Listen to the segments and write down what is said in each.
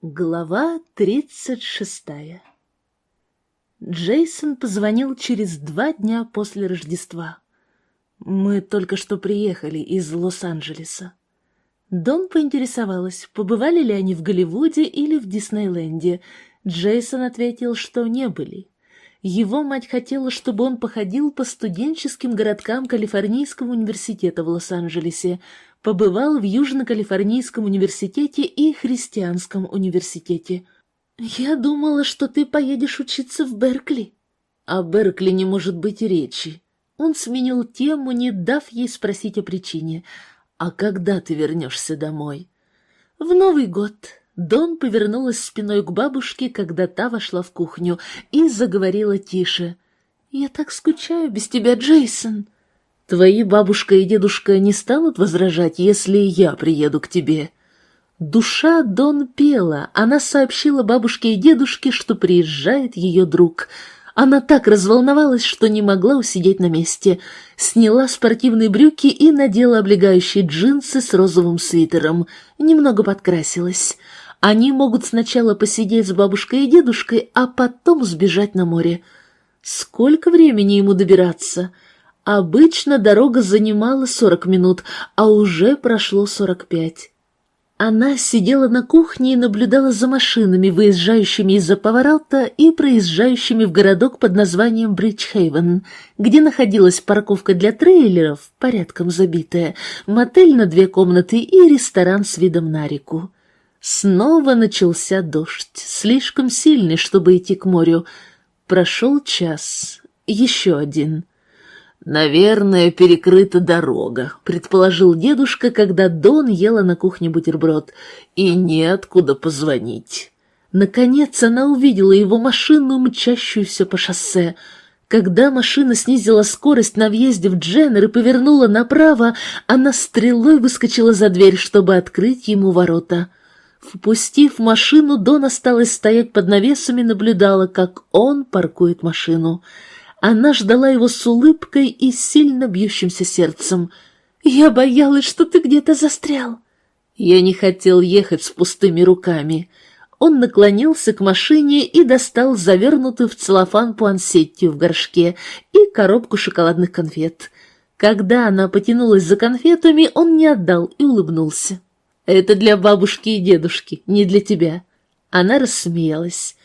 Глава тридцать шестая Джейсон позвонил через два дня после Рождества. Мы только что приехали из Лос-Анджелеса. Дон поинтересовалась, побывали ли они в Голливуде или в Диснейленде. Джейсон ответил, что не были. Его мать хотела, чтобы он походил по студенческим городкам Калифорнийского университета в Лос-Анджелесе, побывал в Южно-Калифорнийском университете и Христианском университете. «Я думала, что ты поедешь учиться в Беркли». О Беркли не может быть речи. Он сменил тему, не дав ей спросить о причине. «А когда ты вернешься домой?» «В Новый год». Дон повернулась спиной к бабушке, когда та вошла в кухню, и заговорила тише. «Я так скучаю без тебя, Джейсон». Твои бабушка и дедушка не станут возражать, если я приеду к тебе?» Душа Дон пела, она сообщила бабушке и дедушке, что приезжает ее друг. Она так разволновалась, что не могла усидеть на месте. Сняла спортивные брюки и надела облегающие джинсы с розовым свитером. Немного подкрасилась. Они могут сначала посидеть с бабушкой и дедушкой, а потом сбежать на море. Сколько времени ему добираться?» Обычно дорога занимала сорок минут, а уже прошло сорок пять. Она сидела на кухне и наблюдала за машинами, выезжающими из-за поворота и проезжающими в городок под названием Бриджхейвен, где находилась парковка для трейлеров, порядком забитая, мотель на две комнаты и ресторан с видом на реку. Снова начался дождь, слишком сильный, чтобы идти к морю. Прошел час, еще один — «Наверное, перекрыта дорога», — предположил дедушка, когда Дон ела на кухне бутерброд. «И неоткуда позвонить». Наконец она увидела его машину, мчащуюся по шоссе. Когда машина снизила скорость на въезде в Дженнер и повернула направо, она стрелой выскочила за дверь, чтобы открыть ему ворота. Впустив машину, Дон осталась стоять под навесом и наблюдала, как он паркует машину. Она ждала его с улыбкой и сильно бьющимся сердцем. «Я боялась, что ты где-то застрял». Я не хотел ехать с пустыми руками. Он наклонился к машине и достал завернутую в целлофан пуансеттию в горшке и коробку шоколадных конфет. Когда она потянулась за конфетами, он не отдал и улыбнулся. «Это для бабушки и дедушки, не для тебя». Она рассмеялась.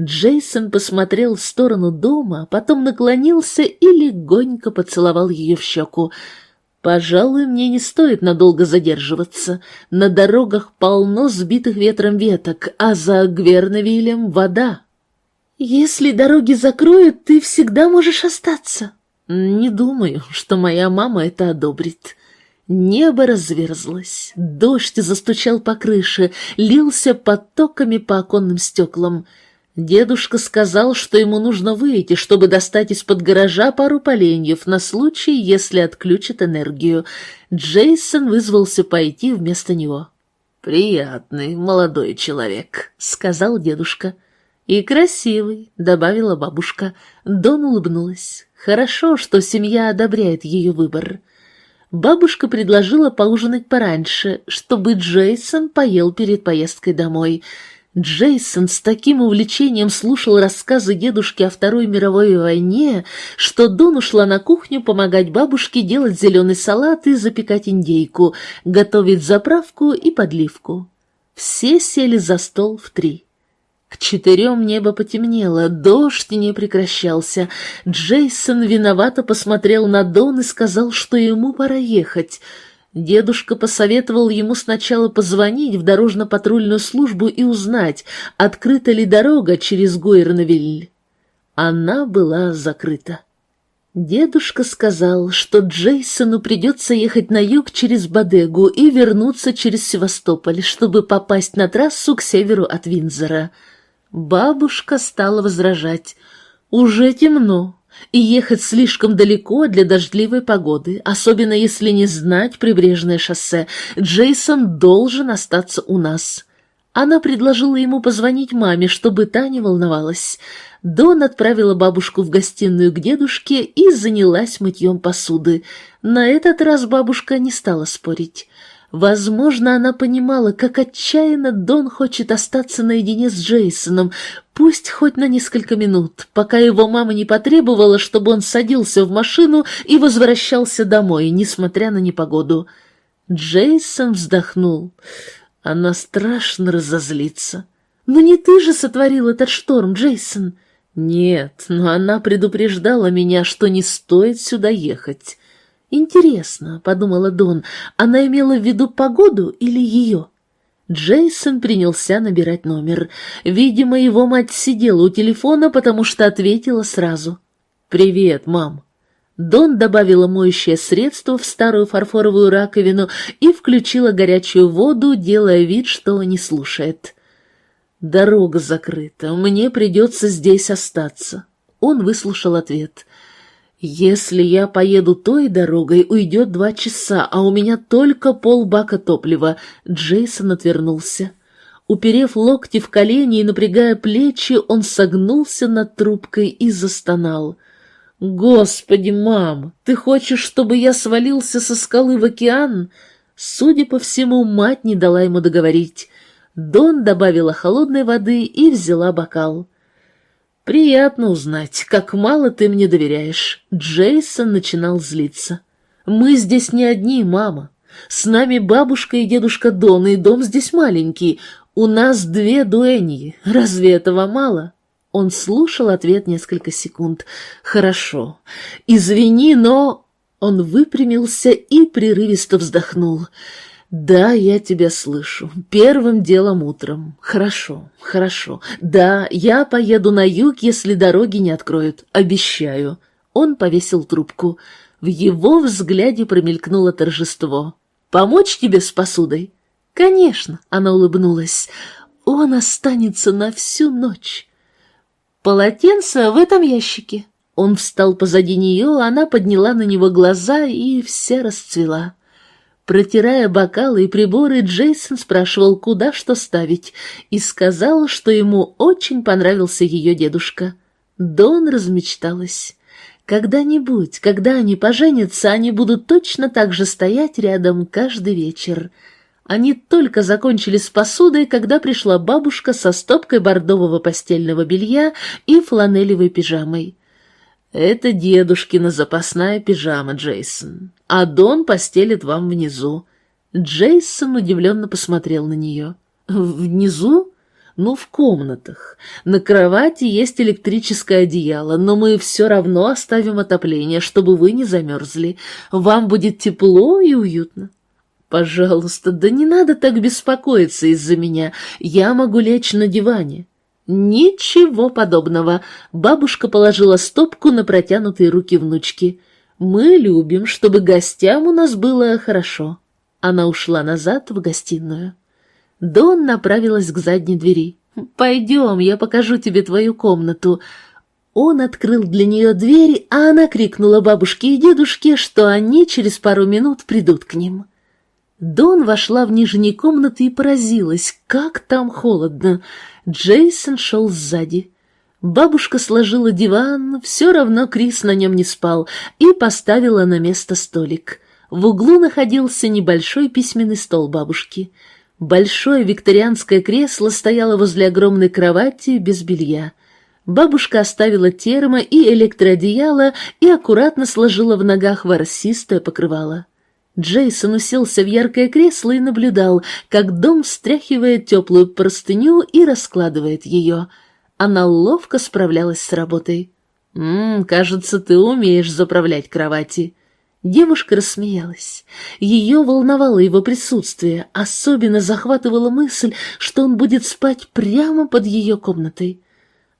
Джейсон посмотрел в сторону дома, потом наклонился и легонько поцеловал ее в щеку. «Пожалуй, мне не стоит надолго задерживаться. На дорогах полно сбитых ветром веток, а за Гверновилем вода». «Если дороги закроют, ты всегда можешь остаться». «Не думаю, что моя мама это одобрит». Небо разверзлось, дождь застучал по крыше, лился потоками по оконным стеклам — Дедушка сказал, что ему нужно выйти, чтобы достать из-под гаража пару поленьев на случай, если отключат энергию. Джейсон вызвался пойти вместо него. «Приятный молодой человек», — сказал дедушка. «И красивый», — добавила бабушка. Дон улыбнулась. «Хорошо, что семья одобряет ее выбор». Бабушка предложила поужинать пораньше, чтобы Джейсон поел перед поездкой домой — Джейсон с таким увлечением слушал рассказы дедушки о Второй мировой войне, что Дон ушла на кухню помогать бабушке делать зеленый салат и запекать индейку, готовить заправку и подливку. Все сели за стол в три. К четырем небо потемнело, дождь не прекращался. Джейсон виновато посмотрел на Дон и сказал, что ему пора ехать — Дедушка посоветовал ему сначала позвонить в дорожно-патрульную службу и узнать, открыта ли дорога через Гуэрновиль. Она была закрыта. Дедушка сказал, что Джейсону придется ехать на юг через Бадегу и вернуться через Севастополь, чтобы попасть на трассу к северу от Винзора. Бабушка стала возражать. «Уже темно, и ехать слишком далеко для дождливой погоды, особенно если не знать прибрежное шоссе. Джейсон должен остаться у нас. Она предложила ему позвонить маме, чтобы та не волновалась. Дон отправила бабушку в гостиную к дедушке и занялась мытьем посуды. На этот раз бабушка не стала спорить. Возможно, она понимала, как отчаянно Дон хочет остаться наедине с Джейсоном, пусть хоть на несколько минут, пока его мама не потребовала, чтобы он садился в машину и возвращался домой, несмотря на непогоду. Джейсон вздохнул. Она страшно разозлится. «Но не ты же сотворил этот шторм, Джейсон!» «Нет, но она предупреждала меня, что не стоит сюда ехать». «Интересно», — подумала Дон, — «она имела в виду погоду или ее?» Джейсон принялся набирать номер. Видимо, его мать сидела у телефона, потому что ответила сразу. «Привет, мам». Дон добавила моющее средство в старую фарфоровую раковину и включила горячую воду, делая вид, что не слушает. «Дорога закрыта, мне придется здесь остаться». Он выслушал ответ. «Если я поеду той дорогой, уйдет два часа, а у меня только полбака топлива». Джейсон отвернулся. Уперев локти в колени и напрягая плечи, он согнулся над трубкой и застонал. «Господи, мам, ты хочешь, чтобы я свалился со скалы в океан?» Судя по всему, мать не дала ему договорить. Дон добавила холодной воды и взяла бокал. «Приятно узнать, как мало ты мне доверяешь». Джейсон начинал злиться. «Мы здесь не одни, мама. С нами бабушка и дедушка Дон, и дом здесь маленький. У нас две дуэньи. Разве этого мало?» Он слушал ответ несколько секунд. «Хорошо. Извини, но...» Он выпрямился и прерывисто вздохнул. «Да, я тебя слышу. Первым делом утром. Хорошо, хорошо. Да, я поеду на юг, если дороги не откроют. Обещаю». Он повесил трубку. В его взгляде промелькнуло торжество. «Помочь тебе с посудой?» «Конечно», — она улыбнулась. «Он останется на всю ночь». «Полотенце в этом ящике». Он встал позади нее, она подняла на него глаза и вся расцвела. Протирая бокалы и приборы, Джейсон спрашивал, куда что ставить, и сказал, что ему очень понравился ее дедушка. Дон размечталась. Когда-нибудь, когда они поженятся, они будут точно так же стоять рядом каждый вечер. Они только закончили с посудой, когда пришла бабушка со стопкой бордового постельного белья и фланелевой пижамой. «Это дедушкина запасная пижама, Джейсон, а Дон постелит вам внизу». Джейсон удивленно посмотрел на нее. «Внизу?» «Ну, в комнатах. На кровати есть электрическое одеяло, но мы все равно оставим отопление, чтобы вы не замерзли. Вам будет тепло и уютно». «Пожалуйста, да не надо так беспокоиться из-за меня. Я могу лечь на диване». «Ничего подобного!» Бабушка положила стопку на протянутые руки внучки. «Мы любим, чтобы гостям у нас было хорошо». Она ушла назад в гостиную. Дон направилась к задней двери. «Пойдем, я покажу тебе твою комнату». Он открыл для нее дверь, а она крикнула бабушке и дедушке, что они через пару минут придут к ним. Дон вошла в нижние комнаты и поразилась, как там холодно. Джейсон шел сзади. Бабушка сложила диван, все равно Крис на нем не спал, и поставила на место столик. В углу находился небольшой письменный стол бабушки. Большое викторианское кресло стояло возле огромной кровати без белья. Бабушка оставила термо и электроодеяло и аккуратно сложила в ногах ворсистое покрывало. Джейсон уселся в яркое кресло и наблюдал, как дом встряхивает теплую простыню и раскладывает ее. Она ловко справлялась с работой. «М -м, кажется, ты умеешь заправлять кровати». Девушка рассмеялась. Ее волновало его присутствие, особенно захватывала мысль, что он будет спать прямо под ее комнатой.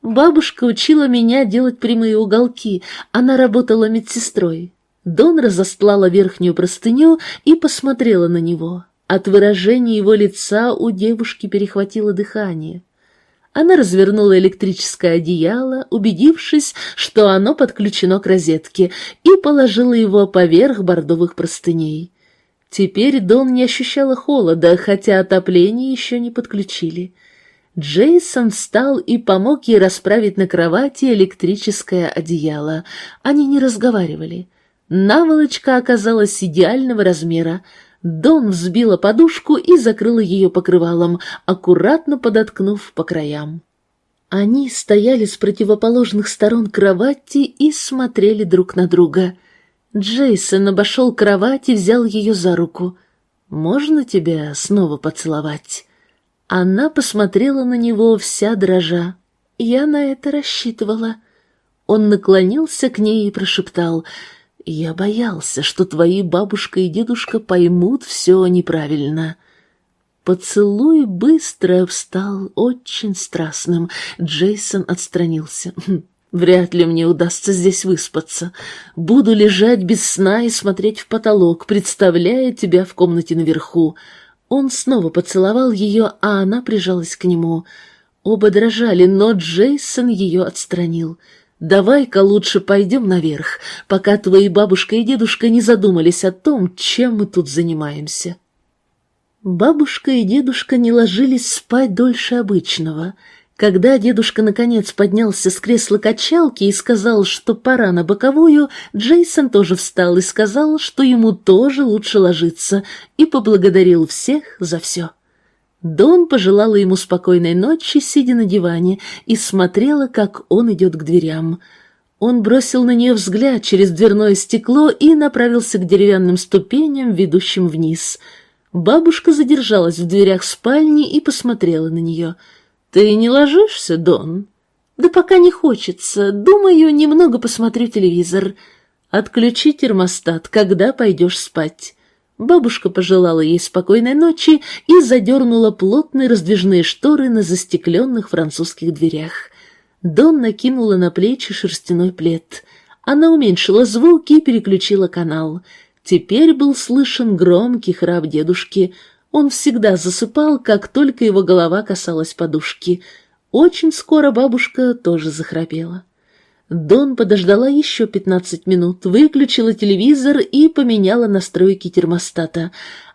Бабушка учила меня делать прямые уголки, она работала медсестрой. Дон разостлала верхнюю простыню и посмотрела на него. От выражения его лица у девушки перехватило дыхание. Она развернула электрическое одеяло, убедившись, что оно подключено к розетке, и положила его поверх бордовых простыней. Теперь Дон не ощущала холода, хотя отопление еще не подключили. Джейсон встал и помог ей расправить на кровати электрическое одеяло. Они не разговаривали. Наволочка оказалась идеального размера. Дон взбила подушку и закрыла ее покрывалом, аккуратно подоткнув по краям. Они стояли с противоположных сторон кровати и смотрели друг на друга. Джейсон обошел кровать и взял ее за руку. «Можно тебя снова поцеловать?» Она посмотрела на него вся дрожа. Я на это рассчитывала. Он наклонился к ней и прошептал — я боялся, что твои бабушка и дедушка поймут все неправильно. Поцелуй быстро встал очень страстным. Джейсон отстранился. «Хм, вряд ли мне удастся здесь выспаться. Буду лежать без сна и смотреть в потолок, представляя тебя в комнате наверху. Он снова поцеловал ее, а она прижалась к нему. Оба дрожали, но Джейсон ее отстранил. Давай-ка лучше пойдем наверх, пока твои бабушка и дедушка не задумались о том, чем мы тут занимаемся. Бабушка и дедушка не ложились спать дольше обычного. Когда дедушка наконец поднялся с кресла качалки и сказал, что пора на боковую, Джейсон тоже встал и сказал, что ему тоже лучше ложиться, и поблагодарил всех за все. Дон пожелала ему спокойной ночи, сидя на диване, и смотрела, как он идет к дверям. Он бросил на нее взгляд через дверное стекло и направился к деревянным ступеням, ведущим вниз. Бабушка задержалась в дверях спальни и посмотрела на нее. «Ты не ложишься, Дон?» «Да пока не хочется. Думаю, немного посмотрю телевизор. Отключи термостат, когда пойдешь спать». Бабушка пожелала ей спокойной ночи и задернула плотные раздвижные шторы на застекленных французских дверях. Дон накинула на плечи шерстяной плед. Она уменьшила звуки и переключила канал. Теперь был слышен громкий храп дедушки. Он всегда засыпал, как только его голова касалась подушки. Очень скоро бабушка тоже захрапела. Дон подождала еще пятнадцать минут, выключила телевизор и поменяла настройки термостата.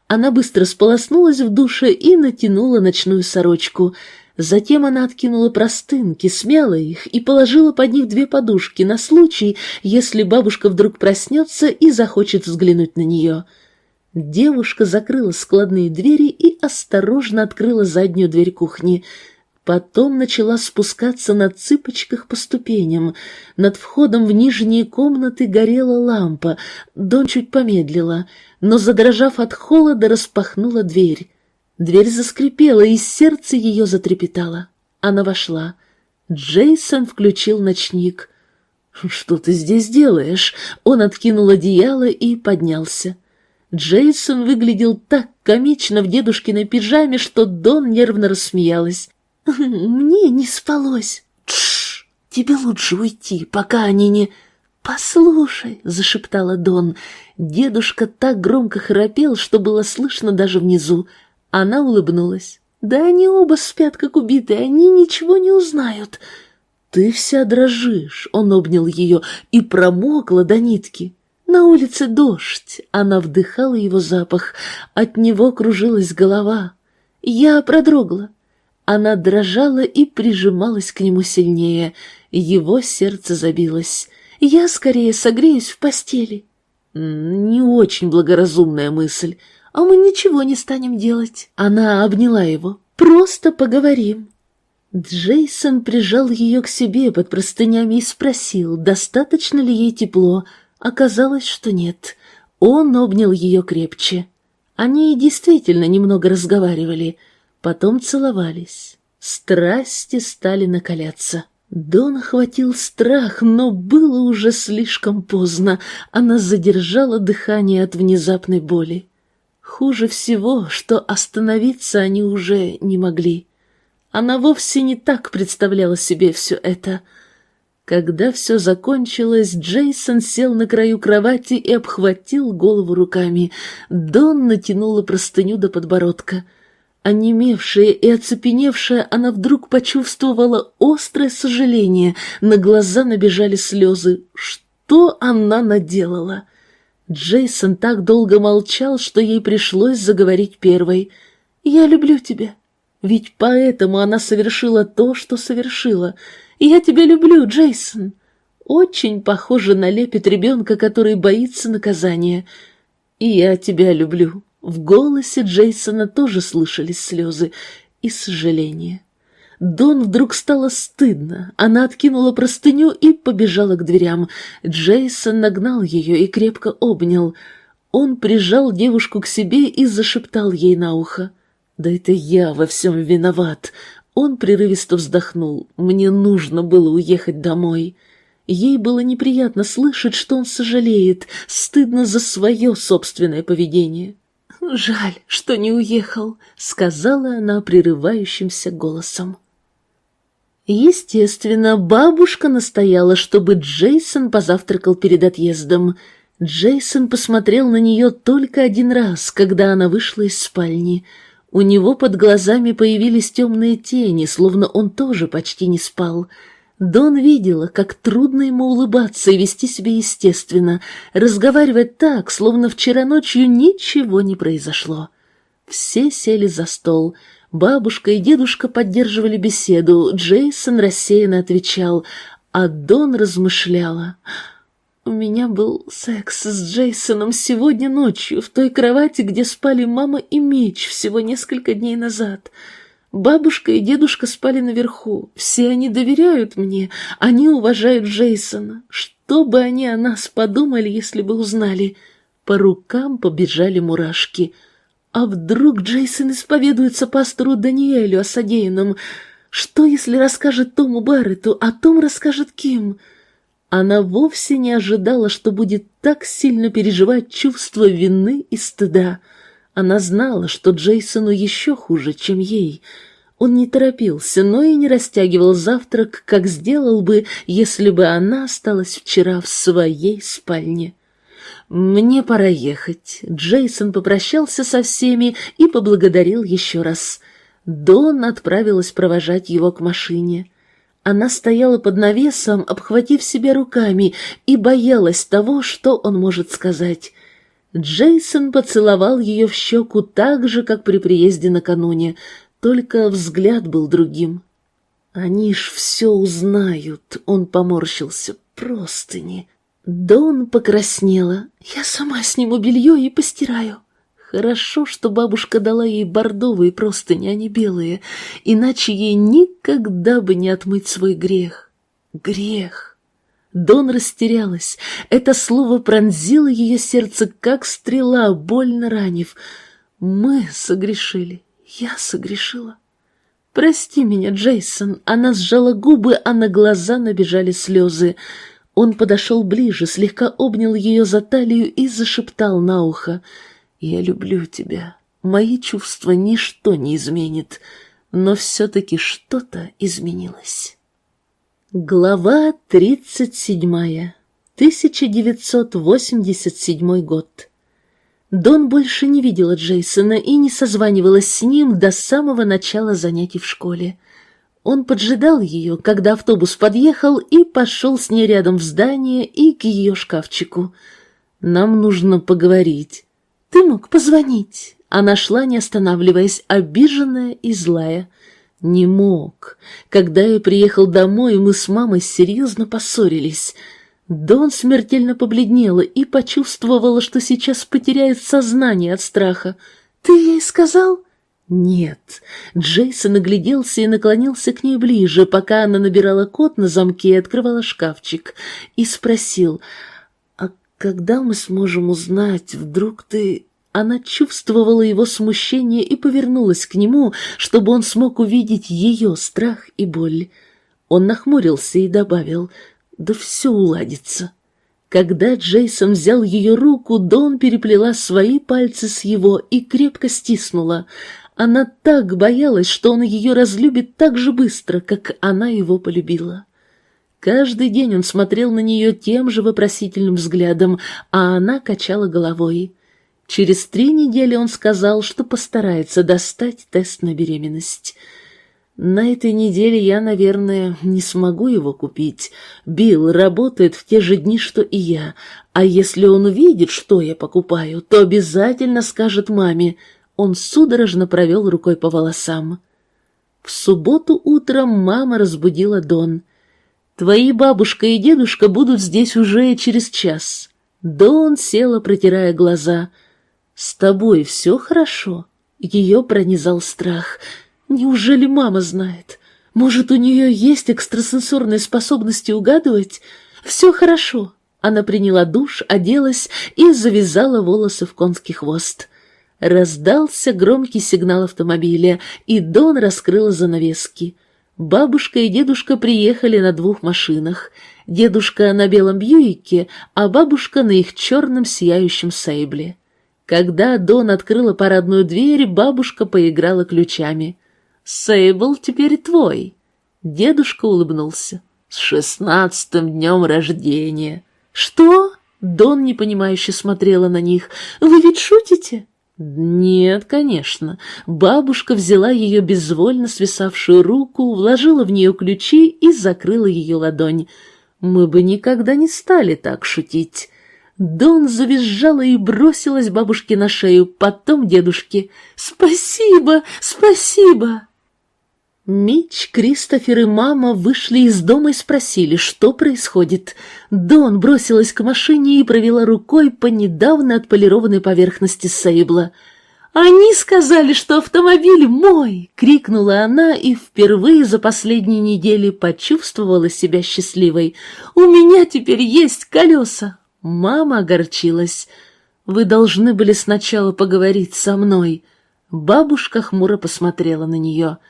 Она быстро сполоснулась в душе и натянула ночную сорочку. Затем она откинула простынки, смяла их и положила под них две подушки на случай, если бабушка вдруг проснется и захочет взглянуть на нее. Девушка закрыла складные двери и осторожно открыла заднюю дверь кухни — Потом начала спускаться на цыпочках по ступеням. Над входом в нижние комнаты горела лампа. Дон чуть помедлила, но, задрожав от холода, распахнула дверь. Дверь заскрипела, и сердце ее затрепетало. Она вошла. Джейсон включил ночник. «Что ты здесь делаешь?» Он откинул одеяло и поднялся. Джейсон выглядел так комично в дедушкиной пижаме, что Дон нервно рассмеялась. Мне не спалось. Тш, тебе лучше уйти, пока они не... «Послушай», — зашептала Дон. Дедушка так громко храпел, что было слышно даже внизу. Она улыбнулась. «Да они оба спят, как убитые, они ничего не узнают». «Ты вся дрожишь», — он обнял ее, и промокла до нитки. На улице дождь, она вдыхала его запах, от него кружилась голова. Я продрогла, она дрожала и прижималась к нему сильнее. Его сердце забилось. «Я скорее согреюсь в постели». «Не очень благоразумная мысль. А мы ничего не станем делать». Она обняла его. «Просто поговорим». Джейсон прижал ее к себе под простынями и спросил, достаточно ли ей тепло. Оказалось, что нет. Он обнял ее крепче. Они действительно немного разговаривали — потом целовались. Страсти стали накаляться. Дон охватил страх, но было уже слишком поздно. Она задержала дыхание от внезапной боли. Хуже всего, что остановиться они уже не могли. Она вовсе не так представляла себе все это. Когда все закончилось, Джейсон сел на краю кровати и обхватил голову руками. Дон натянула простыню до подбородка — Онемевшая и оцепеневшая, она вдруг почувствовала острое сожаление, на глаза набежали слезы. Что она наделала? Джейсон так долго молчал, что ей пришлось заговорить первой. «Я люблю тебя. Ведь поэтому она совершила то, что совершила. Я тебя люблю, Джейсон». Очень похоже на лепет ребенка, который боится наказания. «И я тебя люблю», В голосе Джейсона тоже слышались слезы и сожаление. Дон вдруг стало стыдно. Она откинула простыню и побежала к дверям. Джейсон нагнал ее и крепко обнял. Он прижал девушку к себе и зашептал ей на ухо. «Да это я во всем виноват!» Он прерывисто вздохнул. «Мне нужно было уехать домой». Ей было неприятно слышать, что он сожалеет, стыдно за свое собственное поведение. «Жаль, что не уехал», — сказала она прерывающимся голосом. Естественно, бабушка настояла, чтобы Джейсон позавтракал перед отъездом. Джейсон посмотрел на нее только один раз, когда она вышла из спальни. У него под глазами появились темные тени, словно он тоже почти не спал. Дон видела, как трудно ему улыбаться и вести себя естественно, разговаривать так, словно вчера ночью ничего не произошло. Все сели за стол — Бабушка и дедушка поддерживали беседу, Джейсон рассеянно отвечал, а Дон размышляла. «У меня был секс с Джейсоном сегодня ночью в той кровати, где спали мама и Мич всего несколько дней назад». Бабушка и дедушка спали наверху. Все они доверяют мне, они уважают Джейсона. Что бы они о нас подумали, если бы узнали? По рукам побежали мурашки — а вдруг Джейсон исповедуется пастору Даниэлю о содеянном? Что, если расскажет Тому Барретту, а Том расскажет Ким? Она вовсе не ожидала, что будет так сильно переживать чувство вины и стыда. Она знала, что Джейсону еще хуже, чем ей. Он не торопился, но и не растягивал завтрак, как сделал бы, если бы она осталась вчера в своей спальне. «Мне пора ехать». Джейсон попрощался со всеми и поблагодарил еще раз. Дон отправилась провожать его к машине. Она стояла под навесом, обхватив себя руками, и боялась того, что он может сказать. Джейсон поцеловал ее в щеку так же, как при приезде накануне, только взгляд был другим. «Они ж все узнают», — он поморщился, — «простыни». Дон покраснела. Я сама сниму белье и постираю. Хорошо, что бабушка дала ей бордовые простыни, а не белые, иначе ей никогда бы не отмыть свой грех. Грех. Дон растерялась. Это слово пронзило ее сердце, как стрела, больно ранив. Мы согрешили. Я согрешила. «Прости меня, Джейсон!» Она сжала губы, а на глаза набежали слезы. Он подошел ближе, слегка обнял ее за талию и зашептал на ухо. «Я люблю тебя. Мои чувства ничто не изменит, но все-таки что-то изменилось». Глава тридцать седьмая. 1987 год. Дон больше не видела Джейсона и не созванивалась с ним до самого начала занятий в школе. Он поджидал ее, когда автобус подъехал, и пошел с ней рядом в здание и к ее шкафчику. «Нам нужно поговорить». «Ты мог позвонить». Она шла, не останавливаясь, обиженная и злая. «Не мог. Когда я приехал домой, мы с мамой серьезно поссорились». Дон смертельно побледнела и почувствовала, что сейчас потеряет сознание от страха. «Ты ей сказал?» Нет. Джейсон огляделся и наклонился к ней ближе, пока она набирала код на замке и открывала шкафчик, и спросил, «А когда мы сможем узнать, вдруг ты...» Она чувствовала его смущение и повернулась к нему, чтобы он смог увидеть ее страх и боль. Он нахмурился и добавил, «Да все уладится». Когда Джейсон взял ее руку, Дон переплела свои пальцы с его и крепко стиснула. Она так боялась, что он ее разлюбит так же быстро, как она его полюбила. Каждый день он смотрел на нее тем же вопросительным взглядом, а она качала головой. Через три недели он сказал, что постарается достать тест на беременность. На этой неделе я, наверное, не смогу его купить. Билл работает в те же дни, что и я, а если он увидит, что я покупаю, то обязательно скажет маме — он судорожно провел рукой по волосам. В субботу утром мама разбудила Дон. «Твои бабушка и дедушка будут здесь уже через час». Дон села, протирая глаза. С тобой все хорошо?» Ее пронизал страх. «Неужели мама знает? Может, у нее есть экстрасенсорные способности угадывать? Все хорошо». Она приняла душ, оделась и завязала волосы в конский хвост. Раздался громкий сигнал автомобиля, и Дон раскрыла занавески. Бабушка и дедушка приехали на двух машинах. Дедушка на белом Бьюике, а бабушка на их черном сияющем сейбле. Когда Дон открыла парадную дверь, бабушка поиграла ключами. «Сейбл теперь твой». Дедушка улыбнулся. «С шестнадцатым днем рождения». «Что?» Дон непонимающе смотрела на них. «Вы ведь шутите?» Нет, конечно. Бабушка взяла ее безвольно свисавшую руку, вложила в нее ключи и закрыла ее ладонь. Мы бы никогда не стали так шутить. Дон завизжала и бросилась бабушке на шею, потом дедушке. «Спасибо! Спасибо!» Мич, Кристофер и мама вышли из дома и спросили, что происходит. Дон бросилась к машине и провела рукой по недавно отполированной поверхности Сейбла. «Они сказали, что автомобиль мой!» — крикнула она и впервые за последние недели почувствовала себя счастливой. «У меня теперь есть колеса!» Мама огорчилась. «Вы должны были сначала поговорить со мной». Бабушка хмуро посмотрела на нее —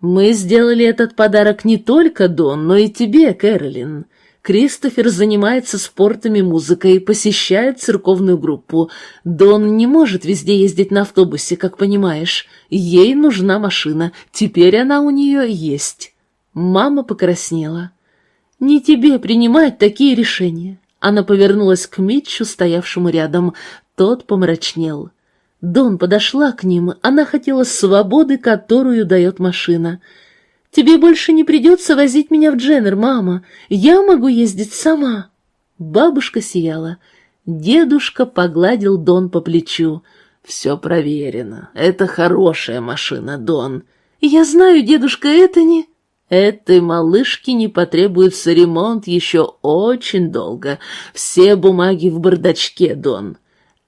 «Мы сделали этот подарок не только Дон, но и тебе, Кэролин. Кристофер занимается спортом и музыкой, посещает церковную группу. Дон не может везде ездить на автобусе, как понимаешь. Ей нужна машина, теперь она у нее есть». Мама покраснела. «Не тебе принимать такие решения». Она повернулась к Митчу, стоявшему рядом. Тот помрачнел. Дон подошла к ним, она хотела свободы, которую дает машина. «Тебе больше не придется возить меня в Дженнер, мама. Я могу ездить сама». Бабушка сияла. Дедушка погладил Дон по плечу. «Все проверено. Это хорошая машина, Дон». «Я знаю, дедушка, это не...» Этой малышке не потребуется ремонт еще очень долго. Все бумаги в бардачке, Дон.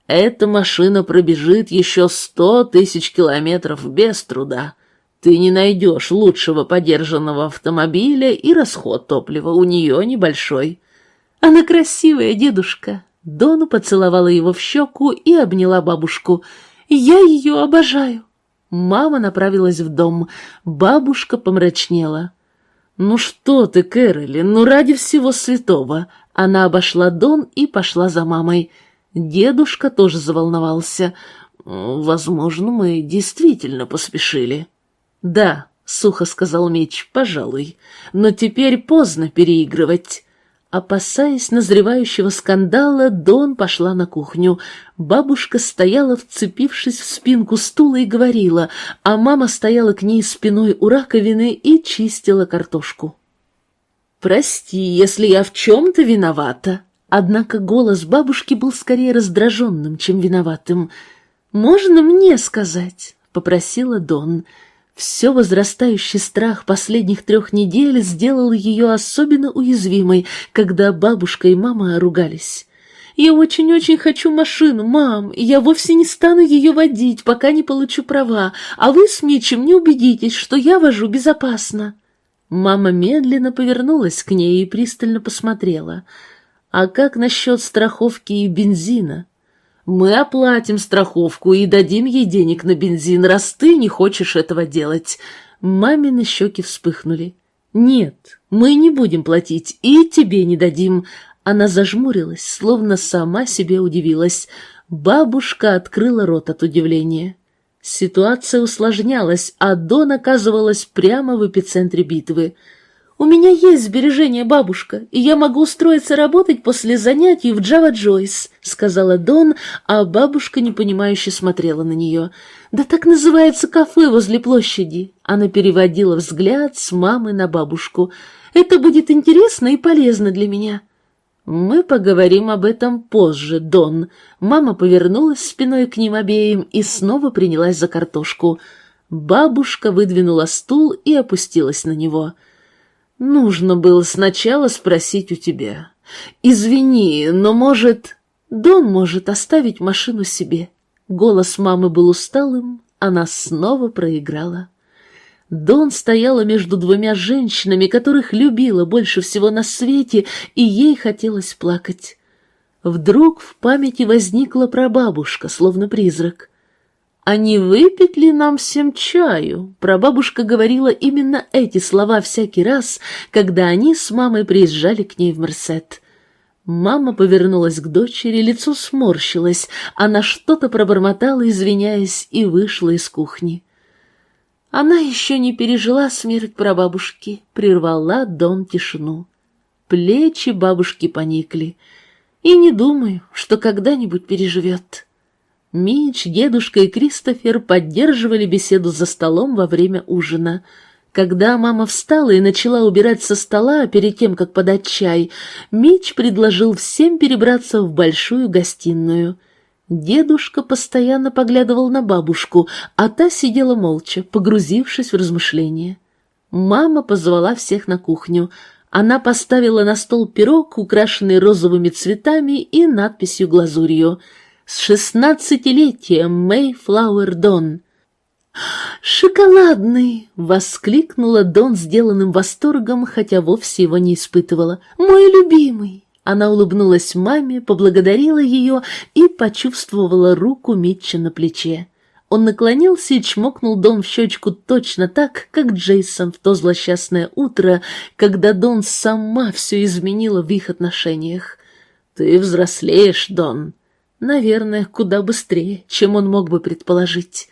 Эта машина пробежит еще сто тысяч километров без труда. Ты не найдешь лучшего подержанного автомобиля, и расход топлива у нее небольшой. Она красивая, дедушка. Дона поцеловала его в щеку и обняла бабушку. Я ее обожаю. Мама направилась в дом. Бабушка помрачнела. «Ну что ты, Кэролин, ну ради всего святого!» Она обошла Дон и пошла за мамой. Дедушка тоже заволновался. «Возможно, мы действительно поспешили». «Да», — сухо сказал меч, — «пожалуй. Но теперь поздно переигрывать». Опасаясь назревающего скандала, Дон пошла на кухню. Бабушка стояла, вцепившись в спинку стула, и говорила, а мама стояла к ней спиной у раковины и чистила картошку. «Прости, если я в чем-то виновата», Однако голос бабушки был скорее раздраженным, чем виноватым. «Можно мне сказать?» — попросила Дон. Все возрастающий страх последних трех недель сделал ее особенно уязвимой, когда бабушка и мама ругались. «Я очень-очень хочу машину, мам, я вовсе не стану ее водить, пока не получу права, а вы с Митчем не убедитесь, что я вожу безопасно». Мама медленно повернулась к ней и пристально посмотрела — а как насчет страховки и бензина? Мы оплатим страховку и дадим ей денег на бензин, раз ты не хочешь этого делать. Мамины щеки вспыхнули. Нет, мы не будем платить и тебе не дадим. Она зажмурилась, словно сама себе удивилась. Бабушка открыла рот от удивления. Ситуация усложнялась, а Дон оказывалась прямо в эпицентре битвы — «У меня есть сбережения, бабушка, и я могу устроиться работать после занятий в Джава Джойс», — сказала Дон, а бабушка непонимающе смотрела на нее. «Да так называется кафе возле площади». Она переводила взгляд с мамы на бабушку. «Это будет интересно и полезно для меня». «Мы поговорим об этом позже, Дон». Мама повернулась спиной к ним обеим и снова принялась за картошку. Бабушка выдвинула стул и опустилась на него. — Нужно было сначала спросить у тебя. Извини, но, может, Дон может оставить машину себе. Голос мамы был усталым, она снова проиграла. Дон стояла между двумя женщинами, которых любила больше всего на свете, и ей хотелось плакать. Вдруг в памяти возникла прабабушка, словно призрак. «А не выпить ли нам всем чаю?» Прабабушка говорила именно эти слова всякий раз, когда они с мамой приезжали к ней в Мерсет. Мама повернулась к дочери, лицо сморщилось, она что-то пробормотала, извиняясь, и вышла из кухни. Она еще не пережила смерть прабабушки, прервала дом тишину. Плечи бабушки поникли, и не думаю, что когда-нибудь переживет. Мич, дедушка и Кристофер поддерживали беседу за столом во время ужина — когда мама встала и начала убирать со стола перед тем, как подать чай, Мич предложил всем перебраться в большую гостиную. Дедушка постоянно поглядывал на бабушку, а та сидела молча, погрузившись в размышления. Мама позвала всех на кухню. Она поставила на стол пирог, украшенный розовыми цветами и надписью глазурью «С шестнадцатилетием Мэйфлауэр Дон». «Шоколадный!» — воскликнула Дон сделанным восторгом, хотя вовсе его не испытывала. «Мой любимый!» Она улыбнулась маме, поблагодарила ее и почувствовала руку Митча на плече. Он наклонился и чмокнул Дон в щечку точно так, как Джейсон в то злосчастное утро, когда Дон сама все изменила в их отношениях. «Ты взрослеешь, Дон!» Наверное, куда быстрее, чем он мог бы предположить.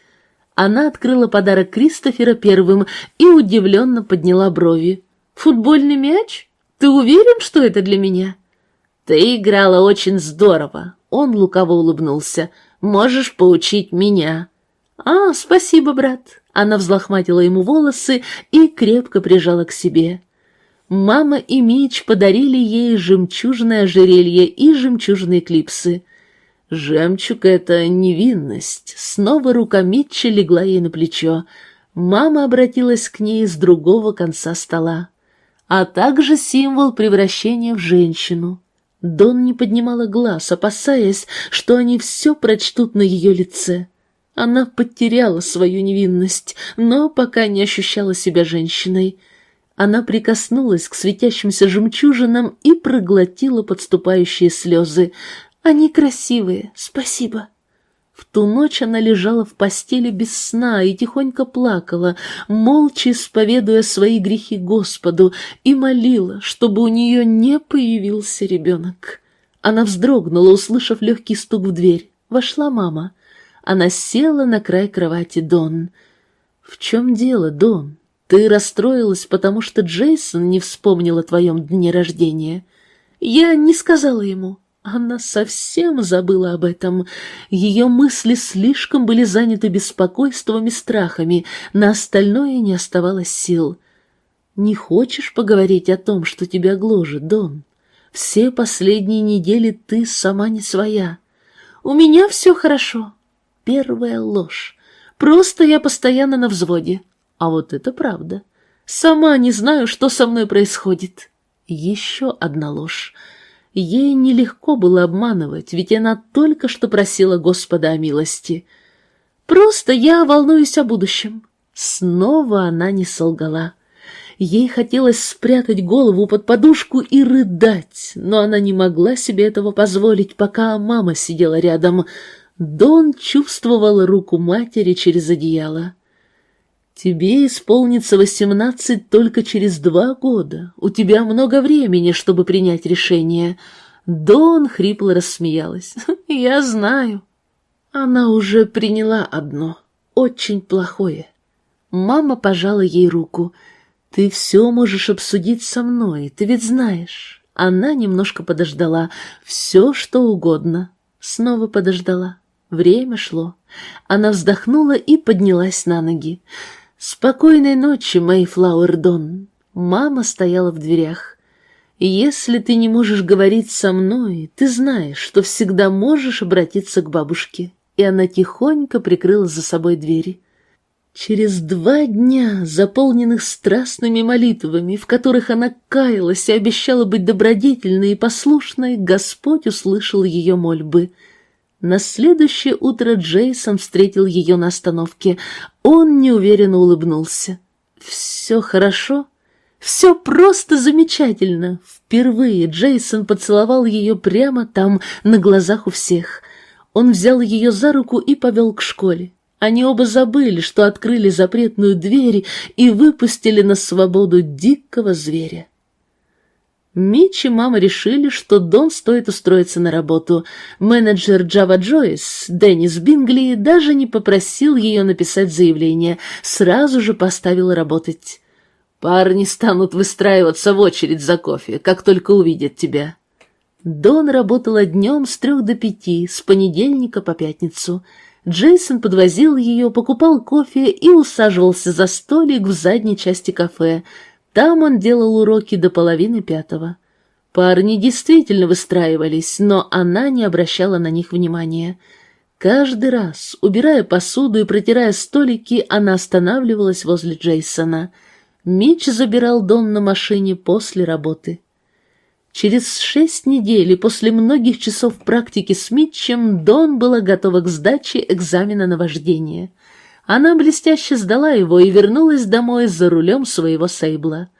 Она открыла подарок Кристофера первым и удивленно подняла брови. «Футбольный мяч? Ты уверен, что это для меня?» «Ты играла очень здорово», — он лукаво улыбнулся. «Можешь поучить меня». «А, спасибо, брат». Она взлохматила ему волосы и крепко прижала к себе. Мама и Мич подарили ей жемчужное ожерелье и жемчужные клипсы — Жемчуг — это невинность. Снова рука Митча легла ей на плечо. Мама обратилась к ней с другого конца стола. А также символ превращения в женщину. Дон не поднимала глаз, опасаясь, что они все прочтут на ее лице. Она потеряла свою невинность, но пока не ощущала себя женщиной. Она прикоснулась к светящимся жемчужинам и проглотила подступающие слезы, они красивые, спасибо. В ту ночь она лежала в постели без сна и тихонько плакала, молча исповедуя свои грехи Господу, и молила, чтобы у нее не появился ребенок. Она вздрогнула, услышав легкий стук в дверь. Вошла мама. Она села на край кровати Дон. «В чем дело, Дон? Ты расстроилась, потому что Джейсон не вспомнил о твоем дне рождения?» «Я не сказала ему», она совсем забыла об этом. Ее мысли слишком были заняты беспокойством и страхами, на остальное не оставалось сил. «Не хочешь поговорить о том, что тебя гложет, Дон? Все последние недели ты сама не своя. У меня все хорошо. Первая ложь. Просто я постоянно на взводе. А вот это правда. Сама не знаю, что со мной происходит. Еще одна ложь. Ей нелегко было обманывать, ведь она только что просила Господа о милости. «Просто я волнуюсь о будущем». Снова она не солгала. Ей хотелось спрятать голову под подушку и рыдать, но она не могла себе этого позволить, пока мама сидела рядом. Дон чувствовал руку матери через одеяло. Тебе исполнится восемнадцать только через два года. У тебя много времени, чтобы принять решение. Дон хрипло рассмеялась. Я знаю. Она уже приняла одно, очень плохое. Мама пожала ей руку. Ты все можешь обсудить со мной, ты ведь знаешь. Она немножко подождала. Все, что угодно. Снова подождала. Время шло. Она вздохнула и поднялась на ноги. «Спокойной ночи, Мэйфлауэр Дон!» Мама стояла в дверях. «Если ты не можешь говорить со мной, ты знаешь, что всегда можешь обратиться к бабушке». И она тихонько прикрыла за собой двери. Через два дня, заполненных страстными молитвами, в которых она каялась и обещала быть добродетельной и послушной, Господь услышал ее мольбы. На следующее утро Джейсон встретил ее на остановке. Он неуверенно улыбнулся. «Все хорошо?» «Все просто замечательно!» Впервые Джейсон поцеловал ее прямо там, на глазах у всех. Он взял ее за руку и повел к школе. Они оба забыли, что открыли запретную дверь и выпустили на свободу дикого зверя. Митч и мама решили, что Дон стоит устроиться на работу. Менеджер Джава Джойс, Деннис Бингли, даже не попросил ее написать заявление, сразу же поставил работать. «Парни станут выстраиваться в очередь за кофе, как только увидят тебя». Дон работала днем с трех до пяти, с понедельника по пятницу. Джейсон подвозил ее, покупал кофе и усаживался за столик в задней части кафе. Там он делал уроки до половины пятого. Парни действительно выстраивались, но она не обращала на них внимания. Каждый раз, убирая посуду и протирая столики, она останавливалась возле Джейсона. Митч забирал Дон на машине после работы. Через шесть недель и после многих часов практики с Митчем Дон была готова к сдаче экзамена на вождение. Она блестяще сдала его и вернулась домой за рулем своего Сейбла.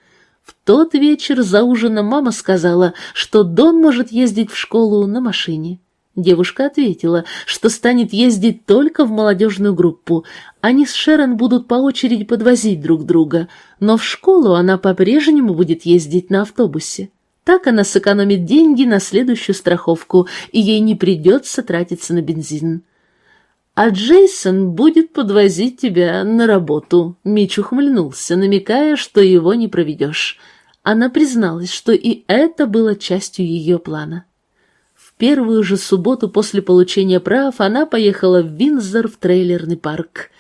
В тот вечер за ужином мама сказала, что Дон может ездить в школу на машине. Девушка ответила, что станет ездить только в молодежную группу. Они с Шерон будут по очереди подвозить друг друга, но в школу она по-прежнему будет ездить на автобусе. Так она сэкономит деньги на следующую страховку, и ей не придется тратиться на бензин. «А Джейсон будет подвозить тебя на работу», — Мич ухмыльнулся, намекая, что его не проведешь. Она призналась, что и это было частью ее плана. В первую же субботу после получения прав она поехала в Винзор в трейлерный парк.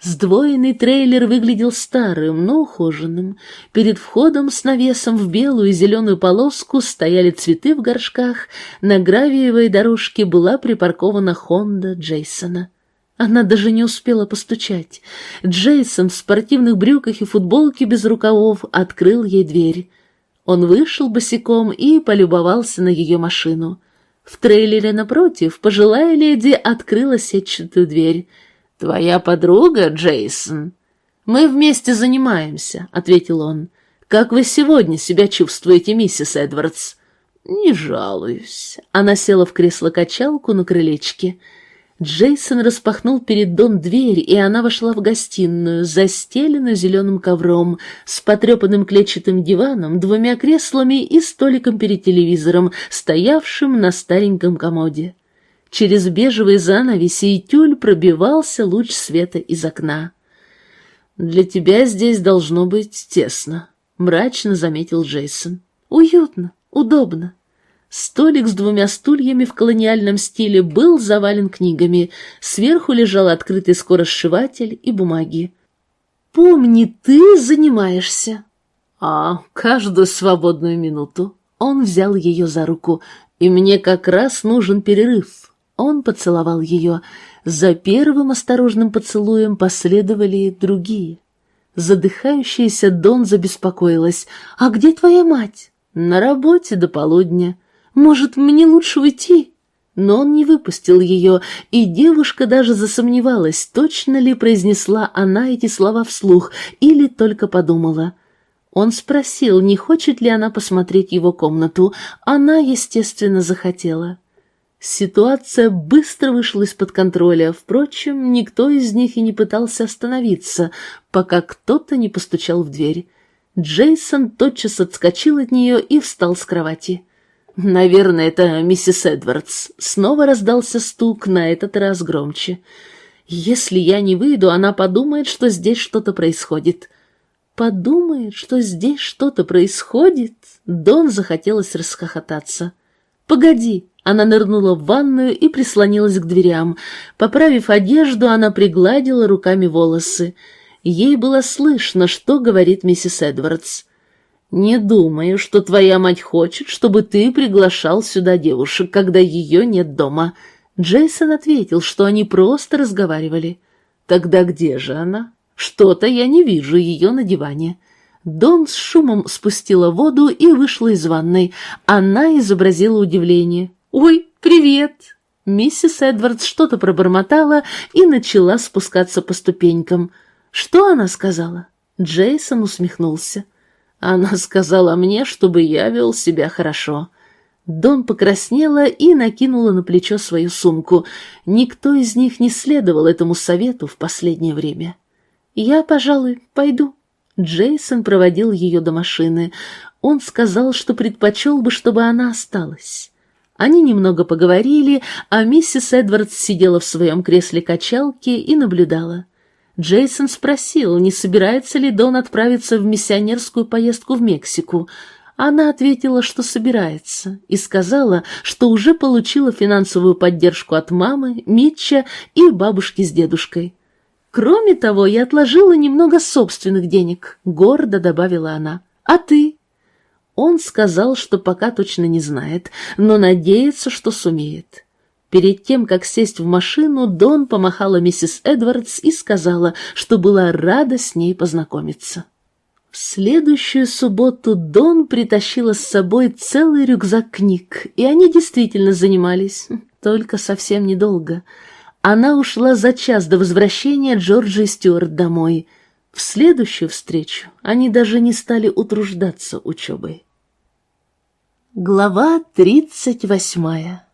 Сдвоенный трейлер выглядел старым, но ухоженным. Перед входом с навесом в белую и зеленую полоску стояли цветы в горшках, на гравиевой дорожке была припаркована Хонда Джейсона. Она даже не успела постучать. Джейсон в спортивных брюках и футболке без рукавов открыл ей дверь. Он вышел босиком и полюбовался на ее машину. В трейлере напротив пожилая леди открыла сетчатую дверь — «Твоя подруга, Джейсон?» «Мы вместе занимаемся», — ответил он. «Как вы сегодня себя чувствуете, миссис Эдвардс?» «Не жалуюсь». Она села в кресло-качалку на крылечке. Джейсон распахнул перед Дон дверь, и она вошла в гостиную, застеленную зеленым ковром, с потрепанным клетчатым диваном, двумя креслами и столиком перед телевизором, стоявшим на стареньком комоде. Через бежевые занавеси и тюль пробивался луч света из окна. «Для тебя здесь должно быть тесно», — мрачно заметил Джейсон. «Уютно, удобно». Столик с двумя стульями в колониальном стиле был завален книгами. Сверху лежал открытый скоросшиватель и бумаги. «Помни, ты занимаешься». «А, каждую свободную минуту». Он взял ее за руку. «И мне как раз нужен перерыв. Он поцеловал ее. За первым осторожным поцелуем последовали другие. Задыхающаяся Дон забеспокоилась. «А где твоя мать?» «На работе до полудня. Может, мне лучше уйти?» Но он не выпустил ее, и девушка даже засомневалась, точно ли произнесла она эти слова вслух или только подумала. Он спросил, не хочет ли она посмотреть его комнату. Она, естественно, захотела. Ситуация быстро вышла из-под контроля, впрочем, никто из них и не пытался остановиться, пока кто-то не постучал в дверь. Джейсон тотчас отскочил от нее и встал с кровати. «Наверное, это миссис Эдвардс». Снова раздался стук, на этот раз громче. «Если я не выйду, она подумает, что здесь что-то происходит». «Подумает, что здесь что-то происходит?» Дон захотелось расхохотаться. «Погоди!» Она нырнула в ванную и прислонилась к дверям. Поправив одежду, она пригладила руками волосы. Ей было слышно, что говорит миссис Эдвардс. «Не думаю, что твоя мать хочет, чтобы ты приглашал сюда девушек, когда ее нет дома». Джейсон ответил, что они просто разговаривали. «Тогда где же она? Что-то я не вижу ее на диване». Дон с шумом спустила воду и вышла из ванной. Она изобразила удивление. «Ой, привет!» Миссис Эдвардс что-то пробормотала и начала спускаться по ступенькам. Что она сказала? Джейсон усмехнулся. Она сказала мне, чтобы я вел себя хорошо. Дон покраснела и накинула на плечо свою сумку. Никто из них не следовал этому совету в последнее время. «Я, пожалуй, пойду». Джейсон проводил ее до машины. Он сказал, что предпочел бы, чтобы она осталась. Они немного поговорили, а миссис Эдвардс сидела в своем кресле качалки и наблюдала. Джейсон спросил, не собирается ли Дон отправиться в миссионерскую поездку в Мексику. Она ответила, что собирается, и сказала, что уже получила финансовую поддержку от мамы, Митча и бабушки с дедушкой. «Кроме того, я отложила немного собственных денег», — гордо добавила она. «А ты?» Он сказал, что пока точно не знает, но надеется, что сумеет. Перед тем, как сесть в машину, Дон помахала миссис Эдвардс и сказала, что была рада с ней познакомиться. В следующую субботу Дон притащила с собой целый рюкзак книг, и они действительно занимались, только совсем недолго. Она ушла за час до возвращения Джорджа и Стюарт домой. В следующую встречу они даже не стали утруждаться учебой. Глава тридцать восьмая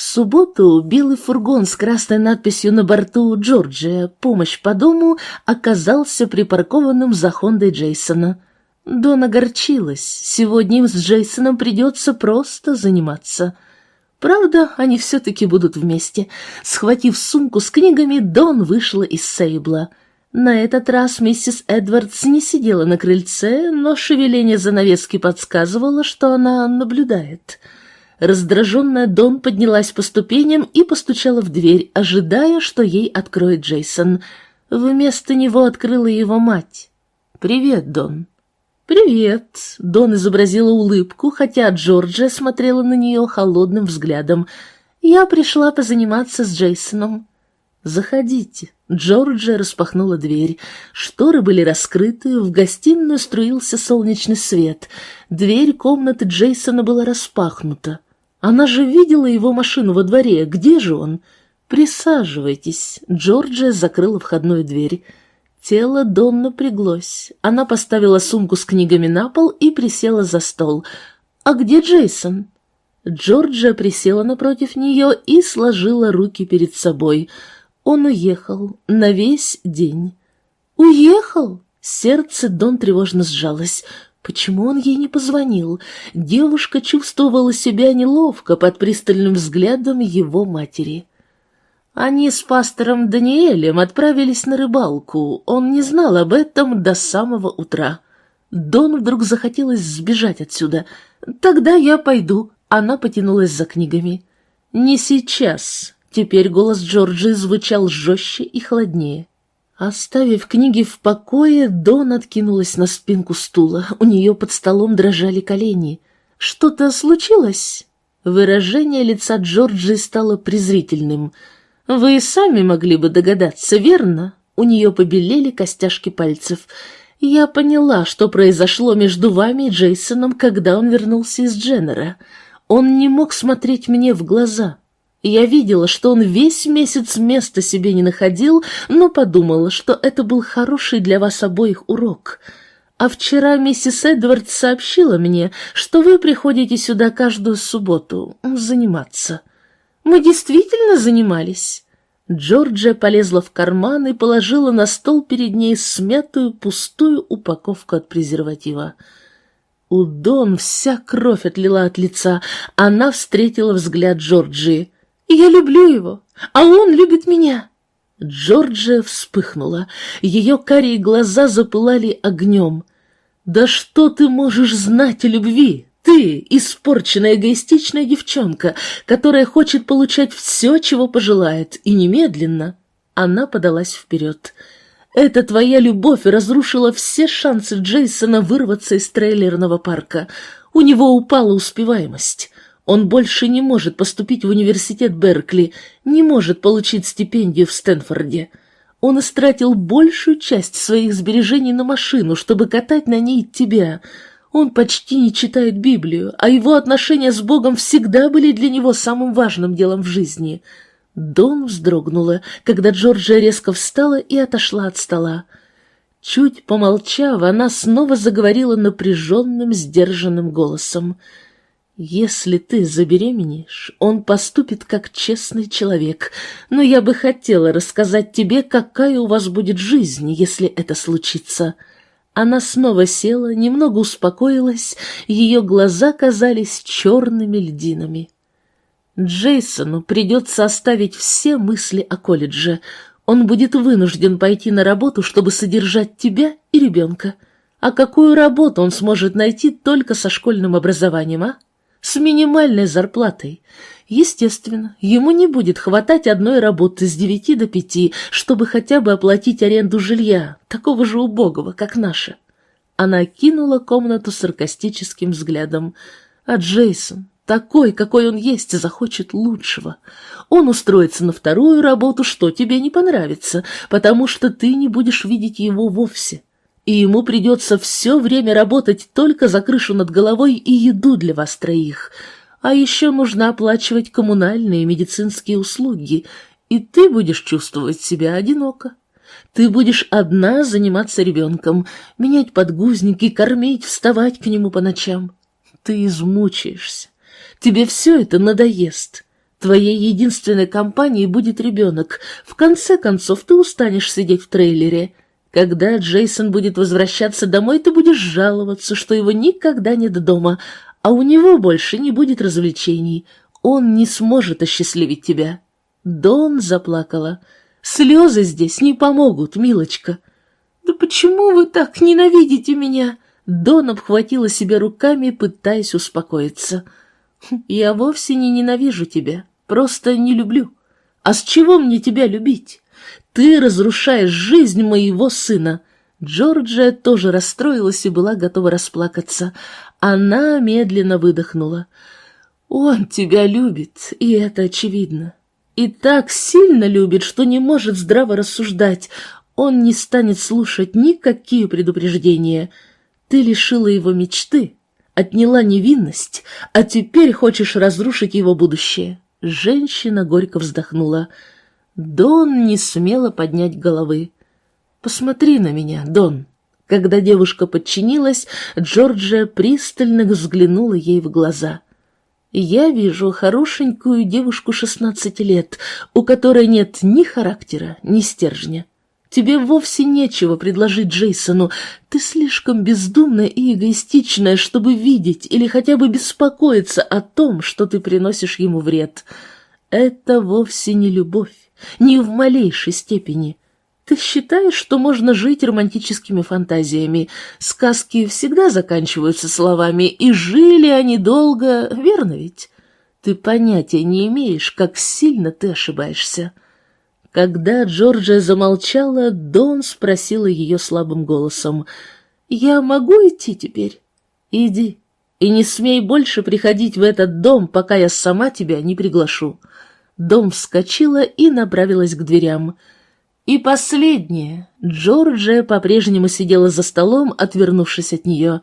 В субботу белый фургон с красной надписью на борту «Джорджия. Помощь по дому» оказался припаркованным за Хондой Джейсона. Дон огорчилась. Сегодня им с Джейсоном придется просто заниматься. Правда, они все-таки будут вместе. Схватив сумку с книгами, Дон вышла из Сейбла — на этот раз миссис Эдвардс не сидела на крыльце, но шевеление занавески подсказывало, что она наблюдает. Раздраженная Дон поднялась по ступеням и постучала в дверь, ожидая, что ей откроет Джейсон. Вместо него открыла его мать. «Привет, Дон». «Привет», — Дон изобразила улыбку, хотя Джорджия смотрела на нее холодным взглядом. «Я пришла позаниматься с Джейсоном». «Заходите». Джорджия распахнула дверь. Шторы были раскрыты, в гостиную струился солнечный свет. Дверь комнаты Джейсона была распахнута. Она же видела его машину во дворе. Где же он? «Присаживайтесь». Джорджия закрыла входную дверь. Тело Дон напряглось. Она поставила сумку с книгами на пол и присела за стол. «А где Джейсон?» Джорджия присела напротив нее и сложила руки перед собой – он уехал на весь день. Уехал? Сердце Дон тревожно сжалось. Почему он ей не позвонил? Девушка чувствовала себя неловко под пристальным взглядом его матери. Они с пастором Даниэлем отправились на рыбалку. Он не знал об этом до самого утра. Дон вдруг захотелось сбежать отсюда. «Тогда я пойду». Она потянулась за книгами. «Не сейчас. Теперь голос Джорджи звучал жестче и холоднее. Оставив книги в покое, Дон откинулась на спинку стула. У нее под столом дрожали колени. «Что-то случилось?» Выражение лица Джорджи стало презрительным. «Вы сами могли бы догадаться, верно?» У нее побелели костяшки пальцев. «Я поняла, что произошло между вами и Джейсоном, когда он вернулся из Дженнера. Он не мог смотреть мне в глаза. Я видела, что он весь месяц места себе не находил, но подумала, что это был хороший для вас обоих урок. А вчера миссис Эдвардс сообщила мне, что вы приходите сюда каждую субботу заниматься. Мы действительно занимались. Джорджия полезла в карман и положила на стол перед ней смятую пустую упаковку от презерватива. У Дон вся кровь отлила от лица. Она встретила взгляд Джорджии. Я люблю его, а он любит меня. Джорджия вспыхнула, ее карие глаза запылали огнем. «Да что ты можешь знать о любви? Ты, испорченная эгоистичная девчонка, которая хочет получать все, чего пожелает, и немедленно!» Она подалась вперед. «Это твоя любовь разрушила все шансы Джейсона вырваться из трейлерного парка. У него упала успеваемость. Он больше не может поступить в университет Беркли, не может получить стипендию в Стэнфорде. Он истратил большую часть своих сбережений на машину, чтобы катать на ней тебя. Он почти не читает Библию, а его отношения с Богом всегда были для него самым важным делом в жизни. Дон вздрогнула, когда Джорджия резко встала и отошла от стола. Чуть помолчав, она снова заговорила напряженным, сдержанным голосом. «Если ты забеременеешь, он поступит как честный человек, но я бы хотела рассказать тебе, какая у вас будет жизнь, если это случится». Она снова села, немного успокоилась, ее глаза казались черными льдинами. Джейсону придется оставить все мысли о колледже. Он будет вынужден пойти на работу, чтобы содержать тебя и ребенка. А какую работу он сможет найти только со школьным образованием, а? С минимальной зарплатой. Естественно, ему не будет хватать одной работы с девяти до пяти, чтобы хотя бы оплатить аренду жилья, такого же убогого, как наша. Она кинула комнату саркастическим взглядом. А Джейсон, такой, какой он есть, захочет лучшего. Он устроится на вторую работу, что тебе не понравится, потому что ты не будешь видеть его вовсе. И ему придется все время работать только за крышу над головой и еду для вас троих — а еще нужно оплачивать коммунальные медицинские услуги, и ты будешь чувствовать себя одиноко. Ты будешь одна заниматься ребенком, менять подгузники, кормить, вставать к нему по ночам. Ты измучаешься. Тебе все это надоест. Твоей единственной компанией будет ребенок. В конце концов, ты устанешь сидеть в трейлере. Когда Джейсон будет возвращаться домой, ты будешь жаловаться, что его никогда нет дома, а у него больше не будет развлечений. Он не сможет осчастливить тебя. Дон заплакала. Слезы здесь не помогут, милочка. Да почему вы так ненавидите меня? Дон обхватила себя руками, пытаясь успокоиться. Я вовсе не ненавижу тебя, просто не люблю. А с чего мне тебя любить? Ты разрушаешь жизнь моего сына. Джорджия тоже расстроилась и была готова расплакаться. Она медленно выдохнула. «Он тебя любит, и это очевидно. И так сильно любит, что не может здраво рассуждать. Он не станет слушать никакие предупреждения. Ты лишила его мечты, отняла невинность, а теперь хочешь разрушить его будущее». Женщина горько вздохнула. Дон не смела поднять головы. «Посмотри на меня, Дон. Когда девушка подчинилась, Джорджия пристально взглянула ей в глаза. «Я вижу хорошенькую девушку шестнадцати лет, у которой нет ни характера, ни стержня. Тебе вовсе нечего предложить Джейсону. Ты слишком бездумная и эгоистичная, чтобы видеть или хотя бы беспокоиться о том, что ты приносишь ему вред. Это вовсе не любовь, ни в малейшей степени. Ты считаешь, что можно жить романтическими фантазиями? Сказки всегда заканчиваются словами, и жили они долго, верно ведь? Ты понятия не имеешь, как сильно ты ошибаешься. Когда Джорджия замолчала, Дон спросила ее слабым голосом, «Я могу идти теперь?» «Иди, и не смей больше приходить в этот дом, пока я сама тебя не приглашу». Дом вскочила и направилась к дверям. И последнее. Джорджия по-прежнему сидела за столом, отвернувшись от нее.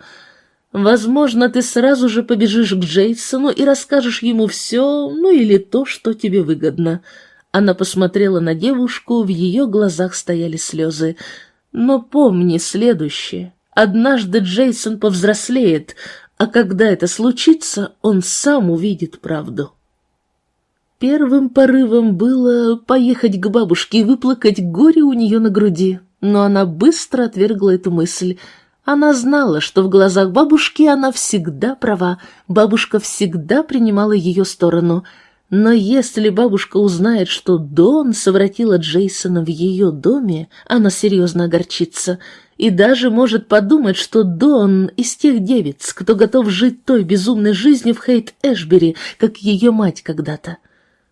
Возможно, ты сразу же побежишь к Джейсону и расскажешь ему все, ну или то, что тебе выгодно. Она посмотрела на девушку, в ее глазах стояли слезы. Но помни следующее. Однажды Джейсон повзрослеет, а когда это случится, он сам увидит правду. Первым порывом было поехать к бабушке и выплакать горе у нее на груди, но она быстро отвергла эту мысль. Она знала, что в глазах бабушки она всегда права, бабушка всегда принимала ее сторону. Но если бабушка узнает, что Дон совратила Джейсона в ее доме, она серьезно огорчится и даже может подумать, что Дон из тех девиц, кто готов жить той безумной жизнью в Хейт-Эшбери, как ее мать когда-то.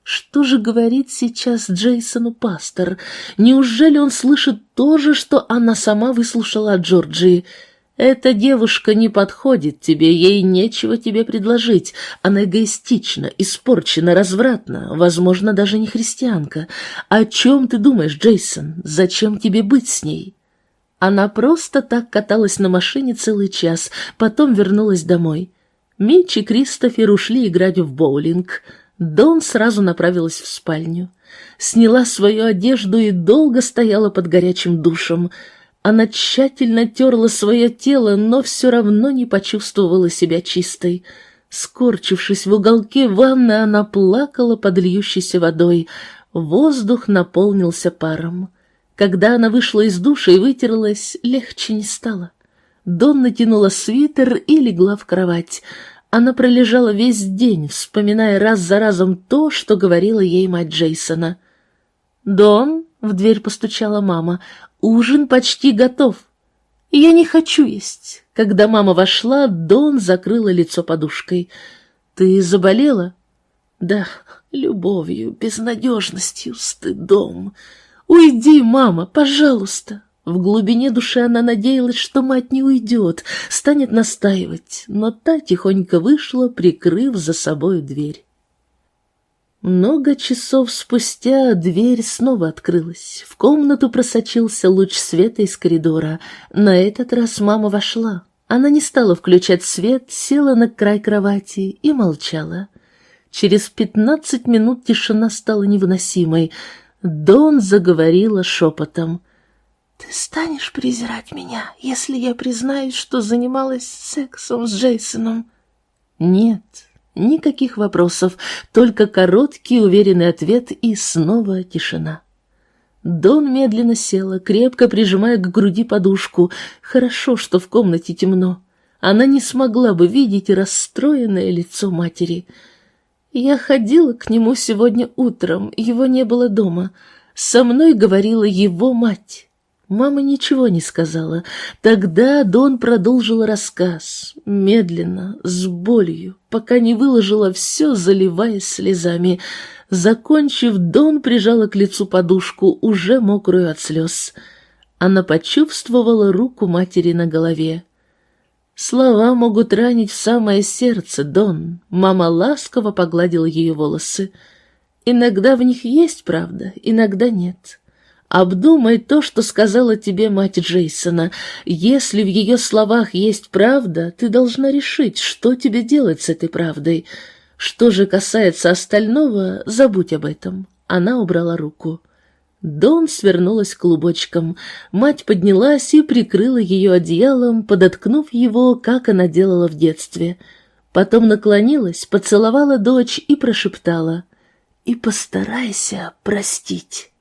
Что же говорит сейчас Джейсону пастор? Неужели он слышит то же, что она сама выслушала от Джорджии? Эта девушка не подходит тебе, ей нечего тебе предложить. Она эгоистична, испорчена, развратна, возможно, даже не христианка. О чем ты думаешь, Джейсон? Зачем тебе быть с ней? Она просто так каталась на машине целый час, потом вернулась домой. Митч и Кристофер ушли играть в боулинг. Дон сразу направилась в спальню. Сняла свою одежду и долго стояла под горячим душем. Она тщательно терла свое тело, но все равно не почувствовала себя чистой. Скорчившись в уголке ванны, она плакала под льющейся водой. Воздух наполнился паром. Когда она вышла из душа и вытерлась, легче не стало. Дон натянула свитер и легла в кровать. Она пролежала весь день, вспоминая раз за разом то, что говорила ей мать Джейсона. «Дон», — в дверь постучала мама, — «ужин почти готов». «Я не хочу есть». Когда мама вошла, Дон закрыла лицо подушкой. «Ты заболела?» «Да, любовью, безнадежностью, стыдом». «Уйди, мама, пожалуйста!» В глубине души она надеялась, что мать не уйдет, станет настаивать, но та тихонько вышла, прикрыв за собой дверь. Много часов спустя дверь снова открылась. В комнату просочился луч света из коридора. На этот раз мама вошла. Она не стала включать свет, села на край кровати и молчала. Через пятнадцать минут тишина стала невыносимой — Дон заговорила шепотом. «Ты станешь презирать меня, если я признаюсь, что занималась сексом с Джейсоном?» «Нет, никаких вопросов, только короткий уверенный ответ и снова тишина». Дон медленно села, крепко прижимая к груди подушку. Хорошо, что в комнате темно. Она не смогла бы видеть расстроенное лицо матери — я ходила к нему сегодня утром, его не было дома. Со мной говорила его мать. Мама ничего не сказала. Тогда Дон продолжил рассказ, медленно, с болью, пока не выложила все, заливаясь слезами. Закончив, Дон прижала к лицу подушку, уже мокрую от слез. Она почувствовала руку матери на голове. Слова могут ранить в самое сердце, Дон. Мама ласково погладила ее волосы. Иногда в них есть правда, иногда нет. Обдумай то, что сказала тебе мать Джейсона. Если в ее словах есть правда, ты должна решить, что тебе делать с этой правдой. Что же касается остального, забудь об этом. Она убрала руку. Дон свернулась клубочком. Мать поднялась и прикрыла ее одеялом, подоткнув его, как она делала в детстве. Потом наклонилась, поцеловала дочь и прошептала «И постарайся простить».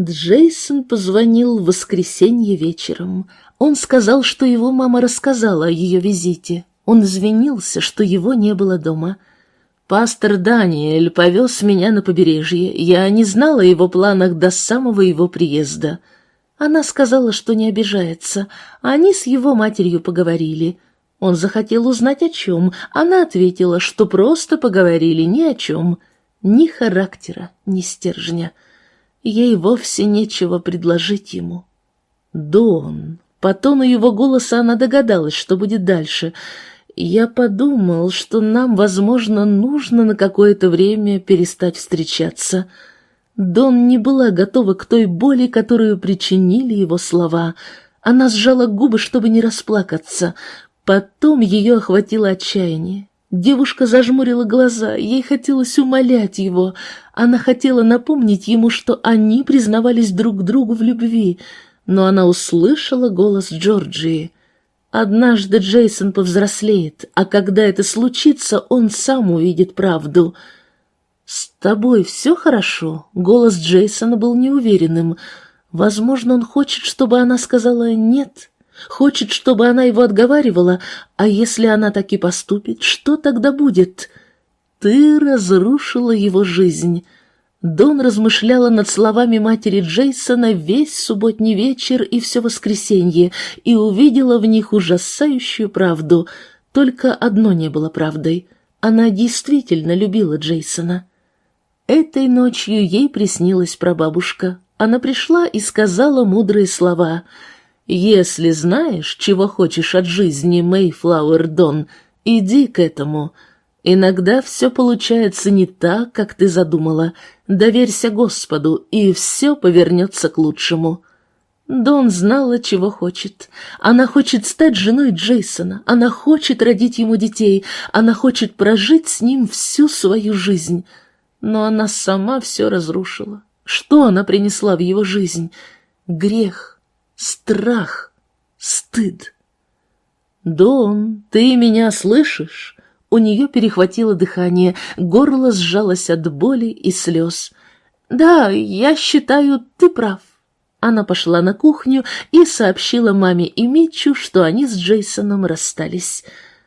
Джейсон позвонил в воскресенье вечером. Он сказал, что его мама рассказала о ее визите. Он извинился, что его не было дома. Пастор Даниэль повез меня на побережье. Я не знала о его планах до самого его приезда. Она сказала, что не обижается. Они с его матерью поговорили. Он захотел узнать о чем. Она ответила, что просто поговорили ни о чем. Ни характера, ни стержня. Ей вовсе нечего предложить ему. Дон. По тону его голоса она догадалась, что будет дальше — я подумал, что нам, возможно, нужно на какое-то время перестать встречаться. Дон не была готова к той боли, которую причинили его слова. Она сжала губы, чтобы не расплакаться. Потом ее охватило отчаяние. Девушка зажмурила глаза, ей хотелось умолять его. Она хотела напомнить ему, что они признавались друг другу в любви, но она услышала голос Джорджии — Однажды Джейсон повзрослеет, а когда это случится, он сам увидит правду. «С тобой все хорошо?» Голос Джейсона был неуверенным. Возможно, он хочет, чтобы она сказала «нет». Хочет, чтобы она его отговаривала, а если она так и поступит, что тогда будет? Ты разрушила его жизнь. Дон размышляла над словами матери Джейсона весь субботний вечер и все воскресенье и увидела в них ужасающую правду. Только одно не было правдой. Она действительно любила Джейсона. Этой ночью ей приснилась прабабушка. Она пришла и сказала мудрые слова. «Если знаешь, чего хочешь от жизни, Мэйфлауэр Дон, иди к этому». Иногда все получается не так, как ты задумала. Доверься Господу, и все повернется к лучшему. Дон знала, чего хочет. Она хочет стать женой Джейсона, она хочет родить ему детей, она хочет прожить с ним всю свою жизнь. Но она сама все разрушила. Что она принесла в его жизнь? Грех, страх, стыд. «Дон, ты меня слышишь?» У нее перехватило дыхание, горло сжалось от боли и слез. «Да, я считаю, ты прав». Она пошла на кухню и сообщила маме и Митчу, что они с Джейсоном расстались.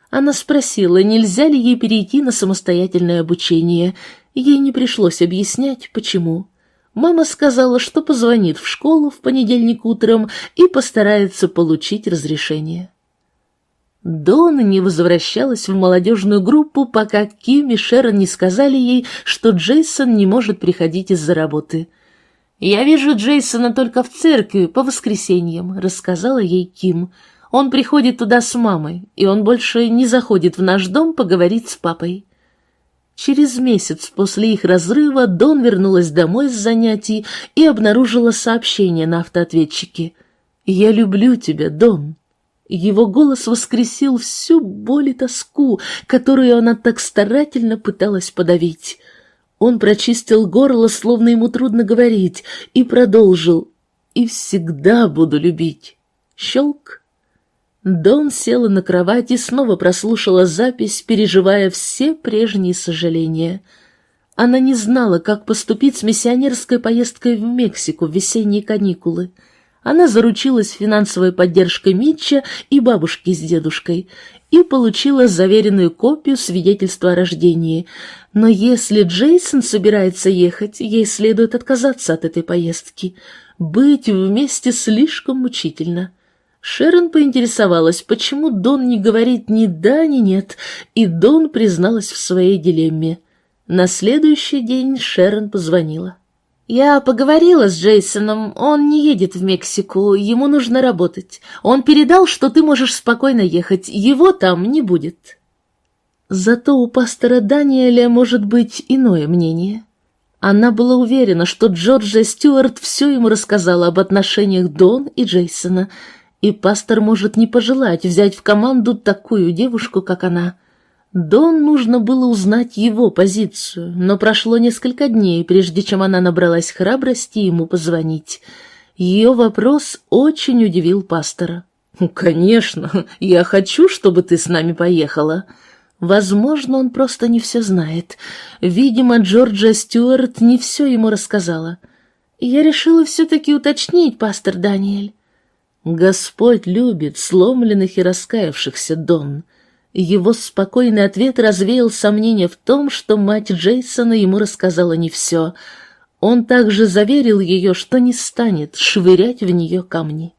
Она спросила, нельзя ли ей перейти на самостоятельное обучение. Ей не пришлось объяснять, почему. Мама сказала, что позвонит в школу в понедельник утром и постарается получить разрешение. Дона не возвращалась в молодежную группу, пока Ким и Шерон не сказали ей, что Джейсон не может приходить из-за работы. «Я вижу Джейсона только в церкви по воскресеньям», — рассказала ей Ким. «Он приходит туда с мамой, и он больше не заходит в наш дом поговорить с папой». Через месяц после их разрыва Дон вернулась домой с занятий и обнаружила сообщение на автоответчике. «Я люблю тебя, Дон». Его голос воскресил всю боль и тоску, которую она так старательно пыталась подавить. Он прочистил горло, словно ему трудно говорить, и продолжил «И всегда буду любить». Щелк. Дон села на кровать и снова прослушала запись, переживая все прежние сожаления. Она не знала, как поступить с миссионерской поездкой в Мексику в весенние каникулы. Она заручилась финансовой поддержкой Митча и бабушки с дедушкой и получила заверенную копию свидетельства о рождении. Но если Джейсон собирается ехать, ей следует отказаться от этой поездки. Быть вместе слишком мучительно. Шерон поинтересовалась, почему Дон не говорит ни да, ни нет, и Дон призналась в своей дилемме. На следующий день Шерон позвонила. «Я поговорила с Джейсоном, он не едет в Мексику, ему нужно работать. Он передал, что ты можешь спокойно ехать, его там не будет». Зато у пастора Даниэля может быть иное мнение. Она была уверена, что Джорджия Стюарт все ему рассказала об отношениях Дон и Джейсона, и пастор может не пожелать взять в команду такую девушку, как она. Дон нужно было узнать его позицию, но прошло несколько дней, прежде чем она набралась храбрости ему позвонить. Ее вопрос очень удивил пастора. «Конечно, я хочу, чтобы ты с нами поехала». Возможно, он просто не все знает. Видимо, Джорджа Стюарт не все ему рассказала. Я решила все-таки уточнить, пастор Даниэль. Господь любит сломленных и раскаявшихся Дон. Его спокойный ответ развеял сомнения в том, что мать Джейсона ему рассказала не все. Он также заверил ее, что не станет швырять в нее камни.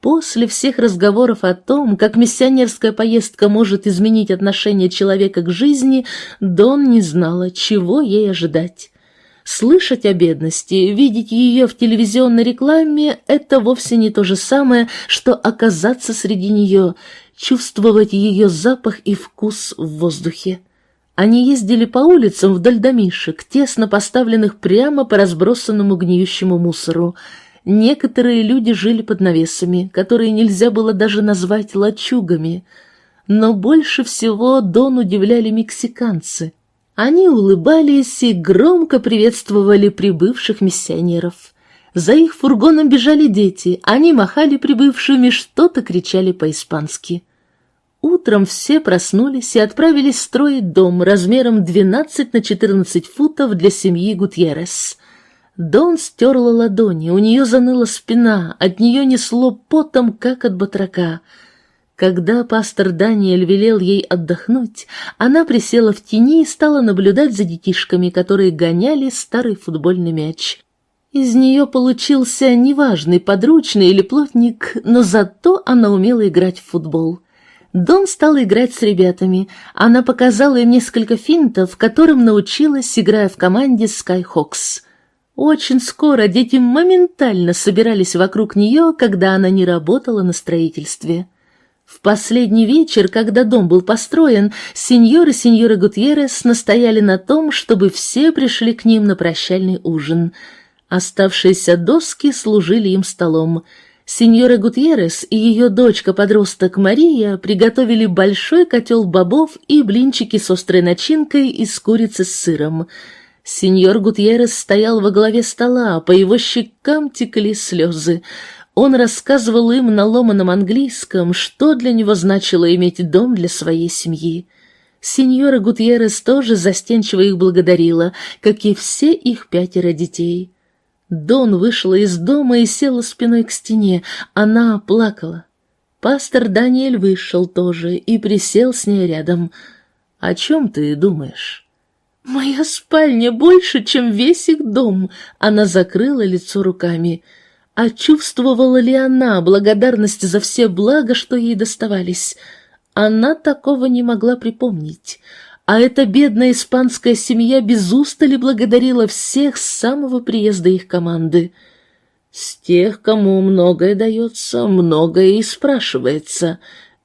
После всех разговоров о том, как миссионерская поездка может изменить отношение человека к жизни, Дон не знала, чего ей ожидать. Слышать о бедности, видеть ее в телевизионной рекламе – это вовсе не то же самое, что оказаться среди нее – чувствовать ее запах и вкус в воздухе. Они ездили по улицам вдоль домишек, тесно поставленных прямо по разбросанному гниющему мусору. Некоторые люди жили под навесами, которые нельзя было даже назвать лачугами. Но больше всего Дон удивляли мексиканцы. Они улыбались и громко приветствовали прибывших миссионеров. За их фургоном бежали дети, они махали прибывшими, что-то кричали по-испански. Утром все проснулись и отправились строить дом размером 12 на 14 футов для семьи Гутьеррес. Дон стерла ладони, у нее заныла спина, от нее несло потом, как от батрака. Когда пастор Даниэль велел ей отдохнуть, она присела в тени и стала наблюдать за детишками, которые гоняли старый футбольный мяч. Из нее получился неважный подручный или плотник, но зато она умела играть в футбол. Дон стала играть с ребятами. Она показала им несколько финтов, которым научилась, играя в команде Skyhawks. Очень скоро дети моментально собирались вокруг нее, когда она не работала на строительстве. В последний вечер, когда дом был построен, сеньор и сеньора Гутьеррес настояли на том, чтобы все пришли к ним на прощальный ужин. Оставшиеся доски служили им столом. Сеньора Гутьеррес и ее дочка-подросток Мария приготовили большой котел бобов и блинчики с острой начинкой из курицы с сыром. Сеньор Гутьеррес стоял во главе стола, по его щекам текли слезы. Он рассказывал им на ломаном английском, что для него значило иметь дом для своей семьи. Сеньора Гутьеррес тоже застенчиво их благодарила, как и все их пятеро детей. Дон вышла из дома и села спиной к стене. Она плакала. Пастор Даниэль вышел тоже и присел с ней рядом. «О чем ты думаешь?» «Моя спальня больше, чем весь их дом!» Она закрыла лицо руками. А чувствовала ли она благодарность за все блага, что ей доставались? Она такого не могла припомнить а эта бедная испанская семья без устали благодарила всех с самого приезда их команды. С тех, кому многое дается, многое и спрашивается.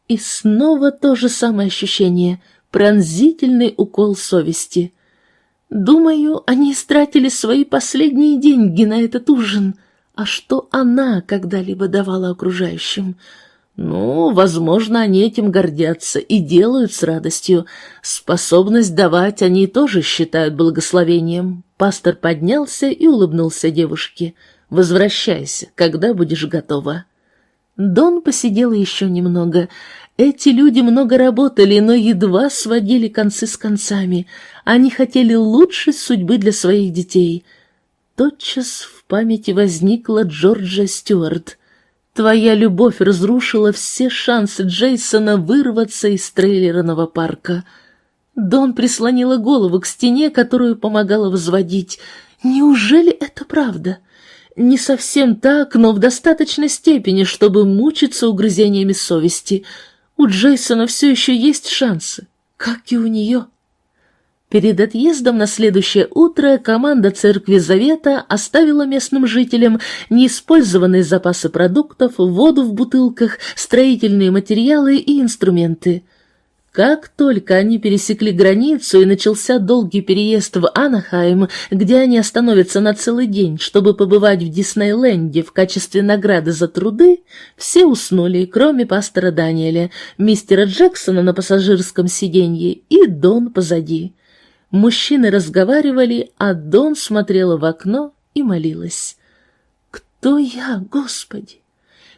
И снова то же самое ощущение, пронзительный укол совести. Думаю, они истратили свои последние деньги на этот ужин. А что она когда-либо давала окружающим — ну, возможно, они этим гордятся и делают с радостью. Способность давать они тоже считают благословением. Пастор поднялся и улыбнулся девушке. «Возвращайся, когда будешь готова». Дон посидела еще немного. Эти люди много работали, но едва сводили концы с концами. Они хотели лучшей судьбы для своих детей. Тотчас в памяти возникла Джорджа Стюарт — Твоя любовь разрушила все шансы Джейсона вырваться из трейлерного парка. Дон прислонила голову к стене, которую помогала возводить. Неужели это правда? Не совсем так, но в достаточной степени, чтобы мучиться угрызениями совести. У Джейсона все еще есть шансы, как и у нее. Перед отъездом на следующее утро команда Церкви Завета оставила местным жителям неиспользованные запасы продуктов, воду в бутылках, строительные материалы и инструменты. Как только они пересекли границу и начался долгий переезд в Анахайм, где они остановятся на целый день, чтобы побывать в Диснейленде в качестве награды за труды, все уснули, кроме пастора Даниэля, мистера Джексона на пассажирском сиденье и Дон позади. Мужчины разговаривали, а Дон смотрела в окно и молилась. «Кто я, Господи?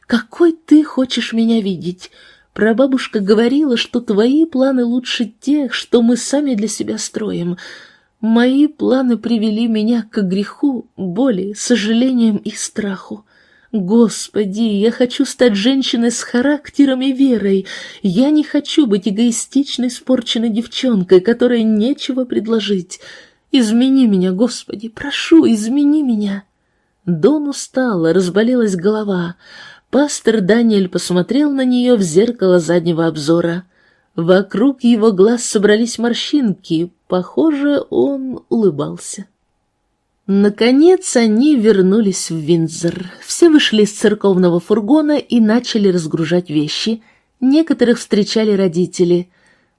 Какой Ты хочешь меня видеть?» Прабабушка говорила, что твои планы лучше тех, что мы сами для себя строим. Мои планы привели меня к греху, боли, сожалениям и страху. Господи, я хочу стать женщиной с характером и верой. Я не хочу быть эгоистичной, спорченной девчонкой, которой нечего предложить. Измени меня, Господи, прошу, измени меня. Дон устала, разболелась голова. Пастор Даниэль посмотрел на нее в зеркало заднего обзора. Вокруг его глаз собрались морщинки. Похоже, он улыбался. Наконец они вернулись в Виндзор. Все вышли из церковного фургона и начали разгружать вещи. Некоторых встречали родители.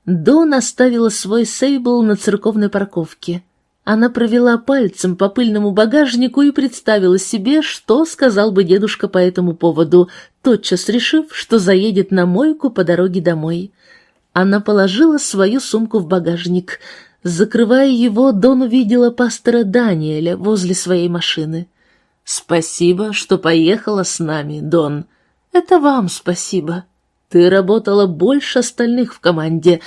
Дон оставила свой сейбл на церковной парковке. Она провела пальцем по пыльному багажнику и представила себе, что сказал бы дедушка по этому поводу, тотчас решив, что заедет на мойку по дороге домой. Она положила свою сумку в багажник — Закрывая его, Дон увидела пастора Даниэля возле своей машины. «Спасибо, что поехала с нами, Дон. Это вам спасибо. Ты работала больше остальных в команде».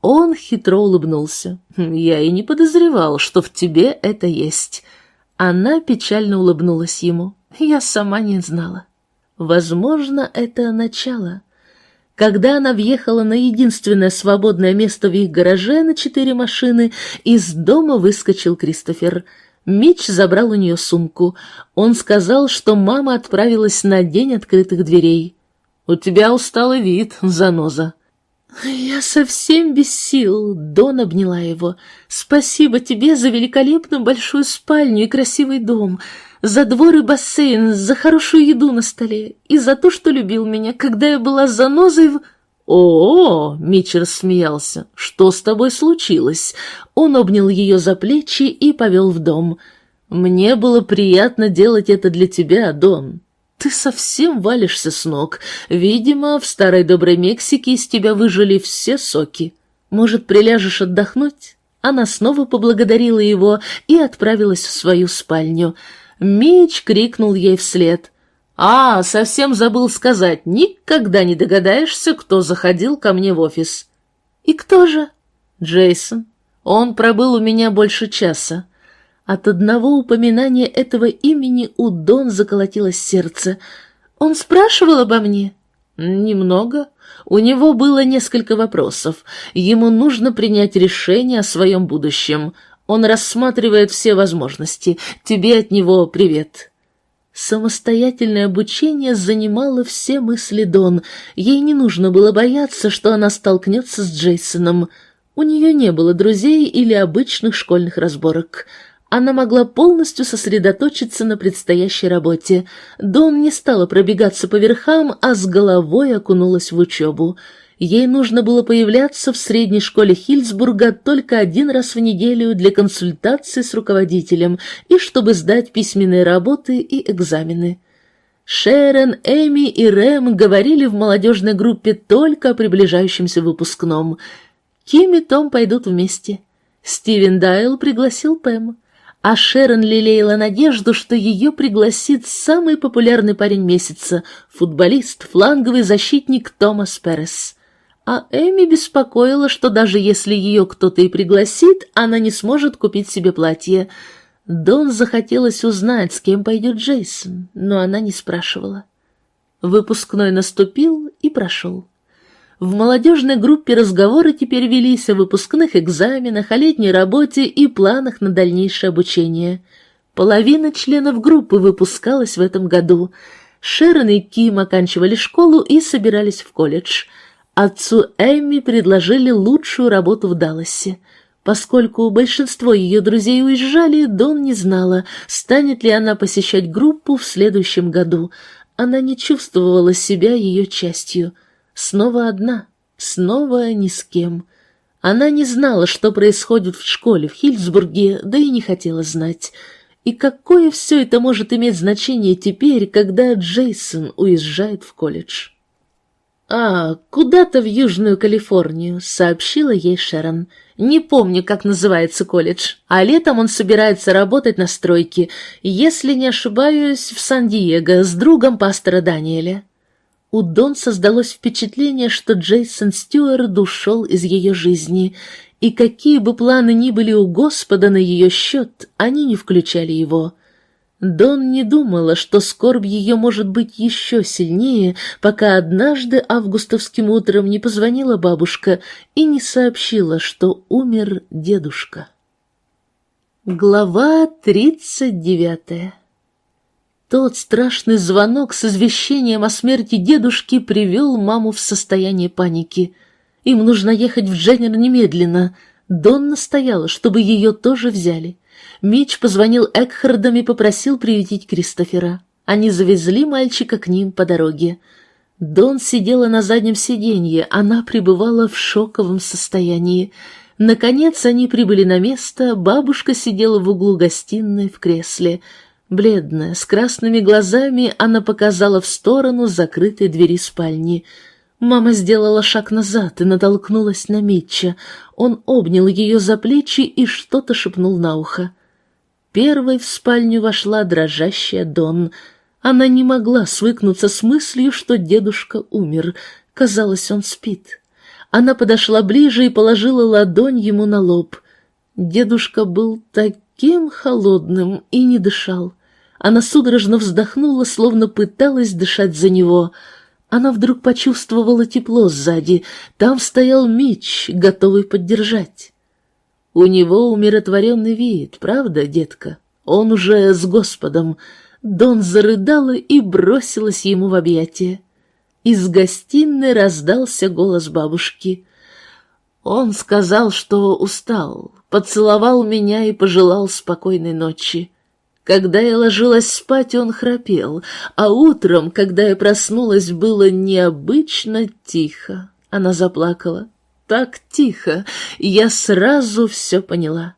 Он хитро улыбнулся. «Я и не подозревал, что в тебе это есть». Она печально улыбнулась ему. «Я сама не знала. Возможно, это начало». Когда она въехала на единственное свободное место в их гараже на четыре машины, из дома выскочил Кристофер. Мич забрал у нее сумку. Он сказал, что мама отправилась на день открытых дверей. «У тебя усталый вид, заноза». «Я совсем без сил», — Дон обняла его. «Спасибо тебе за великолепную большую спальню и красивый дом за двор и бассейн, за хорошую еду на столе и за то, что любил меня, когда я была занозой в... «О, -о, -о Митч рассмеялся. «Что с тобой случилось?» Он обнял ее за плечи и повел в дом. Мне было приятно делать это для тебя, Дон. Ты совсем валишься с ног. Видимо, в старой доброй Мексике из тебя выжили все соки. Может, приляжешь отдохнуть?» Она снова поблагодарила его и отправилась в свою спальню. Мич крикнул ей вслед. «А, совсем забыл сказать, никогда не догадаешься, кто заходил ко мне в офис». «И кто же?» «Джейсон. Он пробыл у меня больше часа. От одного упоминания этого имени у Дон заколотилось сердце. «Он спрашивал обо мне?» «Немного. У него было несколько вопросов. Ему нужно принять решение о своем будущем. Он рассматривает все возможности. Тебе от него привет». Самостоятельное обучение занимало все мысли Дон. Ей не нужно было бояться, что она столкнется с Джейсоном. У нее не было друзей или обычных школьных разборок. Она могла полностью сосредоточиться на предстоящей работе. Дон не стала пробегаться по верхам, а с головой окунулась в учебу. Ей нужно было появляться в средней школе Хильсбурга только один раз в неделю для консультации с руководителем и чтобы сдать письменные работы и экзамены. Шерон, Эми и Рэм говорили в молодежной группе только о приближающемся выпускном. Ким и Том пойдут вместе. Стивен Дайл пригласил Пэм а Шерон лелеяла надежду, что ее пригласит самый популярный парень месяца — футболист, фланговый защитник Томас Перес. А Эми беспокоила, что даже если ее кто-то и пригласит, она не сможет купить себе платье. Дон захотелось узнать, с кем пойдет Джейсон, но она не спрашивала. Выпускной наступил и прошел. В молодежной группе разговоры теперь велись о выпускных экзаменах, о летней работе и планах на дальнейшее обучение. Половина членов группы выпускалась в этом году. Шерон и Ким оканчивали школу и собирались в колледж. Отцу Эмми предложили лучшую работу в Далласе. Поскольку большинство ее друзей уезжали, Дон не знала, станет ли она посещать группу в следующем году. Она не чувствовала себя ее частью – Снова одна, снова ни с кем. Она не знала, что происходит в школе в Хильсбурге, да и не хотела знать. И какое все это может иметь значение теперь, когда Джейсон уезжает в колледж? «А, куда-то в Южную Калифорнию», — сообщила ей Шерон. «Не помню, как называется колледж, а летом он собирается работать на стройке, если не ошибаюсь, в Сан-Диего с другом пастора Даниэля». У Дон создалось впечатление, что Джейсон Стюарт ушел из ее жизни, и какие бы планы ни были у Господа на ее счет, они не включали его. Дон не думала, что скорбь ее может быть еще сильнее, пока однажды августовским утром не позвонила бабушка и не сообщила, что умер дедушка. Глава тридцать девятая тот страшный звонок с извещением о смерти дедушки привел маму в состояние паники. Им нужно ехать в Дженнер немедленно. Дон настояла, чтобы ее тоже взяли. Мич позвонил Экхардам и попросил приютить Кристофера. Они завезли мальчика к ним по дороге. Дон сидела на заднем сиденье, она пребывала в шоковом состоянии. Наконец они прибыли на место, бабушка сидела в углу гостиной в кресле — Бледная, с красными глазами, она показала в сторону закрытой двери спальни. Мама сделала шаг назад и натолкнулась на Митча. Он обнял ее за плечи и что-то шепнул на ухо. Первой в спальню вошла дрожащая Дон. Она не могла свыкнуться с мыслью, что дедушка умер. Казалось, он спит. Она подошла ближе и положила ладонь ему на лоб. Дедушка был таким холодным и не дышал. Она судорожно вздохнула, словно пыталась дышать за него. Она вдруг почувствовала тепло сзади. Там стоял Мич, готовый поддержать. У него умиротворенный вид, правда, детка? Он уже с Господом. Дон зарыдала и бросилась ему в объятия. Из гостиной раздался голос бабушки. Он сказал, что устал, поцеловал меня и пожелал спокойной ночи. Когда я ложилась спать, он храпел, а утром, когда я проснулась, было необычно тихо. Она заплакала. Так тихо, я сразу все поняла.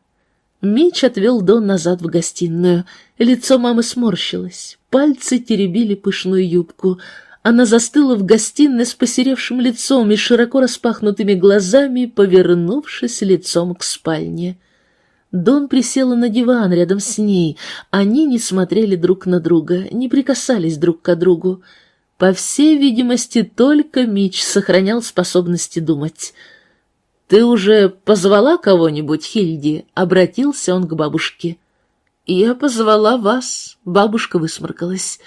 Мич отвел Дон назад в гостиную. Лицо мамы сморщилось, пальцы теребили пышную юбку. Она застыла в гостиной с посеревшим лицом и широко распахнутыми глазами, повернувшись лицом к спальне. Дон присела на диван рядом с ней. Они не смотрели друг на друга, не прикасались друг к другу. По всей видимости, только Мич сохранял способности думать — «Ты уже позвала кого-нибудь, Хильди?» — обратился он к бабушке. «Я позвала вас», — бабушка высморкалась.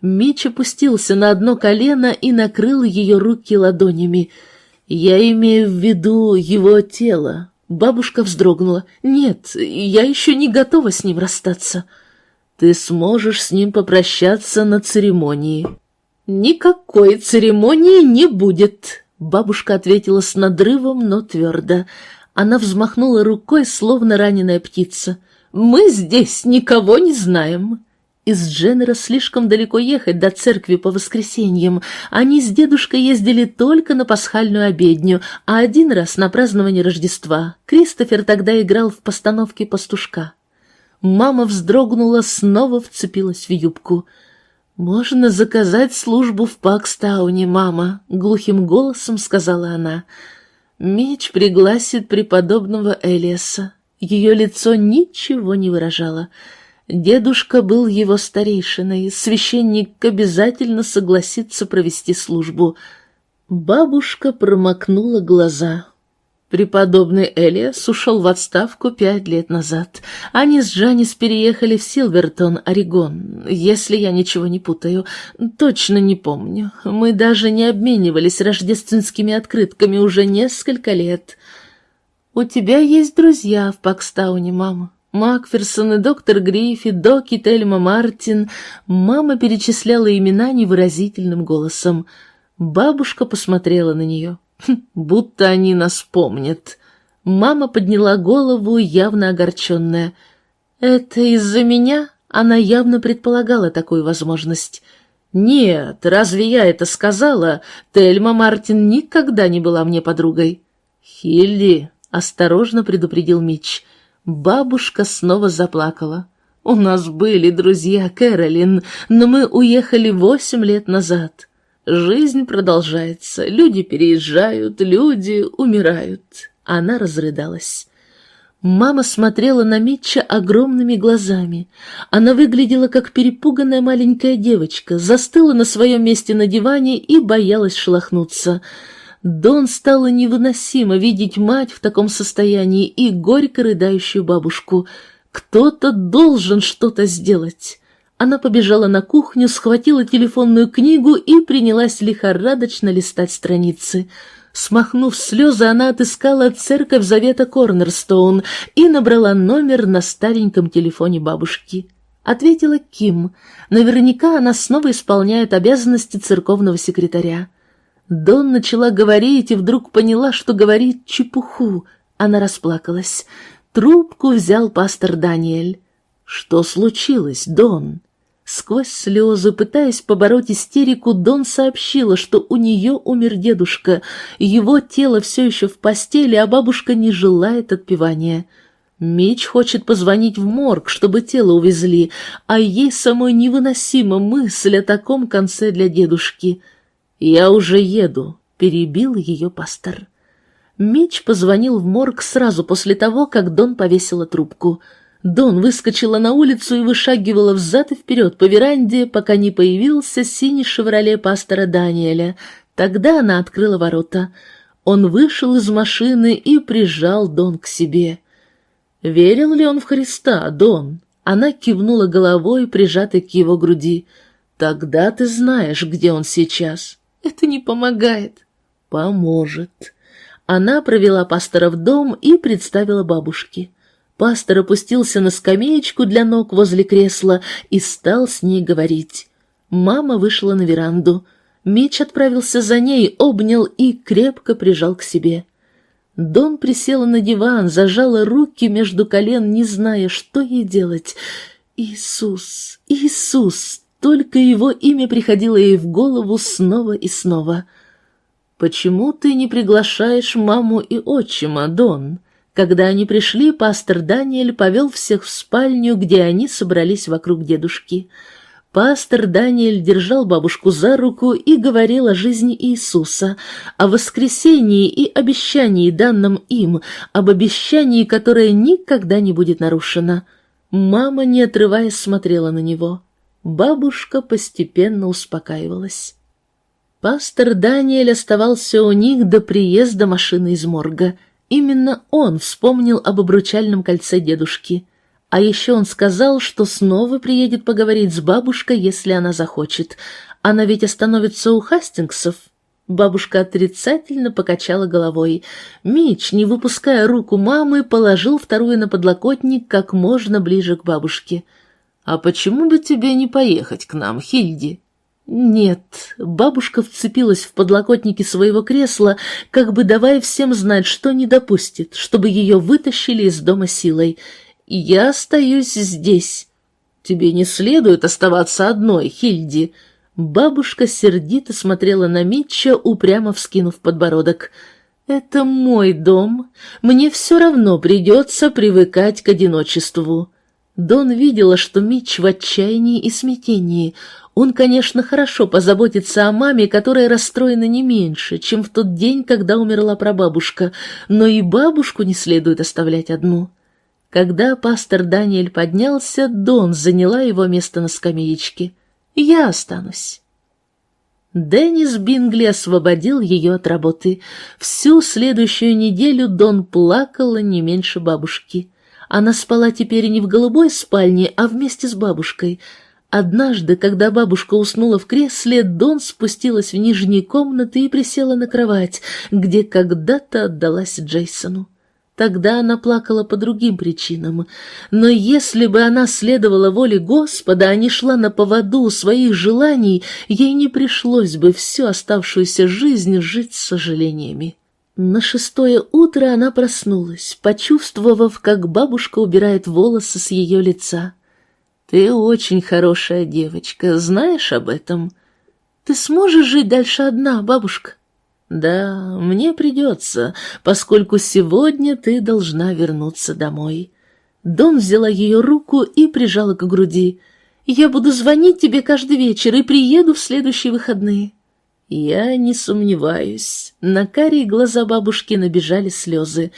Мич опустился на одно колено и накрыл ее руки ладонями. «Я имею в виду его тело». Бабушка вздрогнула. «Нет, я еще не готова с ним расстаться». «Ты сможешь с ним попрощаться на церемонии». «Никакой церемонии не будет», Бабушка ответила с надрывом, но твердо. Она взмахнула рукой, словно раненая птица. «Мы здесь никого не знаем». Из Дженнера слишком далеко ехать до церкви по воскресеньям. Они с дедушкой ездили только на пасхальную обедню, а один раз на празднование Рождества. Кристофер тогда играл в постановке «Пастушка». Мама вздрогнула, снова вцепилась в юбку. «Можно заказать службу в Пакстауне, мама», — глухим голосом сказала она. «Меч пригласит преподобного Элиаса». Ее лицо ничего не выражало. Дедушка был его старейшиной, священник обязательно согласится провести службу. Бабушка промокнула глаза. Преподобный Элиас ушел в отставку пять лет назад. Они с Джанис переехали в Силвертон, Орегон, если я ничего не путаю. Точно не помню. Мы даже не обменивались рождественскими открытками уже несколько лет. У тебя есть друзья в Пакстауне, мама. Макферсон и доктор Гриффи, Доки, Тельма Мартин. Мама перечисляла имена невыразительным голосом. Бабушка посмотрела на нее. будто они нас помнят. Мама подняла голову, явно огорченная. «Это из-за меня?» Она явно предполагала такую возможность. «Нет, разве я это сказала? Тельма Мартин никогда не была мне подругой». «Хильди», — осторожно предупредил Мич. Бабушка снова заплакала. «У нас были друзья, Кэролин, но мы уехали восемь лет назад. Жизнь продолжается, люди переезжают, люди умирают. Она разрыдалась. Мама смотрела на Митча огромными глазами. Она выглядела как перепуганная маленькая девочка, застыла на своем месте на диване и боялась шелохнуться. Дон стало невыносимо видеть мать в таком состоянии и горько рыдающую бабушку. Кто-то должен что-то сделать. Она побежала на кухню, схватила телефонную книгу и принялась лихорадочно листать страницы. Смахнув слезы, она отыскала церковь Завета Корнерстоун и набрала номер на стареньком телефоне бабушки. Ответила Ким. Наверняка она снова исполняет обязанности церковного секретаря. Дон начала говорить и вдруг поняла, что говорит чепуху. Она расплакалась. Трубку взял пастор Даниэль. «Что случилось, Дон?» Сквозь слезы, пытаясь побороть истерику, Дон сообщила, что у нее умер дедушка, его тело все еще в постели, а бабушка не желает отпевания. Меч хочет позвонить в морг, чтобы тело увезли, а ей самой невыносима мысль о таком конце для дедушки. «Я уже еду», — перебил ее пастор. Меч позвонил в морг сразу после того, как Дон повесила трубку — Дон выскочила на улицу и вышагивала взад и вперед по веранде, пока не появился синий шевроле пастора Даниэля. Тогда она открыла ворота. Он вышел из машины и прижал Дон к себе. Верил ли он в Христа, Дон? Она кивнула головой, прижатой к его груди. Тогда ты знаешь, где он сейчас. Это не помогает. Поможет. Она провела пастора в дом и представила бабушке. Пастор опустился на скамеечку для ног возле кресла и стал с ней говорить. Мама вышла на веранду. Меч отправился за ней, обнял и крепко прижал к себе. Дон присела на диван, зажала руки между колен, не зная, что ей делать. «Иисус! Иисус!» Только его имя приходило ей в голову снова и снова. «Почему ты не приглашаешь маму и отчима, Дон?» Когда они пришли, пастор Даниэль повел всех в спальню, где они собрались вокруг дедушки. Пастор Даниэль держал бабушку за руку и говорил о жизни Иисуса, о воскресении и обещании, данном им, об обещании, которое никогда не будет нарушено. Мама, не отрываясь, смотрела на него. Бабушка постепенно успокаивалась. Пастор Даниэль оставался у них до приезда машины из морга. Именно он вспомнил об обручальном кольце дедушки. А еще он сказал, что снова приедет поговорить с бабушкой, если она захочет. Она ведь остановится у Хастингсов. Бабушка отрицательно покачала головой. Мич, не выпуская руку мамы, положил вторую на подлокотник как можно ближе к бабушке. «А почему бы тебе не поехать к нам, Хильди?» «Нет». Бабушка вцепилась в подлокотники своего кресла, как бы давая всем знать, что не допустит, чтобы ее вытащили из дома силой. Я остаюсь здесь. Тебе не следует оставаться одной, Хильди. Бабушка сердито смотрела на Митча, упрямо вскинув подбородок. Это мой дом. Мне все равно придется привыкать к одиночеству. Дон видела, что Митч в отчаянии и смятении. Он, конечно, хорошо позаботится о маме, которая расстроена не меньше, чем в тот день, когда умерла прабабушка, но и бабушку не следует оставлять одну. Когда пастор Даниэль поднялся, Дон заняла его место на скамеечке. «Я останусь». Деннис Бингли освободил ее от работы. Всю следующую неделю Дон плакала не меньше бабушки. Она спала теперь не в голубой спальне, а вместе с бабушкой. Однажды, когда бабушка уснула в кресле, Дон спустилась в нижние комнаты и присела на кровать, где когда-то отдалась Джейсону. Тогда она плакала по другим причинам. Но если бы она следовала воле Господа, а не шла на поводу своих желаний, ей не пришлось бы всю оставшуюся жизнь жить с сожалениями. На шестое утро она проснулась, почувствовав, как бабушка убирает волосы с ее лица. «Ты очень хорошая девочка, знаешь об этом? Ты сможешь жить дальше одна, бабушка?» «Да, мне придется, поскольку сегодня ты должна вернуться домой». Дон взяла ее руку и прижала к груди. «Я буду звонить тебе каждый вечер и приеду в следующие выходные». «Я не сомневаюсь». На карие глаза бабушки набежали слезы.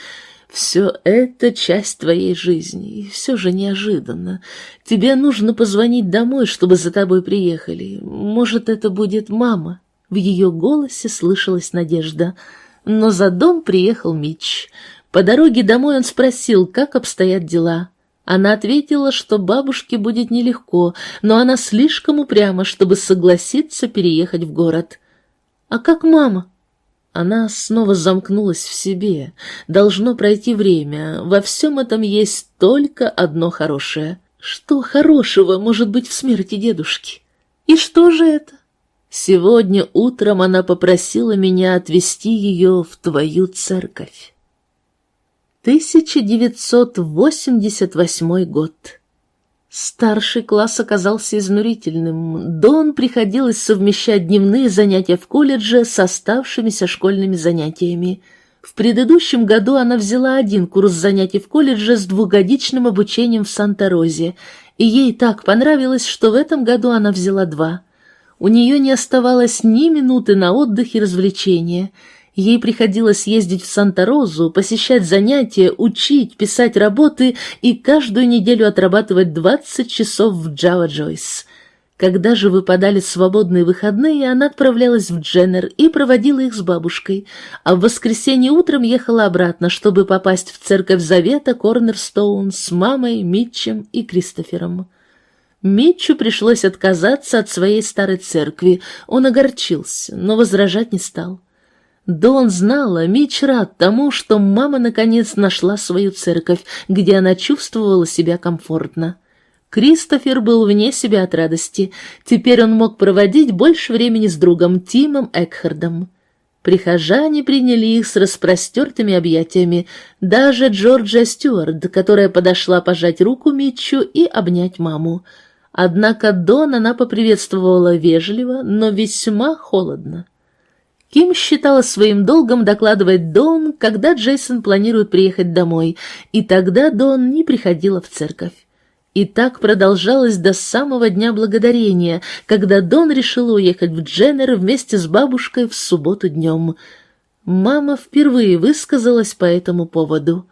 «Все это часть твоей жизни, и все же неожиданно. Тебе нужно позвонить домой, чтобы за тобой приехали. Может, это будет мама?» В ее голосе слышалась надежда. Но за дом приехал Мич. По дороге домой он спросил, как обстоят дела. Она ответила, что бабушке будет нелегко, но она слишком упряма, чтобы согласиться переехать в город. «А как мама?» Она снова замкнулась в себе. Должно пройти время. Во всем этом есть только одно хорошее. Что хорошего может быть в смерти дедушки? И что же это? Сегодня утром она попросила меня отвезти ее в твою церковь. 1988 год. Старший класс оказался изнурительным. Дон приходилось совмещать дневные занятия в колледже с оставшимися школьными занятиями. В предыдущем году она взяла один курс занятий в колледже с двухгодичным обучением в Санта-Розе, и ей так понравилось, что в этом году она взяла два – у нее не оставалось ни минуты на отдых и развлечения. Ей приходилось ездить в Санта-Розу, посещать занятия, учить, писать работы и каждую неделю отрабатывать 20 часов в Джава Джойс. Когда же выпадали свободные выходные, она отправлялась в Дженнер и проводила их с бабушкой, а в воскресенье утром ехала обратно, чтобы попасть в церковь Завета Корнерстоун с мамой, Митчем и Кристофером. Митчу пришлось отказаться от своей старой церкви. Он огорчился, но возражать не стал. Дон знала, Митч рад тому, что мама наконец нашла свою церковь, где она чувствовала себя комфортно. Кристофер был вне себя от радости. Теперь он мог проводить больше времени с другом Тимом Экхардом. Прихожане приняли их с распростертыми объятиями, даже Джорджия Стюарт, которая подошла пожать руку Митчу и обнять маму. Однако Дон она поприветствовала вежливо, но весьма холодно. Ким считала своим долгом докладывать Дон, когда Джейсон планирует приехать домой, и тогда Дон не приходила в церковь. И так продолжалось до самого Дня Благодарения, когда Дон решила уехать в Дженнер вместе с бабушкой в субботу днем. Мама впервые высказалась по этому поводу.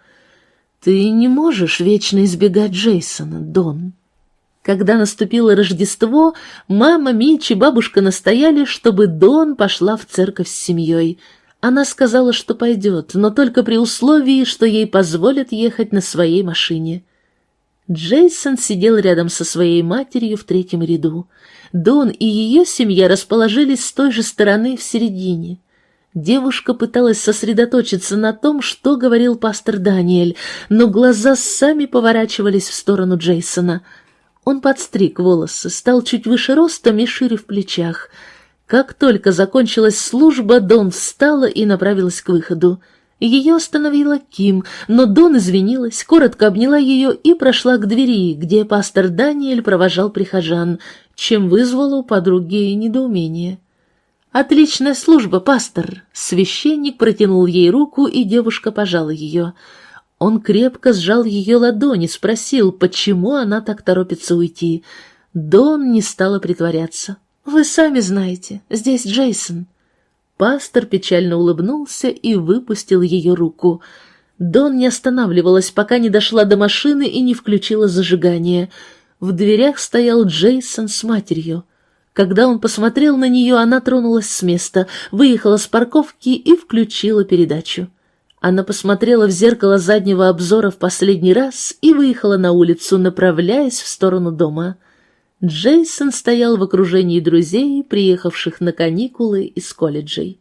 «Ты не можешь вечно избегать Джейсона, Дон». Когда наступило Рождество, мама, Мич и бабушка настояли, чтобы Дон пошла в церковь с семьей. Она сказала, что пойдет, но только при условии, что ей позволят ехать на своей машине. Джейсон сидел рядом со своей матерью в третьем ряду. Дон и ее семья расположились с той же стороны в середине. Девушка пыталась сосредоточиться на том, что говорил пастор Даниэль, но глаза сами поворачивались в сторону Джейсона. Он подстриг волосы, стал чуть выше ростом и шире в плечах. Как только закончилась служба, Дон встала и направилась к выходу. Ее остановила Ким, но Дон извинилась, коротко обняла ее и прошла к двери, где пастор Даниэль провожал прихожан, чем вызвало у подруги недоумение. «Отличная служба, пастор!» Священник протянул ей руку, и девушка пожала ее. Он крепко сжал ее ладони, спросил, почему она так торопится уйти. Дон не стала притворяться. «Вы сами знаете, здесь Джейсон». Пастор печально улыбнулся и выпустил ее руку. Дон не останавливалась, пока не дошла до машины и не включила зажигание. В дверях стоял Джейсон с матерью. Когда он посмотрел на нее, она тронулась с места, выехала с парковки и включила передачу. Она посмотрела в зеркало заднего обзора в последний раз и выехала на улицу, направляясь в сторону дома. Джейсон стоял в окружении друзей, приехавших на каникулы из колледжей.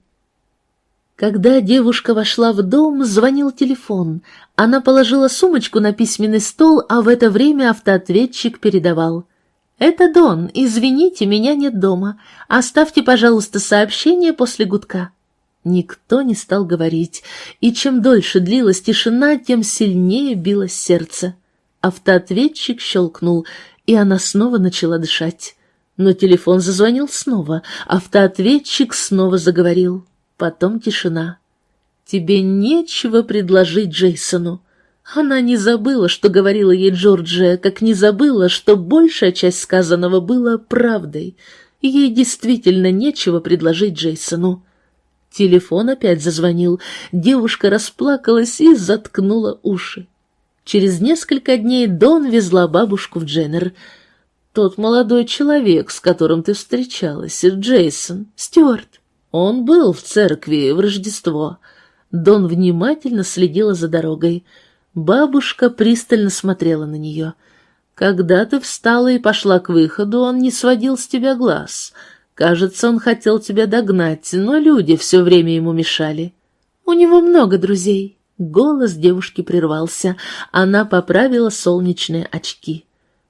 Когда девушка вошла в дом, звонил телефон. Она положила сумочку на письменный стол, а в это время автоответчик передавал. «Это Дон, извините, меня нет дома. Оставьте, пожалуйста, сообщение после гудка». Никто не стал говорить, и чем дольше длилась тишина, тем сильнее билось сердце. Автоответчик щелкнул, и она снова начала дышать. Но телефон зазвонил снова, автоответчик снова заговорил. Потом тишина. «Тебе нечего предложить Джейсону». Она не забыла, что говорила ей Джорджия, как не забыла, что большая часть сказанного была правдой. Ей действительно нечего предложить Джейсону. Телефон опять зазвонил. Девушка расплакалась и заткнула уши. Через несколько дней Дон везла бабушку в Дженнер. «Тот молодой человек, с которым ты встречалась, Джейсон, Стюарт. Он был в церкви в Рождество». Дон внимательно следила за дорогой. Бабушка пристально смотрела на нее. «Когда ты встала и пошла к выходу, он не сводил с тебя глаз. Кажется, он хотел тебя догнать, но люди все время ему мешали. У него много друзей». Голос девушки прервался. Она поправила солнечные очки.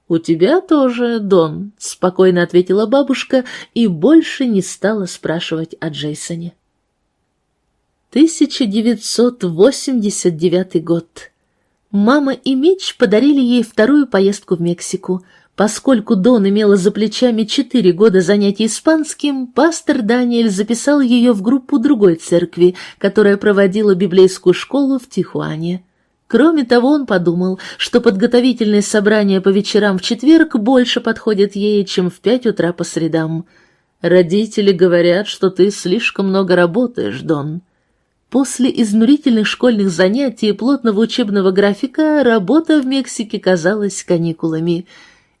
«У тебя тоже, Дон», — спокойно ответила бабушка и больше не стала спрашивать о Джейсоне. 1989 год. Мама и Мич подарили ей вторую поездку в Мексику. Поскольку Дон имела за плечами четыре года занятий испанским, пастор Даниэль записал ее в группу другой церкви, которая проводила библейскую школу в Тихуане. Кроме того, он подумал, что подготовительные собрания по вечерам в четверг больше подходят ей, чем в пять утра по средам. «Родители говорят, что ты слишком много работаешь, Дон». После изнурительных школьных занятий и плотного учебного графика работа в Мексике казалась каникулами.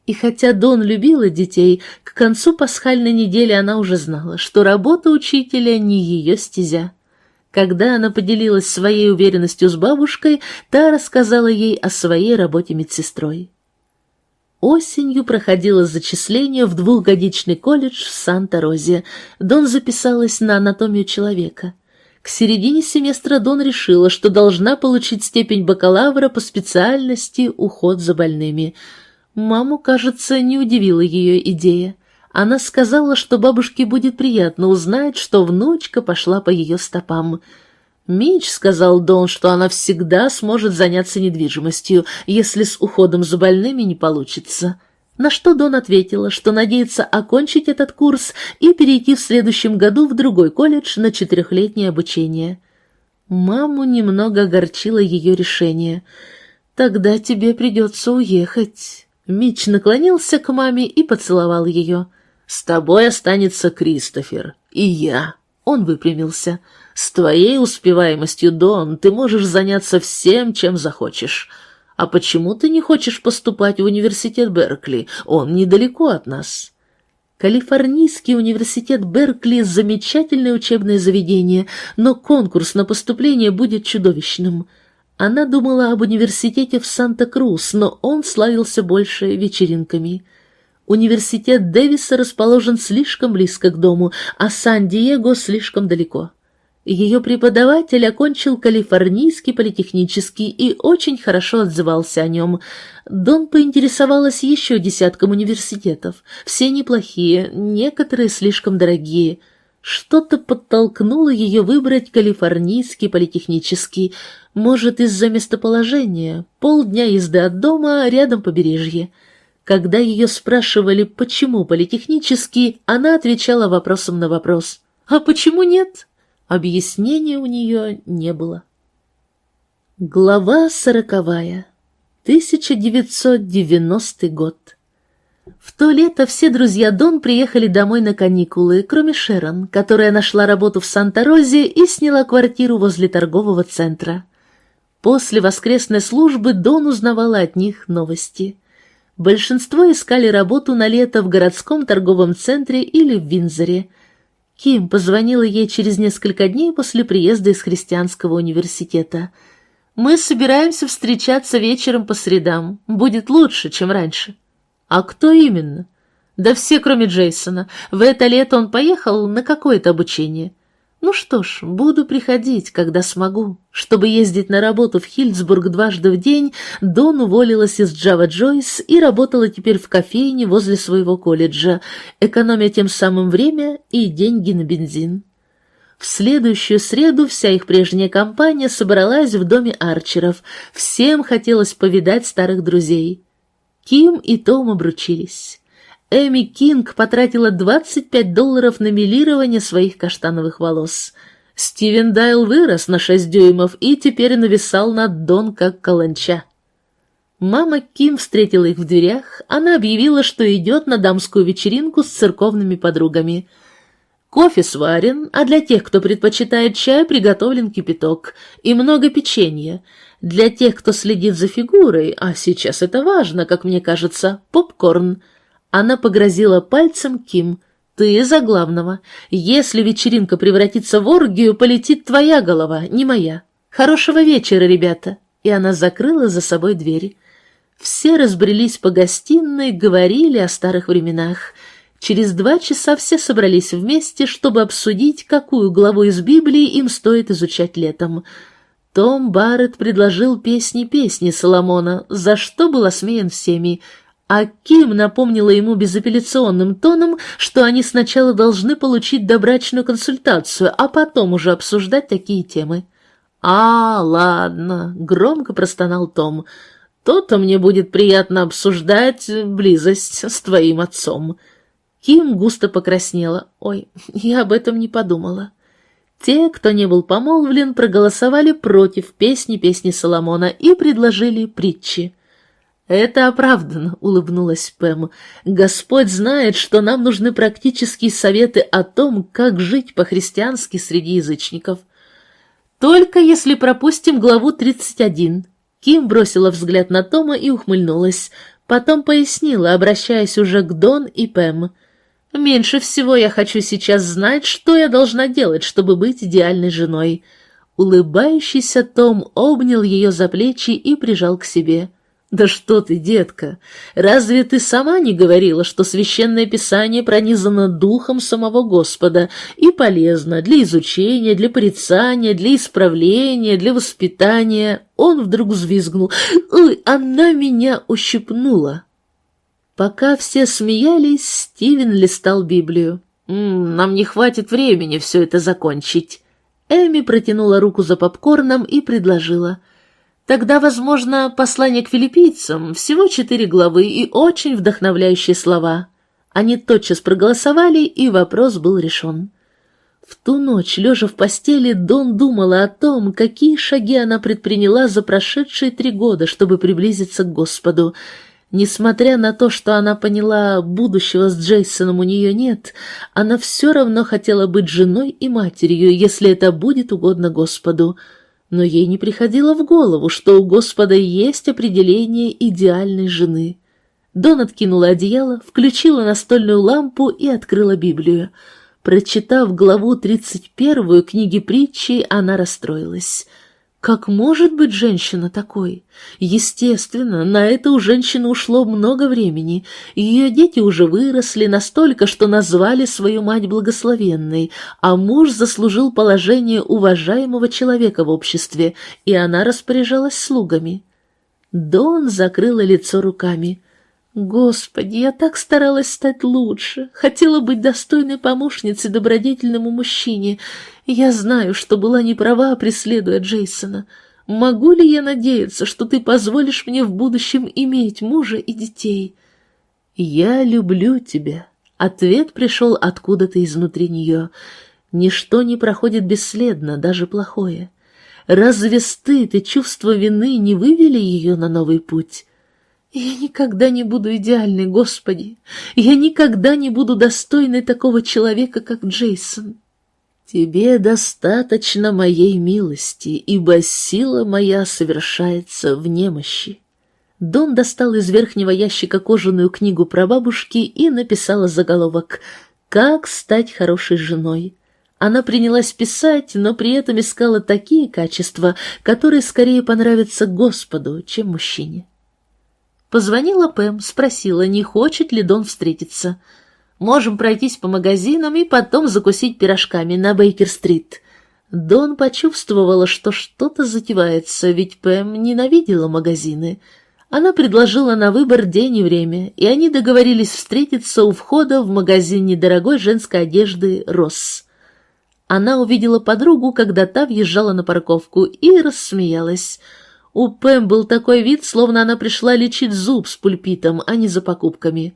И хотя Дон любила детей, к концу пасхальной недели она уже знала, что работа учителя не ее стезя. Когда она поделилась своей уверенностью с бабушкой, та рассказала ей о своей работе медсестрой. Осенью проходило зачисление в двухгодичный колледж в Санта-Розе. Дон записалась на анатомию человека. К середине семестра Дон решила, что должна получить степень бакалавра по специальности «Уход за больными». Маму, кажется, не удивила ее идея. Она сказала, что бабушке будет приятно узнать, что внучка пошла по ее стопам. Мич сказал Дон, что она всегда сможет заняться недвижимостью, если с уходом за больными не получится. на что Дон ответила, что надеется окончить этот курс и перейти в следующем году в другой колледж на четырехлетнее обучение. Маму немного огорчило ее решение. «Тогда тебе придется уехать». Мич наклонился к маме и поцеловал ее. «С тобой останется Кристофер. И я». Он выпрямился. «С твоей успеваемостью, Дон, ты можешь заняться всем, чем захочешь. А почему ты не хочешь поступать в университет Беркли? Он недалеко от нас». Калифорнийский университет Беркли – замечательное учебное заведение, но конкурс на поступление будет чудовищным. Она думала об университете в Санта-Крус, но он славился больше вечеринками. Университет Дэвиса расположен слишком близко к дому, а Сан-Диего слишком далеко. Ее преподаватель окончил Калифорнийский политехнический и очень хорошо отзывался о нем. Дон поинтересовалась еще десятком университетов. Все неплохие, некоторые слишком дорогие. Что-то подтолкнуло ее выбрать Калифорнийский политехнический. Может, из-за местоположения. Полдня езды от дома, рядом побережье. Когда ее спрашивали, почему политехнический, она отвечала вопросом на вопрос. «А почему нет?» Объяснения у нее не было. Глава сороковая. 1990 год. В то лето все друзья Дон приехали домой на каникулы, кроме Шерон, которая нашла работу в Санта-Розе и сняла квартиру возле торгового центра. После воскресной службы Дон узнавала от них новости. Большинство искали работу на лето в городском торговом центре или в Винзоре – Ким позвонила ей через несколько дней после приезда из христианского университета. «Мы собираемся встречаться вечером по средам. Будет лучше, чем раньше». «А кто именно?» «Да все, кроме Джейсона. В это лето он поехал на какое-то обучение. Ну что ж, буду приходить, когда смогу. Чтобы ездить на работу в Хильдсбург дважды в день, Дон уволилась из Джава Джойс и работала теперь в кофейне возле своего колледжа, экономя тем самым время и деньги на бензин. В следующую среду вся их прежняя компания собралась в доме Арчеров. Всем хотелось повидать старых друзей. Ким и Том обручились. Эми Кинг потратила 25 долларов на милирование своих каштановых волос. Стивен Дайл вырос на 6 дюймов и теперь нависал над Дон как каланча. Мама Ким встретила их в дверях, она объявила, что идет на дамскую вечеринку с церковными подругами. Кофе сварен, а для тех, кто предпочитает чай, приготовлен кипяток и много печенья. Для тех, кто следит за фигурой, а сейчас это важно, как мне кажется, попкорн – она погрозила пальцем Ким. «Ты за главного. Если вечеринка превратится в оргию, полетит твоя голова, не моя. Хорошего вечера, ребята!» И она закрыла за собой двери. Все разбрелись по гостиной, говорили о старых временах. Через два часа все собрались вместе, чтобы обсудить, какую главу из Библии им стоит изучать летом. Том Барретт предложил песни-песни Соломона, за что был осмеян всеми, а Ким напомнила ему безапелляционным тоном, что они сначала должны получить добрачную консультацию, а потом уже обсуждать такие темы. «А, ладно», — громко простонал Том, — «то-то мне будет приятно обсуждать близость с твоим отцом». Ким густо покраснела. «Ой, я об этом не подумала». Те, кто не был помолвлен, проголосовали против песни песни Соломона и предложили притчи. «Это оправдано», — улыбнулась Пэм. «Господь знает, что нам нужны практические советы о том, как жить по-христиански среди язычников». «Только если пропустим главу 31». Ким бросила взгляд на Тома и ухмыльнулась. Потом пояснила, обращаясь уже к Дон и Пэм. «Меньше всего я хочу сейчас знать, что я должна делать, чтобы быть идеальной женой». Улыбающийся Том обнял ее за плечи и прижал к себе. «Да что ты, детка! Разве ты сама не говорила, что священное писание пронизано духом самого Господа и полезно для изучения, для порицания, для исправления, для воспитания?» Он вдруг взвизгнул. «Ой, она меня ущипнула!» Пока все смеялись, Стивен листал Библию. «М -м, «Нам не хватит времени все это закончить». Эми протянула руку за попкорном и предложила — Тогда, возможно, послание к филиппийцам, всего четыре главы и очень вдохновляющие слова. Они тотчас проголосовали, и вопрос был решен. В ту ночь, лежа в постели, Дон думала о том, какие шаги она предприняла за прошедшие три года, чтобы приблизиться к Господу. Несмотря на то, что она поняла, будущего с Джейсоном у нее нет, она все равно хотела быть женой и матерью, если это будет угодно Господу. Но ей не приходило в голову, что у Господа есть определение идеальной жены. Дон откинула одеяло, включила настольную лампу и открыла Библию. Прочитав главу 31 книги притчи, она расстроилась. Как может быть женщина такой? Естественно, на это у женщины ушло много времени. Ее дети уже выросли настолько, что назвали свою мать благословенной, а муж заслужил положение уважаемого человека в обществе, и она распоряжалась слугами. Дон закрыла лицо руками. Господи, я так старалась стать лучше, хотела быть достойной помощницей добродетельному мужчине. Я знаю, что была не права, преследуя Джейсона. Могу ли я надеяться, что ты позволишь мне в будущем иметь мужа и детей? Я люблю тебя. Ответ пришел откуда-то изнутри нее. Ничто не проходит бесследно, даже плохое. Разве стыд и чувство вины не вывели ее на новый путь? Я никогда не буду идеальной, Господи. Я никогда не буду достойной такого человека, как Джейсон. Тебе достаточно моей милости, ибо сила моя совершается в немощи. Дон достал из верхнего ящика кожаную книгу про бабушки и написала заголовок «Как стать хорошей женой». Она принялась писать, но при этом искала такие качества, которые скорее понравятся Господу, чем мужчине. Позвонила Пэм, спросила, не хочет ли Дон встретиться. Можем пройтись по магазинам и потом закусить пирожками на Бейкер-стрит. Дон почувствовала, что что-то затевается, ведь Пэм ненавидела магазины. Она предложила на выбор день и время, и они договорились встретиться у входа в магазин недорогой женской одежды «Росс». Она увидела подругу, когда та въезжала на парковку, и рассмеялась — у Пэм был такой вид, словно она пришла лечить зуб с пульпитом, а не за покупками.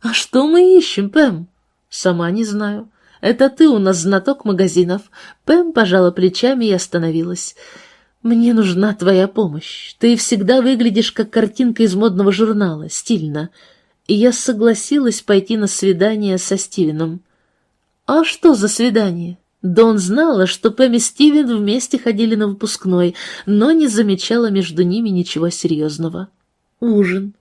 «А что мы ищем, Пэм?» «Сама не знаю. Это ты у нас знаток магазинов». Пэм пожала плечами и остановилась. «Мне нужна твоя помощь. Ты всегда выглядишь как картинка из модного журнала, стильно». И я согласилась пойти на свидание со Стивеном. «А что за свидание?» Дон знала, что Пэм и Стивен вместе ходили на выпускной, но не замечала между ними ничего серьезного. Ужин.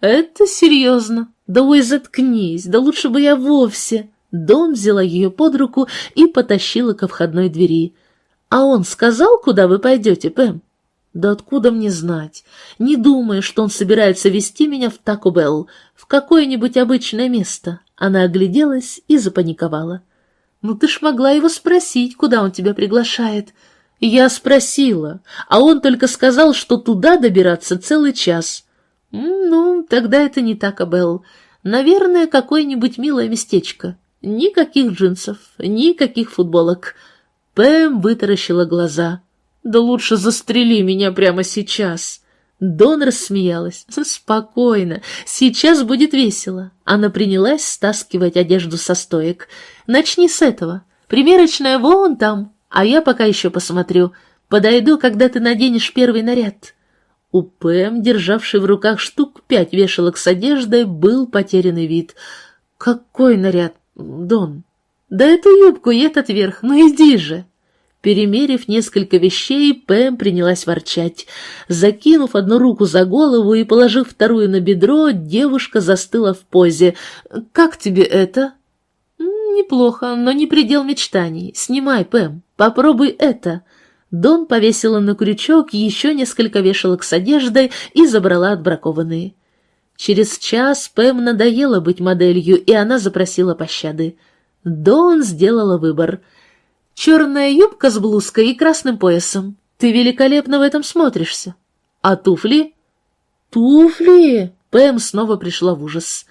Это серьезно. Да ой, заткнись, да лучше бы я вовсе. Дон взяла ее под руку и потащила ко входной двери. А он сказал, куда вы пойдете, Пэм? Да откуда мне знать? Не думаю, что он собирается вести меня в Тако Белл, в какое-нибудь обычное место. Она огляделась и запаниковала. «Ну ты ж могла его спросить, куда он тебя приглашает». Я спросила, а он только сказал, что туда добираться целый час. Ну, тогда это не так, Абелл. Наверное, какое-нибудь милое местечко. Никаких джинсов, никаких футболок. Пэм вытаращила глаза. Да лучше застрели меня прямо сейчас. Дон рассмеялась. «Спокойно, сейчас будет весело». Она принялась стаскивать одежду со стоек. «Начни с этого. Примерочная вон там, а я пока еще посмотрю. Подойду, когда ты наденешь первый наряд». У Пэм, державшей в руках штук пять вешалок с одеждой, был потерянный вид. «Какой наряд, Дон?» «Да эту юбку и этот верх, ну иди же!» Перемерив несколько вещей, Пэм принялась ворчать. Закинув одну руку за голову и положив вторую на бедро, девушка застыла в позе. «Как тебе это?» «Неплохо, но не предел мечтаний. Снимай, Пэм, попробуй это». Дон повесила на крючок еще несколько вешалок с одеждой и забрала отбракованные. Через час Пэм надоело быть моделью, и она запросила пощады. Дон сделала выбор — Черная юбка с блузкой и красным поясом. Ты великолепно в этом смотришься. А туфли? Туфли? Пэм снова пришла в ужас.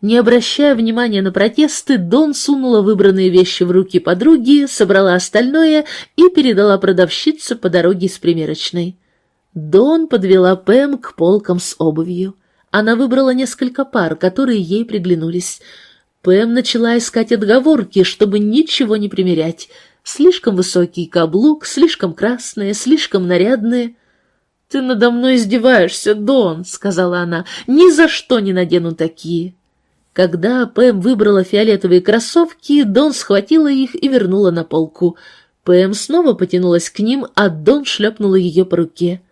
Не обращая внимания на протесты, Дон сунула выбранные вещи в руки подруги, собрала остальное и передала продавщице по дороге из примерочной. Дон подвела Пэм к полкам с обувью. Она выбрала несколько пар, которые ей приглянулись. Пэм начала искать отговорки, чтобы ничего не примерять. Слишком высокий каблук, слишком красные, слишком нарядные. «Ты надо мной издеваешься, Дон», — сказала она. «Ни за что не надену такие». Когда Пэм выбрала фиолетовые кроссовки, Дон схватила их и вернула на полку. Пэм снова потянулась к ним, а Дон шлепнула ее по руке.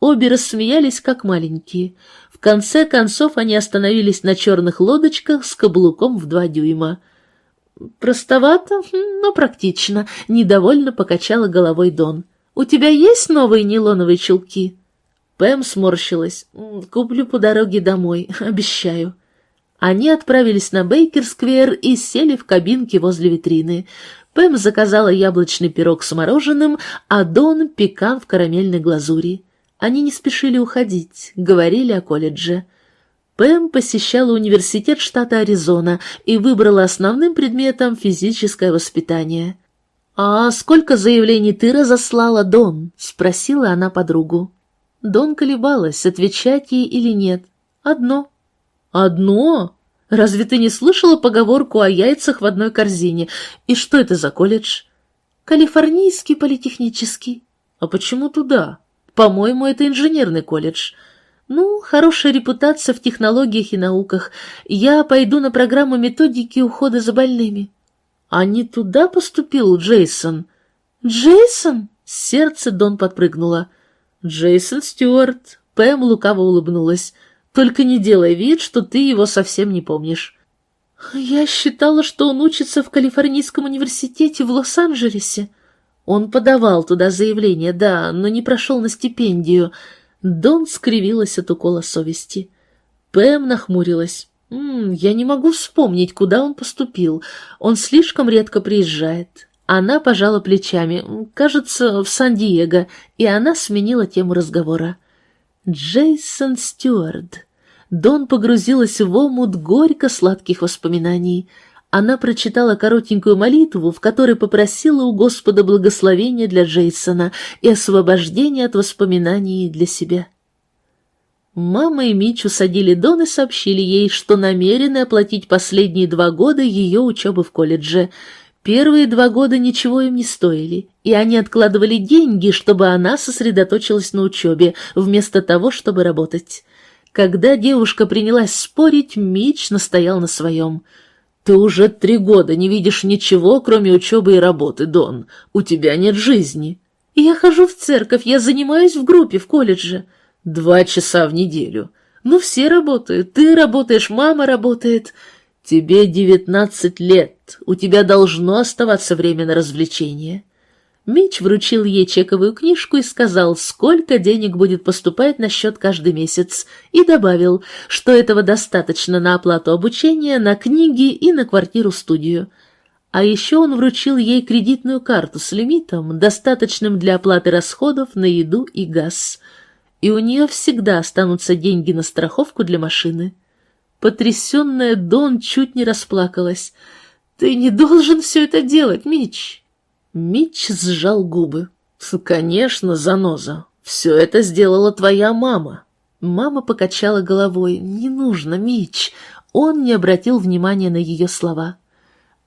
Обе рассмеялись, как маленькие. В конце концов они остановились на черных лодочках с каблуком в два дюйма. «Простовато, но практично», — недовольно покачала головой Дон. «У тебя есть новые нейлоновые чулки?» Пэм сморщилась. «Куплю по дороге домой, обещаю». Они отправились на Бейкер-сквер и сели в кабинке возле витрины. Пэм заказала яблочный пирог с мороженым, а Дон — пекан в карамельной глазури. Они не спешили уходить, говорили о колледже. Пэм посещала университет штата Аризона и выбрала основным предметом физическое воспитание. «А сколько заявлений ты разослала, Дон?» — спросила она подругу. Дон колебалась, отвечать ей или нет. «Одно». «Одно? Разве ты не слышала поговорку о яйцах в одной корзине? И что это за колледж?» «Калифорнийский политехнический». «А почему туда?» По-моему, это инженерный колледж. Ну, хорошая репутация в технологиях и науках. Я пойду на программу методики ухода за больными. А не туда поступил Джейсон. Джейсон? Сердце Дон подпрыгнуло. Джейсон Стюарт. Пэм лукаво улыбнулась. Только не делай вид, что ты его совсем не помнишь. Я считала, что он учится в Калифорнийском университете в Лос-Анджелесе. Он подавал туда заявление, да, но не прошел на стипендию. Дон скривилась от укола совести. Пэм нахмурилась. «М -м, «Я не могу вспомнить, куда он поступил. Он слишком редко приезжает». Она пожала плечами. «Кажется, в Сан-Диего», и она сменила тему разговора. «Джейсон Стюарт». Дон погрузилась в омут горько-сладких воспоминаний – она прочитала коротенькую молитву, в которой попросила у Господа благословения для Джейсона и освобождения от воспоминаний для себя. Мама и Мич усадили Дон и сообщили ей, что намерены оплатить последние два года ее учебы в колледже. Первые два года ничего им не стоили, и они откладывали деньги, чтобы она сосредоточилась на учебе, вместо того, чтобы работать. Когда девушка принялась спорить, Мич настоял на своем – «Ты уже три года не видишь ничего, кроме учебы и работы, Дон. У тебя нет жизни». «Я хожу в церковь, я занимаюсь в группе в колледже». «Два часа в неделю». «Ну, все работают. Ты работаешь, мама работает». «Тебе девятнадцать лет. У тебя должно оставаться время на развлечения». Мич вручил ей чековую книжку и сказал, сколько денег будет поступать на счет каждый месяц, и добавил, что этого достаточно на оплату обучения, на книги и на квартиру-студию. А еще он вручил ей кредитную карту с лимитом, достаточным для оплаты расходов на еду и газ. И у нее всегда останутся деньги на страховку для машины. Потрясенная Дон чуть не расплакалась. «Ты не должен все это делать, Мич!» Митч сжал губы. «Конечно, заноза. Все это сделала твоя мама». Мама покачала головой. «Не нужно, Митч». Он не обратил внимания на ее слова.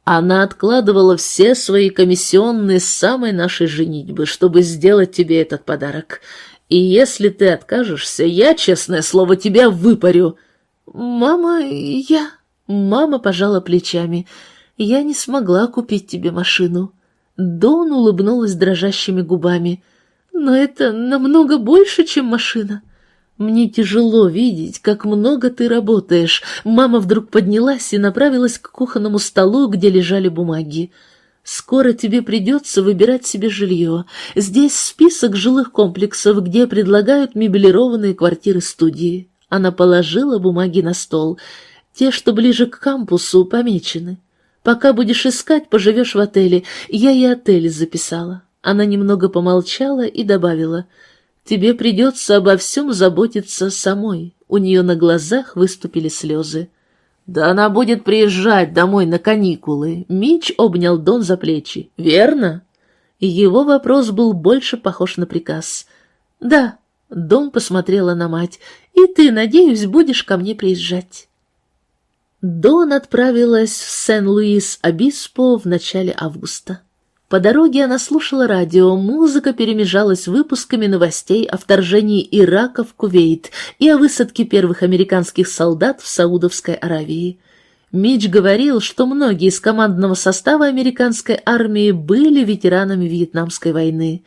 Она откладывала все свои комиссионные с самой нашей женитьбы, чтобы сделать тебе этот подарок. И если ты откажешься, я, честное слово, тебя выпарю. Мама, я... Мама пожала плечами. Я не смогла купить тебе машину. Дон улыбнулась дрожащими губами. «Но это намного больше, чем машина. Мне тяжело видеть, как много ты работаешь». Мама вдруг поднялась и направилась к кухонному столу, где лежали бумаги. «Скоро тебе придется выбирать себе жилье. Здесь список жилых комплексов, где предлагают мебелированные квартиры-студии». Она положила бумаги на стол. Те, что ближе к кампусу, помечены. Пока будешь искать, поживешь в отеле. Я и отель записала». Она немного помолчала и добавила, «Тебе придется обо всем заботиться самой». У нее на глазах выступили слезы. «Да она будет приезжать домой на каникулы». Мич обнял Дон за плечи. «Верно?» Его вопрос был больше похож на приказ. «Да». Дон посмотрела на мать. «И ты, надеюсь, будешь ко мне приезжать». Дон отправилась в Сен-Луис-Обиспо в начале августа. По дороге она слушала радио, музыка перемежалась выпусками новостей о вторжении Ирака в Кувейт и о высадке первых американских солдат в Саудовской Аравии. Мич говорил, что многие из командного состава американской армии были ветеранами Вьетнамской войны.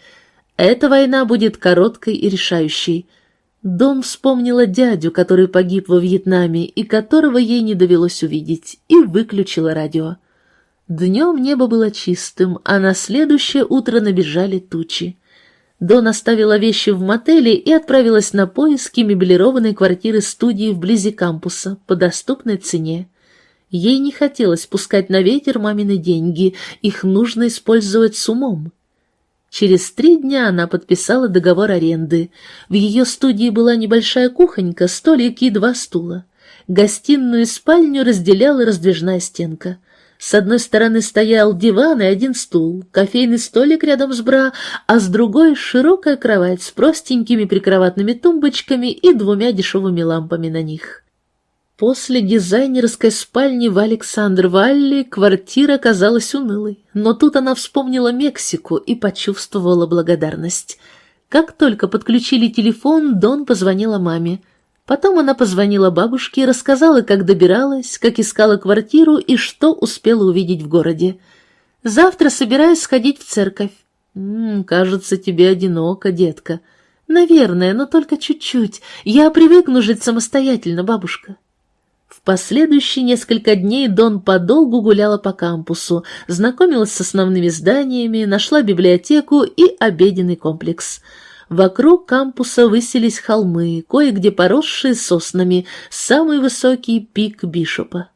Эта война будет короткой и решающей. Дон вспомнила дядю, который погиб во Вьетнаме и которого ей не довелось увидеть, и выключила радио. Днем небо было чистым, а на следующее утро набежали тучи. Дон оставила вещи в мотеле и отправилась на поиски меблированной квартиры-студии вблизи кампуса по доступной цене. Ей не хотелось пускать на ветер мамины деньги, их нужно использовать с умом. Через три дня она подписала договор аренды. В ее студии была небольшая кухонька, столик и два стула. Гостиную и спальню разделяла раздвижная стенка — с одной стороны стоял диван и один стул, кофейный столик рядом с бра, а с другой — широкая кровать с простенькими прикроватными тумбочками и двумя дешевыми лампами на них. После дизайнерской спальни в Александр Валли квартира казалась унылой, но тут она вспомнила Мексику и почувствовала благодарность. Как только подключили телефон, Дон позвонила маме. Потом она позвонила бабушке и рассказала, как добиралась, как искала квартиру и что успела увидеть в городе. «Завтра собираюсь сходить в церковь». «М -м, «Кажется, тебе одиноко, детка». «Наверное, но только чуть-чуть. Я привыкну жить самостоятельно, бабушка». Последующие несколько дней Дон подолгу гуляла по кампусу, знакомилась с основными зданиями, нашла библиотеку и обеденный комплекс – Вокруг кампуса высились холмы, кое-где поросшие соснами, самый высокий пик Бишопа.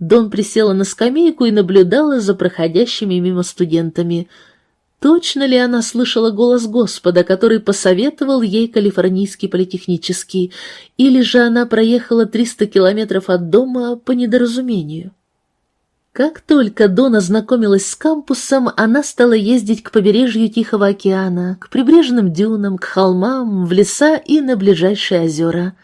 Дон присела на скамейку и наблюдала за проходящими мимо студентами. Точно ли она слышала голос Господа, который посоветовал ей Калифорнийский политехнический, или же она проехала 300 километров от дома по недоразумению? Как только Дона знакомилась с кампусом, она стала ездить к побережью Тихого океана, к прибрежным дюнам, к холмам, в леса и на ближайшие озера.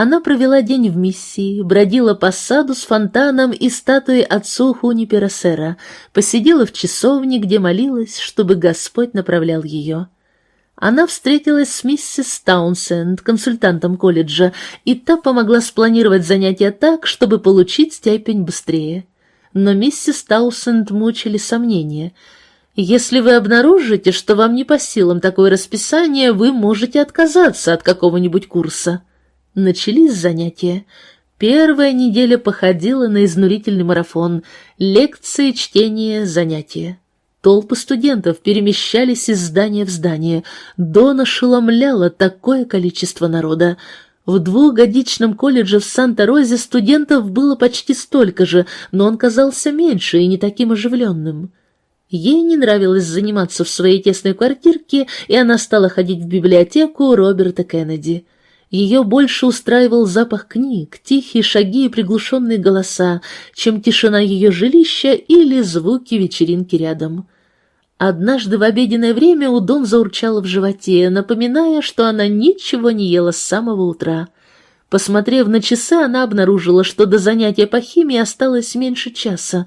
Она провела день в миссии, бродила по саду с фонтаном и статуей отцу Хунипера Сера, посидела в часовне, где молилась, чтобы Господь направлял ее. Она встретилась с миссис Таунсенд, консультантом колледжа, и та помогла спланировать занятия так, чтобы получить степень быстрее но миссис Таусенд мучили сомнения. Если вы обнаружите, что вам не по силам такое расписание, вы можете отказаться от какого-нибудь курса. Начались занятия. Первая неделя походила на изнурительный марафон. Лекции, чтение, занятия. Толпы студентов перемещались из здания в здание. Дона ошеломляла такое количество народа. В двухгодичном колледже в Санта-Розе студентов было почти столько же, но он казался меньше и не таким оживленным. Ей не нравилось заниматься в своей тесной квартирке, и она стала ходить в библиотеку Роберта Кеннеди. Ее больше устраивал запах книг, тихие шаги и приглушенные голоса, чем тишина ее жилища или звуки вечеринки рядом. Однажды в обеденное время у Дон заурчала в животе, напоминая, что она ничего не ела с самого утра. Посмотрев на часы, она обнаружила, что до занятия по химии осталось меньше часа.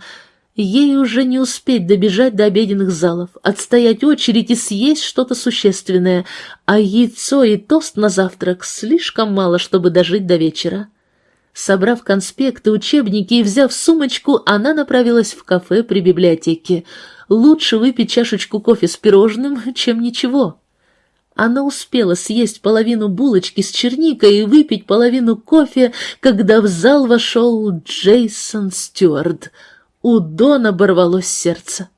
Ей уже не успеть добежать до обеденных залов, отстоять очередь и съесть что-то существенное, а яйцо и тост на завтрак слишком мало, чтобы дожить до вечера. Собрав конспекты, учебники и взяв сумочку, она направилась в кафе при библиотеке. Лучше выпить чашечку кофе с пирожным, чем ничего. Она успела съесть половину булочки с черникой и выпить половину кофе, когда в зал вошел Джейсон Стюарт. У Дона оборвалось сердце.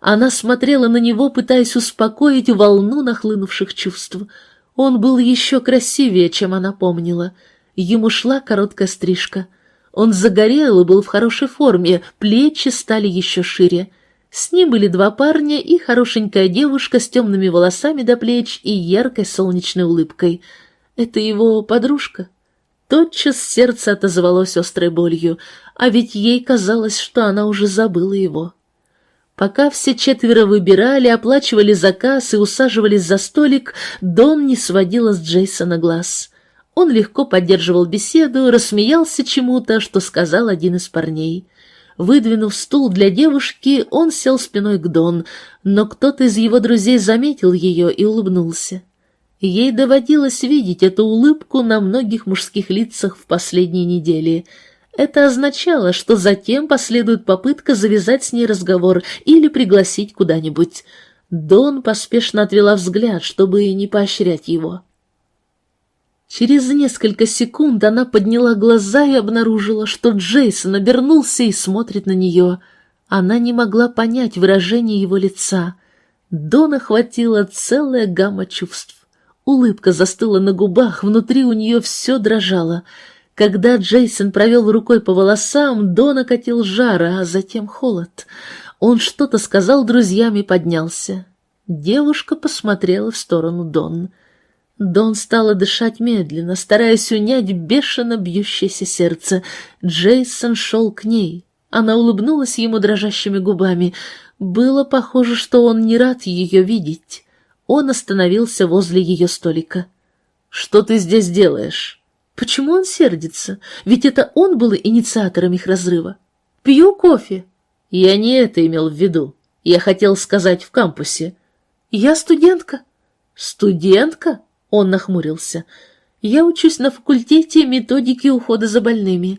Она смотрела на него, пытаясь успокоить волну нахлынувших чувств. Он был еще красивее, чем она помнила — Ему шла короткая стрижка. Он загорел и был в хорошей форме, плечи стали еще шире. С ним были два парня и хорошенькая девушка с темными волосами до плеч и яркой солнечной улыбкой. Это его подружка. Тотчас сердце отозвалось острой болью, а ведь ей казалось, что она уже забыла его. Пока все четверо выбирали, оплачивали заказ и усаживались за столик, Дон не сводила с Джейсона глаз. Он легко поддерживал беседу, рассмеялся чему-то, что сказал один из парней. Выдвинув стул для девушки, он сел спиной к Дон, но кто-то из его друзей заметил ее и улыбнулся. Ей доводилось видеть эту улыбку на многих мужских лицах в последние недели. Это означало, что затем последует попытка завязать с ней разговор или пригласить куда-нибудь. Дон поспешно отвела взгляд, чтобы не поощрять его. Через несколько секунд она подняла глаза и обнаружила, что Джейсон обернулся и смотрит на нее. Она не могла понять выражение его лица. Дона хватила целая гамма чувств. Улыбка застыла на губах, внутри у нее все дрожало. Когда Джейсон провел рукой по волосам, Дона катил жара, а затем холод. Он что-то сказал друзьям и поднялся. Девушка посмотрела в сторону Дон. Дон стала дышать медленно, стараясь унять бешено бьющееся сердце. Джейсон шел к ней. Она улыбнулась ему дрожащими губами. Было похоже, что он не рад ее видеть. Он остановился возле ее столика. «Что ты здесь делаешь?» «Почему он сердится? Ведь это он был инициатором их разрыва. Пью кофе». «Я не это имел в виду. Я хотел сказать в кампусе». «Я студентка». «Студентка?» Он нахмурился. «Я учусь на факультете методики ухода за больными».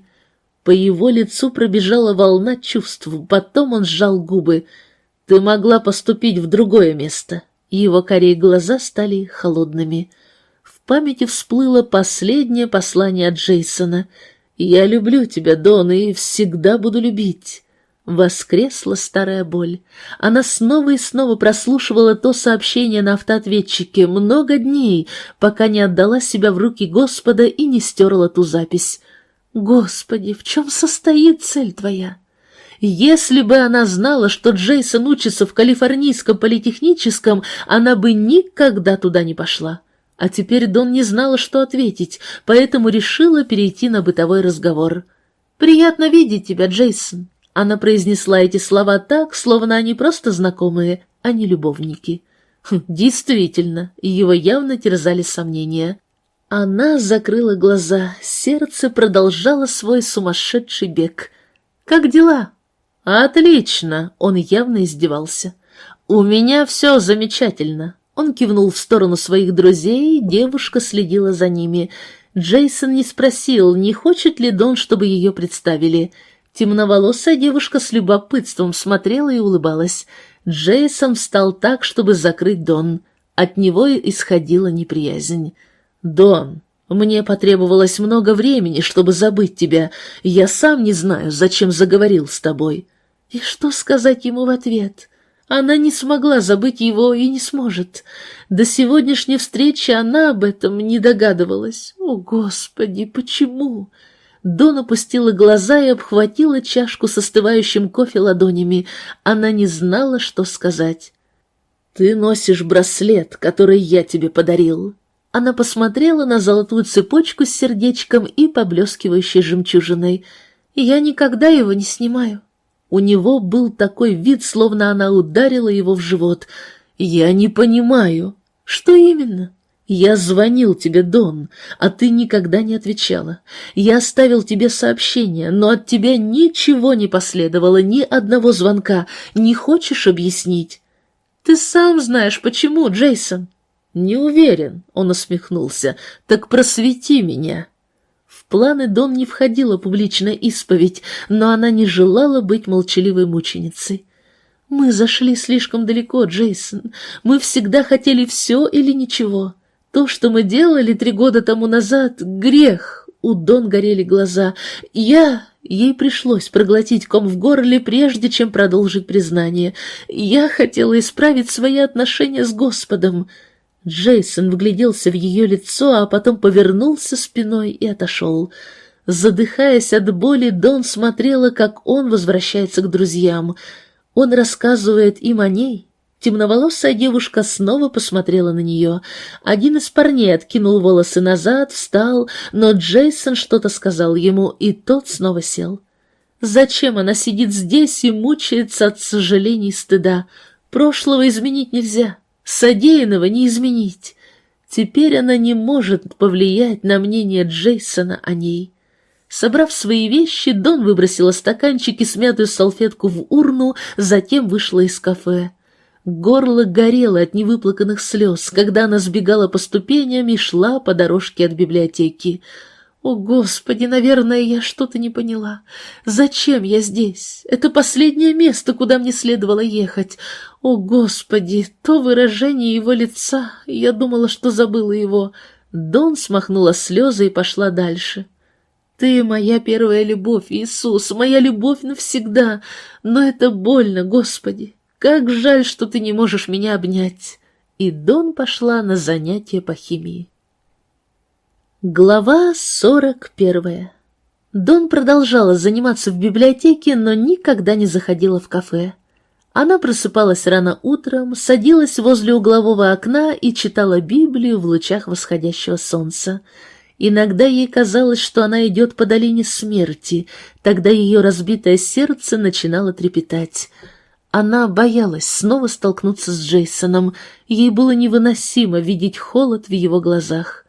По его лицу пробежала волна чувств, потом он сжал губы. «Ты могла поступить в другое место». Его корей глаза стали холодными. В памяти всплыло последнее послание от Джейсона. «Я люблю тебя, Дон, и всегда буду любить». Воскресла старая боль. Она снова и снова прослушивала то сообщение на автоответчике много дней, пока не отдала себя в руки Господа и не стерла ту запись. «Господи, в чем состоит цель твоя?» Если бы она знала, что Джейсон учится в Калифорнийском политехническом, она бы никогда туда не пошла. А теперь Дон не знала, что ответить, поэтому решила перейти на бытовой разговор. «Приятно видеть тебя, Джейсон. Она произнесла эти слова так, словно они просто знакомые, а не любовники. Хм, действительно, его явно терзали сомнения. Она закрыла глаза, сердце продолжало свой сумасшедший бег. «Как дела?» «Отлично!» — он явно издевался. «У меня все замечательно!» Он кивнул в сторону своих друзей, девушка следила за ними. Джейсон не спросил, не хочет ли Дон, чтобы ее представили — Темноволосая девушка с любопытством смотрела и улыбалась. Джейсон встал так, чтобы закрыть Дон. От него исходила неприязнь. «Дон, мне потребовалось много времени, чтобы забыть тебя. Я сам не знаю, зачем заговорил с тобой». И что сказать ему в ответ? Она не смогла забыть его и не сможет. До сегодняшней встречи она об этом не догадывалась. О, Господи, почему? Дон опустила глаза и обхватила чашку с остывающим кофе ладонями. Она не знала, что сказать. «Ты носишь браслет, который я тебе подарил». Она посмотрела на золотую цепочку с сердечком и поблескивающей жемчужиной. «Я никогда его не снимаю». У него был такой вид, словно она ударила его в живот. «Я не понимаю». «Что именно?» «Я звонил тебе, Дон, а ты никогда не отвечала. Я оставил тебе сообщение, но от тебя ничего не последовало, ни одного звонка. Не хочешь объяснить?» «Ты сам знаешь, почему, Джейсон?» «Не уверен», — он усмехнулся. «Так просвети меня». Планы Дон не входила публичная исповедь, но она не желала быть молчаливой мученицей. «Мы зашли слишком далеко, Джейсон. Мы всегда хотели все или ничего. То, что мы делали три года тому назад, грех. У Дон горели глаза. Я... Ей пришлось проглотить ком в горле, прежде чем продолжить признание. Я хотела исправить свои отношения с Господом. Джейсон вгляделся в ее лицо, а потом повернулся спиной и отошел. Задыхаясь от боли, Дон смотрела, как он возвращается к друзьям. Он рассказывает им о ней, Темноволосая девушка снова посмотрела на нее. Один из парней откинул волосы назад, встал, но Джейсон что-то сказал ему, и тот снова сел. Зачем она сидит здесь и мучается от сожалений и стыда? Прошлого изменить нельзя, содеянного не изменить. Теперь она не может повлиять на мнение Джейсона о ней. Собрав свои вещи, Дон выбросила стаканчик и смятую салфетку в урну, затем вышла из кафе. Горло горело от невыплаканных слез, когда она сбегала по ступеням и шла по дорожке от библиотеки. О, Господи, наверное, я что-то не поняла. Зачем я здесь? Это последнее место, куда мне следовало ехать. О, Господи, то выражение его лица. Я думала, что забыла его. Дон смахнула слезы и пошла дальше. Ты моя первая любовь, Иисус, моя любовь навсегда. Но это больно, Господи. Как жаль, что ты не можешь меня обнять. И Дон пошла на занятия по химии. Глава сорок первая. Дон продолжала заниматься в библиотеке, но никогда не заходила в кафе. Она просыпалась рано утром, садилась возле углового окна и читала Библию в лучах восходящего солнца. Иногда ей казалось, что она идет по долине смерти, тогда ее разбитое сердце начинало трепетать. Она боялась снова столкнуться с Джейсоном, ей было невыносимо видеть холод в его глазах.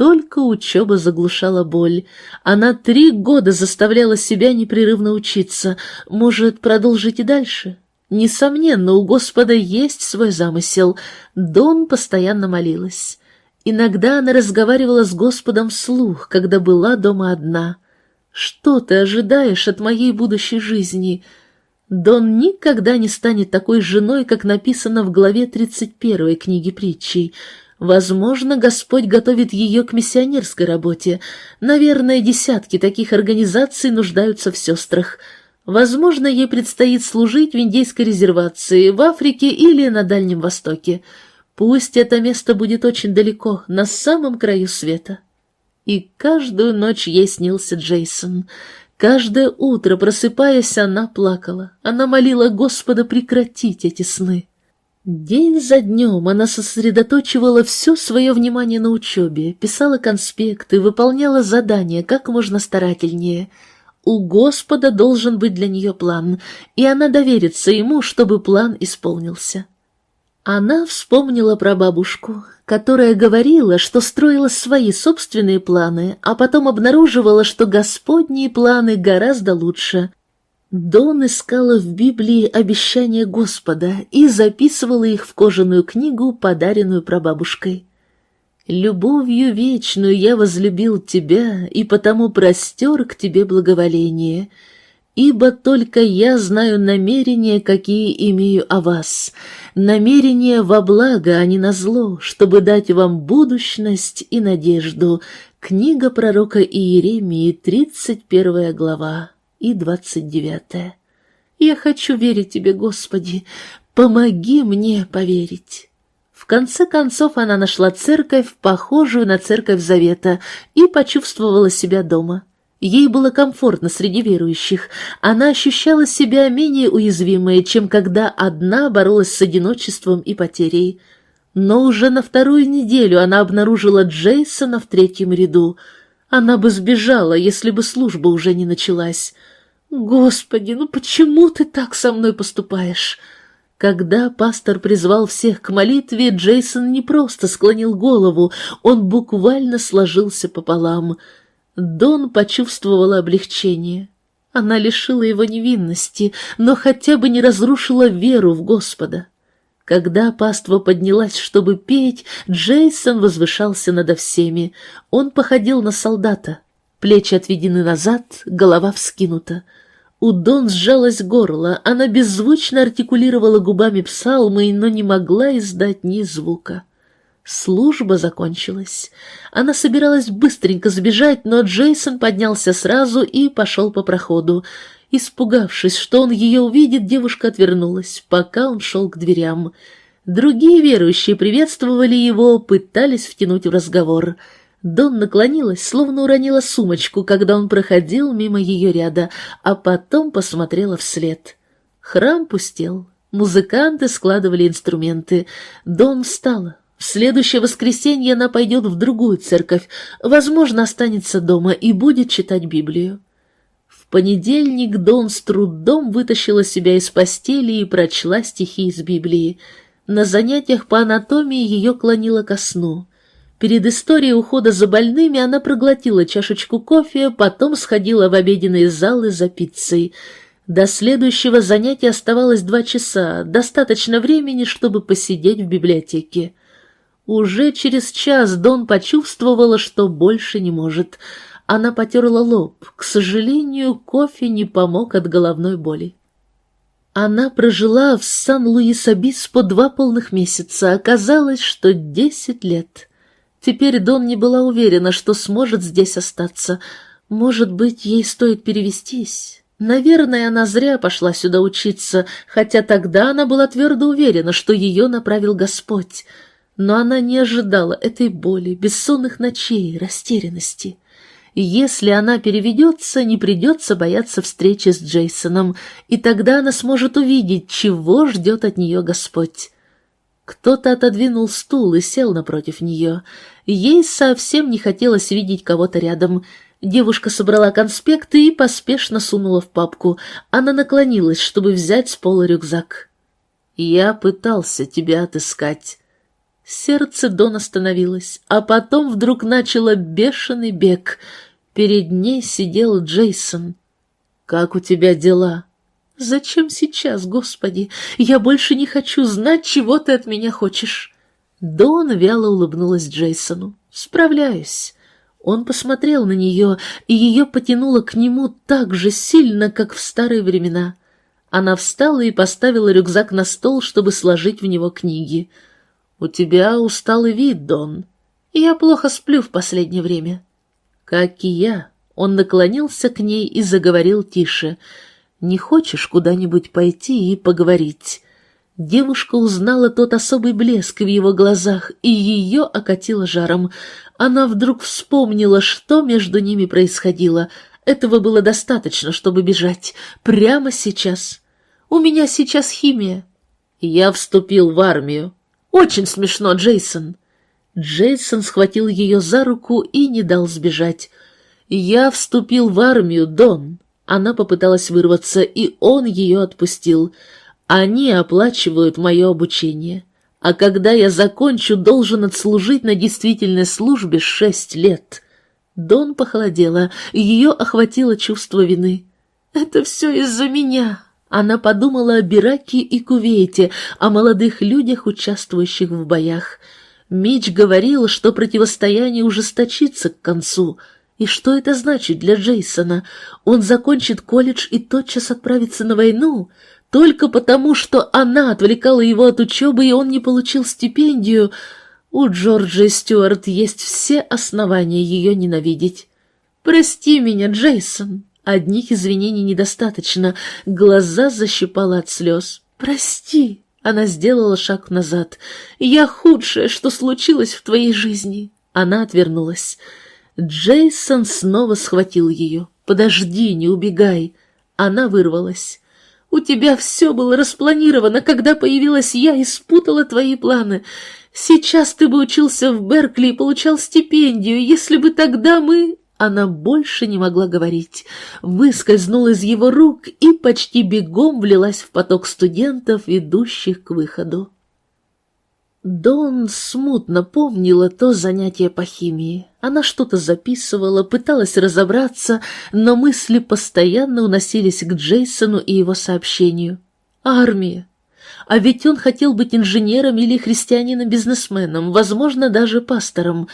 Только учеба заглушала боль. Она три года заставляла себя непрерывно учиться. Может, продолжить и дальше? Несомненно, у Господа есть свой замысел. Дон постоянно молилась. Иногда она разговаривала с Господом вслух, когда была дома одна. «Что ты ожидаешь от моей будущей жизни?» Дон никогда не станет такой женой, как написано в главе 31 книги притчей. Возможно, Господь готовит ее к миссионерской работе. Наверное, десятки таких организаций нуждаются в сестрах. Возможно, ей предстоит служить в индейской резервации, в Африке или на Дальнем Востоке. Пусть это место будет очень далеко, на самом краю света. И каждую ночь ей снился Джейсон. Каждое утро, просыпаясь, она плакала. Она молила Господа прекратить эти сны. День за днем она сосредоточивала все свое внимание на учебе, писала конспекты, выполняла задания как можно старательнее. У Господа должен быть для нее план, и она доверится ему, чтобы план исполнился. Она вспомнила про бабушку, которая говорила, что строила свои собственные планы, а потом обнаруживала, что Господние планы гораздо лучше. Дон искала в Библии обещания Господа и записывала их в кожаную книгу, подаренную прабабушкой. «Любовью вечную я возлюбил тебя, и потому простер к тебе благоволение» ибо только я знаю намерения, какие имею о вас, намерения во благо, а не на зло, чтобы дать вам будущность и надежду». Книга пророка Иеремии, 31 глава и 29. «Я хочу верить Тебе, Господи, помоги мне поверить». В конце концов она нашла церковь, похожую на церковь Завета, и почувствовала себя дома. Ей было комфортно среди верующих, она ощущала себя менее уязвимой, чем когда одна боролась с одиночеством и потерей. Но уже на вторую неделю она обнаружила Джейсона в третьем ряду. Она бы сбежала, если бы служба уже не началась. «Господи, ну почему ты так со мной поступаешь?» Когда пастор призвал всех к молитве, Джейсон не просто склонил голову, он буквально сложился пополам — Дон почувствовала облегчение. Она лишила его невинности, но хотя бы не разрушила веру в Господа. Когда паства поднялась, чтобы петь, Джейсон возвышался надо всеми. Он походил на солдата. Плечи отведены назад, голова вскинута. У Дон сжалось горло, она беззвучно артикулировала губами псалмы, но не могла издать ни звука. Служба закончилась. Она собиралась быстренько сбежать, но Джейсон поднялся сразу и пошел по проходу. Испугавшись, что он ее увидит, девушка отвернулась, пока он шел к дверям. Другие верующие приветствовали его, пытались втянуть в разговор. Дон наклонилась, словно уронила сумочку, когда он проходил мимо ее ряда, а потом посмотрела вслед. Храм пустел. Музыканты складывали инструменты. Дон встала, в следующее воскресенье она пойдет в другую церковь, возможно, останется дома и будет читать Библию. В понедельник Дон с трудом вытащила себя из постели и прочла стихи из Библии. На занятиях по анатомии ее клонило ко сну. Перед историей ухода за больными она проглотила чашечку кофе, потом сходила в обеденные залы за пиццей. До следующего занятия оставалось два часа, достаточно времени, чтобы посидеть в библиотеке. Уже через час Дон почувствовала, что больше не может. Она потерла лоб. К сожалению, кофе не помог от головной боли. Она прожила в Сан-Луис-Обиспо два полных месяца, оказалось, что десять лет. Теперь Дон не была уверена, что сможет здесь остаться. Может быть, ей стоит перевестись. Наверное, она зря пошла сюда учиться, хотя тогда она была твердо уверена, что ее направил Господь. Но она не ожидала этой боли, бессонных ночей, растерянности. Если она переведется, не придется бояться встречи с Джейсоном, и тогда она сможет увидеть, чего ждет от нее Господь. Кто-то отодвинул стул и сел напротив нее. Ей совсем не хотелось видеть кого-то рядом. Девушка собрала конспекты и поспешно сунула в папку. Она наклонилась, чтобы взять с пола рюкзак. «Я пытался тебя отыскать». Сердце Дон остановилось, а потом вдруг начало бешеный бег. Перед ней сидел Джейсон. «Как у тебя дела?» Зачем сейчас, Господи? Я больше не хочу знать, чего ты от меня хочешь. Дон вяло улыбнулась Джейсону. Справляюсь. Он посмотрел на нее, и ее потянуло к нему так же сильно, как в старые времена. Она встала и поставила рюкзак на стол, чтобы сложить в него книги. «У тебя усталый вид, Дон. Я плохо сплю в последнее время». «Как и я». Он наклонился к ней и заговорил тише — не хочешь куда-нибудь пойти и поговорить?» Девушка узнала тот особый блеск в его глазах, и ее окатило жаром. Она вдруг вспомнила, что между ними происходило. Этого было достаточно, чтобы бежать. Прямо сейчас. «У меня сейчас химия». «Я вступил в армию». «Очень смешно, Джейсон». Джейсон схватил ее за руку и не дал сбежать. «Я вступил в армию, Дон». Она попыталась вырваться, и он ее отпустил. Они оплачивают мое обучение. А когда я закончу, должен отслужить на действительной службе шесть лет. Дон похолодела, и ее охватило чувство вины. «Это все из-за меня!» Она подумала о Бираке и Кувейте, о молодых людях, участвующих в боях. Мич говорил, что противостояние ужесточится к концу — и что это значит для Джейсона? Он закончит колледж и тотчас отправится на войну? Только потому, что она отвлекала его от учебы, и он не получил стипендию? У Джорджа Стюарт есть все основания ее ненавидеть. «Прости меня, Джейсон!» Одних извинений недостаточно, глаза защипала от слез. «Прости!» Она сделала шаг назад. «Я худшее, что случилось в твоей жизни!» Она отвернулась. Джейсон снова схватил ее. «Подожди, не убегай!» Она вырвалась. «У тебя все было распланировано, когда появилась я и спутала твои планы. Сейчас ты бы учился в Беркли и получал стипендию, если бы тогда мы...» Она больше не могла говорить, выскользнула из его рук и почти бегом влилась в поток студентов, идущих к выходу. Дон смутно помнила то занятие по химии. Она что-то записывала, пыталась разобраться, но мысли постоянно уносились к Джейсону и его сообщению. Армия. А ведь он хотел быть инженером или христианином-бизнесменом, возможно, даже пастором.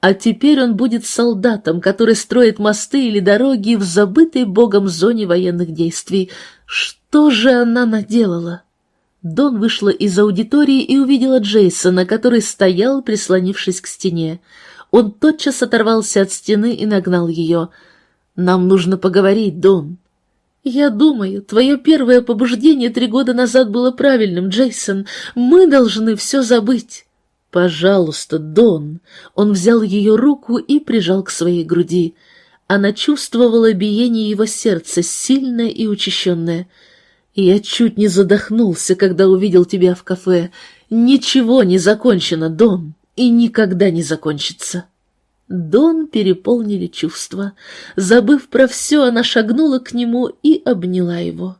А теперь он будет солдатом, который строит мосты или дороги в забытой богом зоне военных действий. Что же она наделала? Дон вышла из аудитории и увидела Джейсона, который стоял, прислонившись к стене. Он тотчас оторвался от стены и нагнал ее. «Нам нужно поговорить, Дон». «Я думаю, твое первое побуждение три года назад было правильным, Джейсон. Мы должны все забыть». «Пожалуйста, Дон». Он взял ее руку и прижал к своей груди. Она чувствовала биение его сердца, сильное и учащенное. Я чуть не задохнулся, когда увидел тебя в кафе. Ничего не закончено, Дон, и никогда не закончится. Дон переполнили чувства. Забыв про все, она шагнула к нему и обняла его.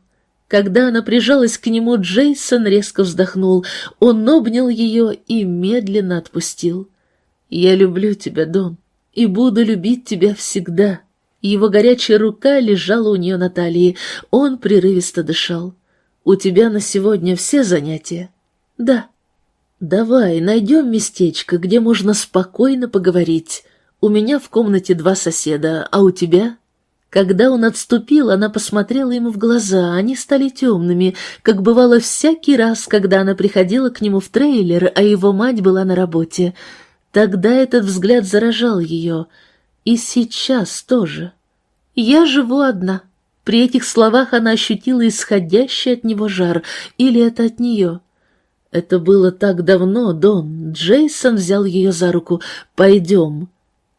Когда она прижалась к нему, Джейсон резко вздохнул. Он обнял ее и медленно отпустил. «Я люблю тебя, Дон, и буду любить тебя всегда». Его горячая рука лежала у нее на талии. Он прерывисто дышал. «У тебя на сегодня все занятия?» «Да». «Давай, найдем местечко, где можно спокойно поговорить. У меня в комнате два соседа, а у тебя?» Когда он отступил, она посмотрела ему в глаза, они стали темными, как бывало всякий раз, когда она приходила к нему в трейлер, а его мать была на работе. Тогда этот взгляд заражал ее. И сейчас тоже. «Я живу одна». При этих словах она ощутила исходящий от него жар, или это от нее. Это было так давно, Дон. Джейсон взял ее за руку. «Пойдем».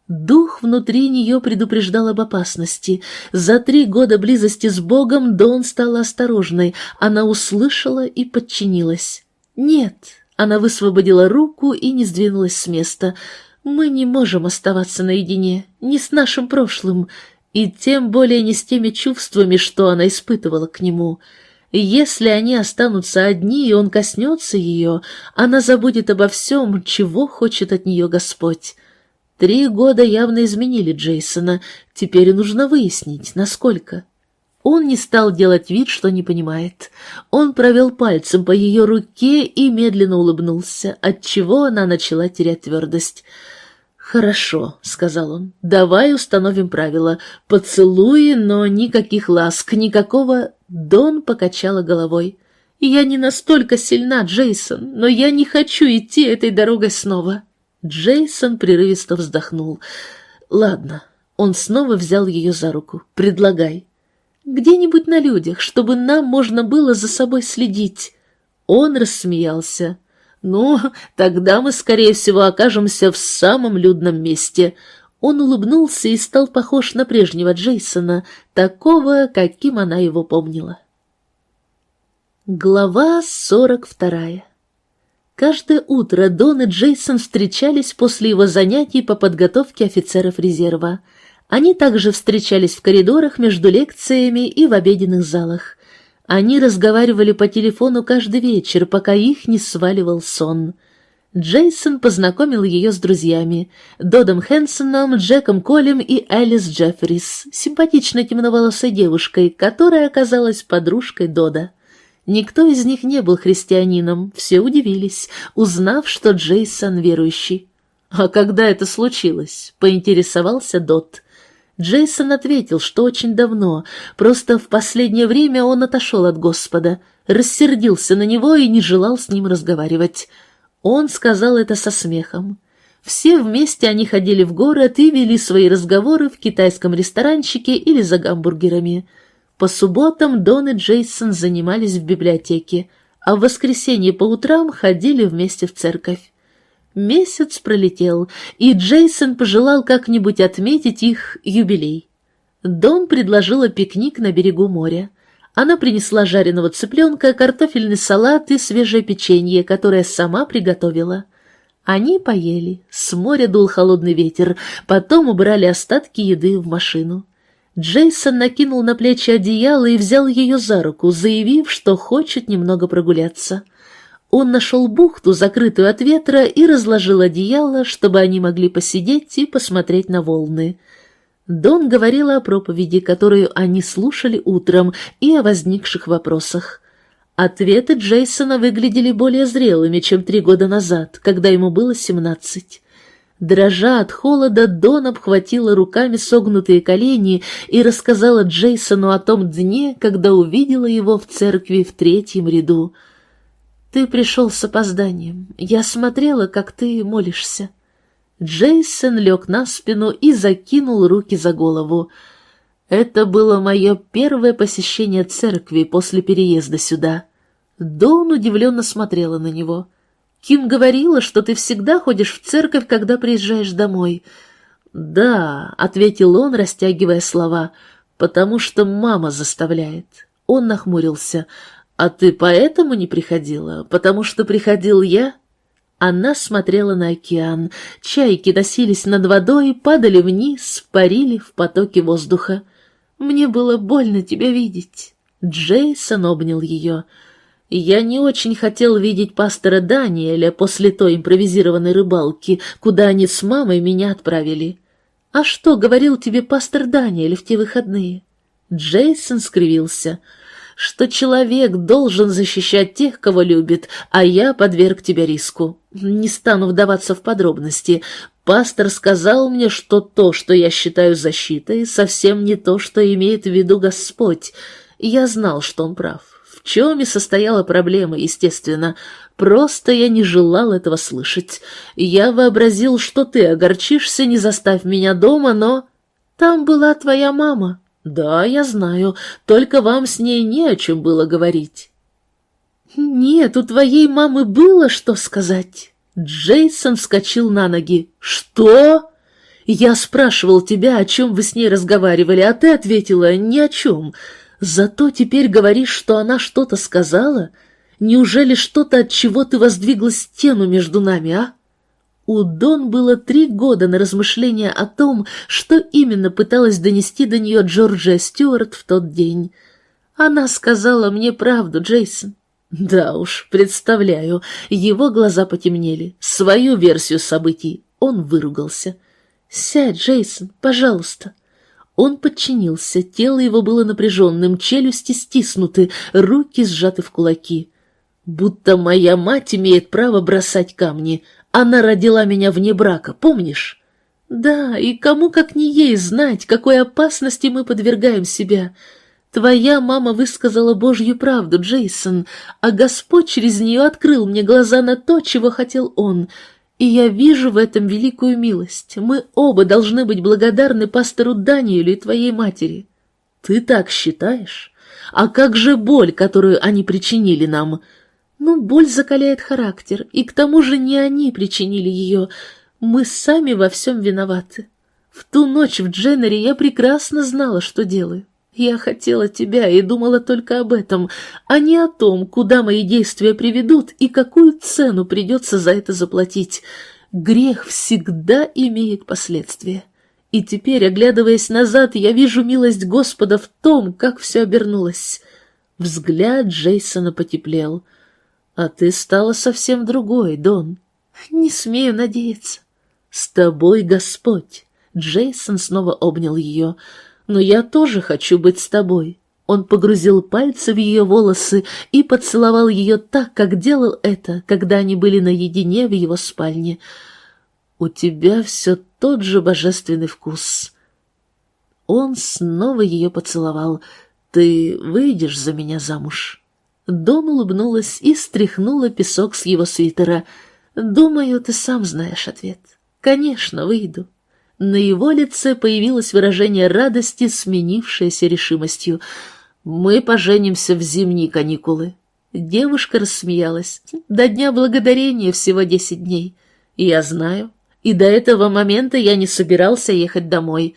Дух внутри нее предупреждал об опасности. За три года близости с Богом Дон стала осторожной. Она услышала и подчинилась. «Нет». Она высвободила руку и не сдвинулась с места. «Мы не можем оставаться наедине, не с нашим прошлым, и тем более не с теми чувствами, что она испытывала к нему». Если они останутся одни, и он коснется ее, она забудет обо всем, чего хочет от нее Господь. Три года явно изменили Джейсона, теперь нужно выяснить, насколько. Он не стал делать вид, что не понимает. Он провел пальцем по ее руке и медленно улыбнулся, отчего она начала терять твердость. «Хорошо», — сказал он, — «давай установим правила. Поцелуи, но никаких ласк, никакого...» Дон покачала головой. «Я не настолько сильна, Джейсон, но я не хочу идти этой дорогой снова». Джейсон прерывисто вздохнул. «Ладно». Он снова взял ее за руку. «Предлагай». «Где-нибудь на людях, чтобы нам можно было за собой следить». Он рассмеялся. «Ну, тогда мы, скорее всего, окажемся в самом людном месте». Он улыбнулся и стал похож на прежнего Джейсона, такого, каким она его помнила. Глава сорок вторая Каждое утро Дон и Джейсон встречались после его занятий по подготовке офицеров резерва. Они также встречались в коридорах между лекциями и в обеденных залах. Они разговаривали по телефону каждый вечер, пока их не сваливал сон. Джейсон познакомил ее с друзьями — Додом Хэнсоном, Джеком Колем и Элис Джеффрис, симпатичной темноволосой девушкой, которая оказалась подружкой Дода. Никто из них не был христианином, все удивились, узнав, что Джейсон верующий. «А когда это случилось?» — поинтересовался Дот. Джейсон ответил, что очень давно, просто в последнее время он отошел от Господа, рассердился на него и не желал с ним разговаривать. Он сказал это со смехом. Все вместе они ходили в город и вели свои разговоры в китайском ресторанчике или за гамбургерами — по субботам Дон и Джейсон занимались в библиотеке, а в воскресенье по утрам ходили вместе в церковь. Месяц пролетел, и Джейсон пожелал как-нибудь отметить их юбилей. Дон предложила пикник на берегу моря. Она принесла жареного цыпленка, картофельный салат и свежее печенье, которое сама приготовила. Они поели, с моря дул холодный ветер, потом убрали остатки еды в машину. Джейсон накинул на плечи одеяло и взял ее за руку, заявив, что хочет немного прогуляться. Он нашел бухту, закрытую от ветра, и разложил одеяло, чтобы они могли посидеть и посмотреть на волны. Дон говорила о проповеди, которую они слушали утром, и о возникших вопросах. Ответы Джейсона выглядели более зрелыми, чем три года назад, когда ему было семнадцать. Дрожа от холода, Дон обхватила руками согнутые колени и рассказала Джейсону о том дне, когда увидела его в церкви в третьем ряду. «Ты пришел с опозданием. Я смотрела, как ты молишься». Джейсон лег на спину и закинул руки за голову. Это было мое первое посещение церкви после переезда сюда. Дон удивленно смотрела на него — Ким говорила, что ты всегда ходишь в церковь, когда приезжаешь домой. Да, ответил он, растягивая слова, потому что мама заставляет. Он нахмурился. А ты поэтому не приходила? Потому что приходил я? Она смотрела на океан. Чайки носились над водой, падали вниз, парили в потоке воздуха. «Мне было больно тебя видеть». Джейсон обнял ее. «Я не очень хотел видеть пастора Даниэля после той импровизированной рыбалки, куда они с мамой меня отправили. А что говорил тебе пастор Даниэль в те выходные?» Джейсон скривился что человек должен защищать тех, кого любит, а я подверг тебя риску. Не стану вдаваться в подробности. Пастор сказал мне, что то, что я считаю защитой, совсем не то, что имеет в виду Господь. Я знал, что он прав. В чем и состояла проблема, естественно. Просто я не желал этого слышать. Я вообразил, что ты огорчишься, не заставь меня дома, но... Там была твоя мама. «Да, я знаю, только вам с ней не о чем было говорить». «Нет, у твоей мамы было что сказать». Джейсон вскочил на ноги. «Что?» «Я спрашивал тебя, о чем вы с ней разговаривали, а ты ответила ни о чем. Зато теперь говоришь, что она что-то сказала? Неужели что-то, от чего ты воздвигла стену между нами, а?» У Дон было три года на размышления о том, что именно пыталась донести до нее Джорджия Стюарт в тот день. Она сказала мне правду, Джейсон. Да уж, представляю, его глаза потемнели. Свою версию событий он выругался. «Сядь, Джейсон, пожалуйста». Он подчинился, тело его было напряженным, челюсти стиснуты, руки сжаты в кулаки. Будто моя мать имеет право бросать камни, она родила меня вне брака, помнишь? Да, и кому как не ей знать, какой опасности мы подвергаем себя. Твоя мама высказала Божью правду, Джейсон, а Господь через нее открыл мне глаза на то, чего хотел Он, и я вижу в этом великую милость. Мы оба должны быть благодарны пастору Даниэлю и твоей матери. Ты так считаешь? А как же боль, которую они причинили нам?» Ну, боль закаляет характер, и к тому же не они причинили ее. Мы сами во всем виноваты. В ту ночь в Дженнере я прекрасно знала, что делаю. Я хотела тебя и думала только об этом, а не о том, куда мои действия приведут и какую цену придется за это заплатить. Грех всегда имеет последствия. И теперь, оглядываясь назад, я вижу милость Господа в том, как все обернулось. Взгляд Джейсона потеплел — а ты стала совсем другой, Дон. Не смею надеяться. С тобой Господь. Джейсон снова обнял ее. Но я тоже хочу быть с тобой. Он погрузил пальцы в ее волосы и поцеловал ее так, как делал это, когда они были наедине в его спальне. «У тебя все тот же божественный вкус». Он снова ее поцеловал. «Ты выйдешь за меня замуж?» Дон улыбнулась и стряхнула песок с его свитера. «Думаю, ты сам знаешь ответ. Конечно, выйду». На его лице появилось выражение радости, сменившееся решимостью. «Мы поженимся в зимние каникулы». Девушка рассмеялась. «До Дня Благодарения всего десять дней. Я знаю. И до этого момента я не собирался ехать домой.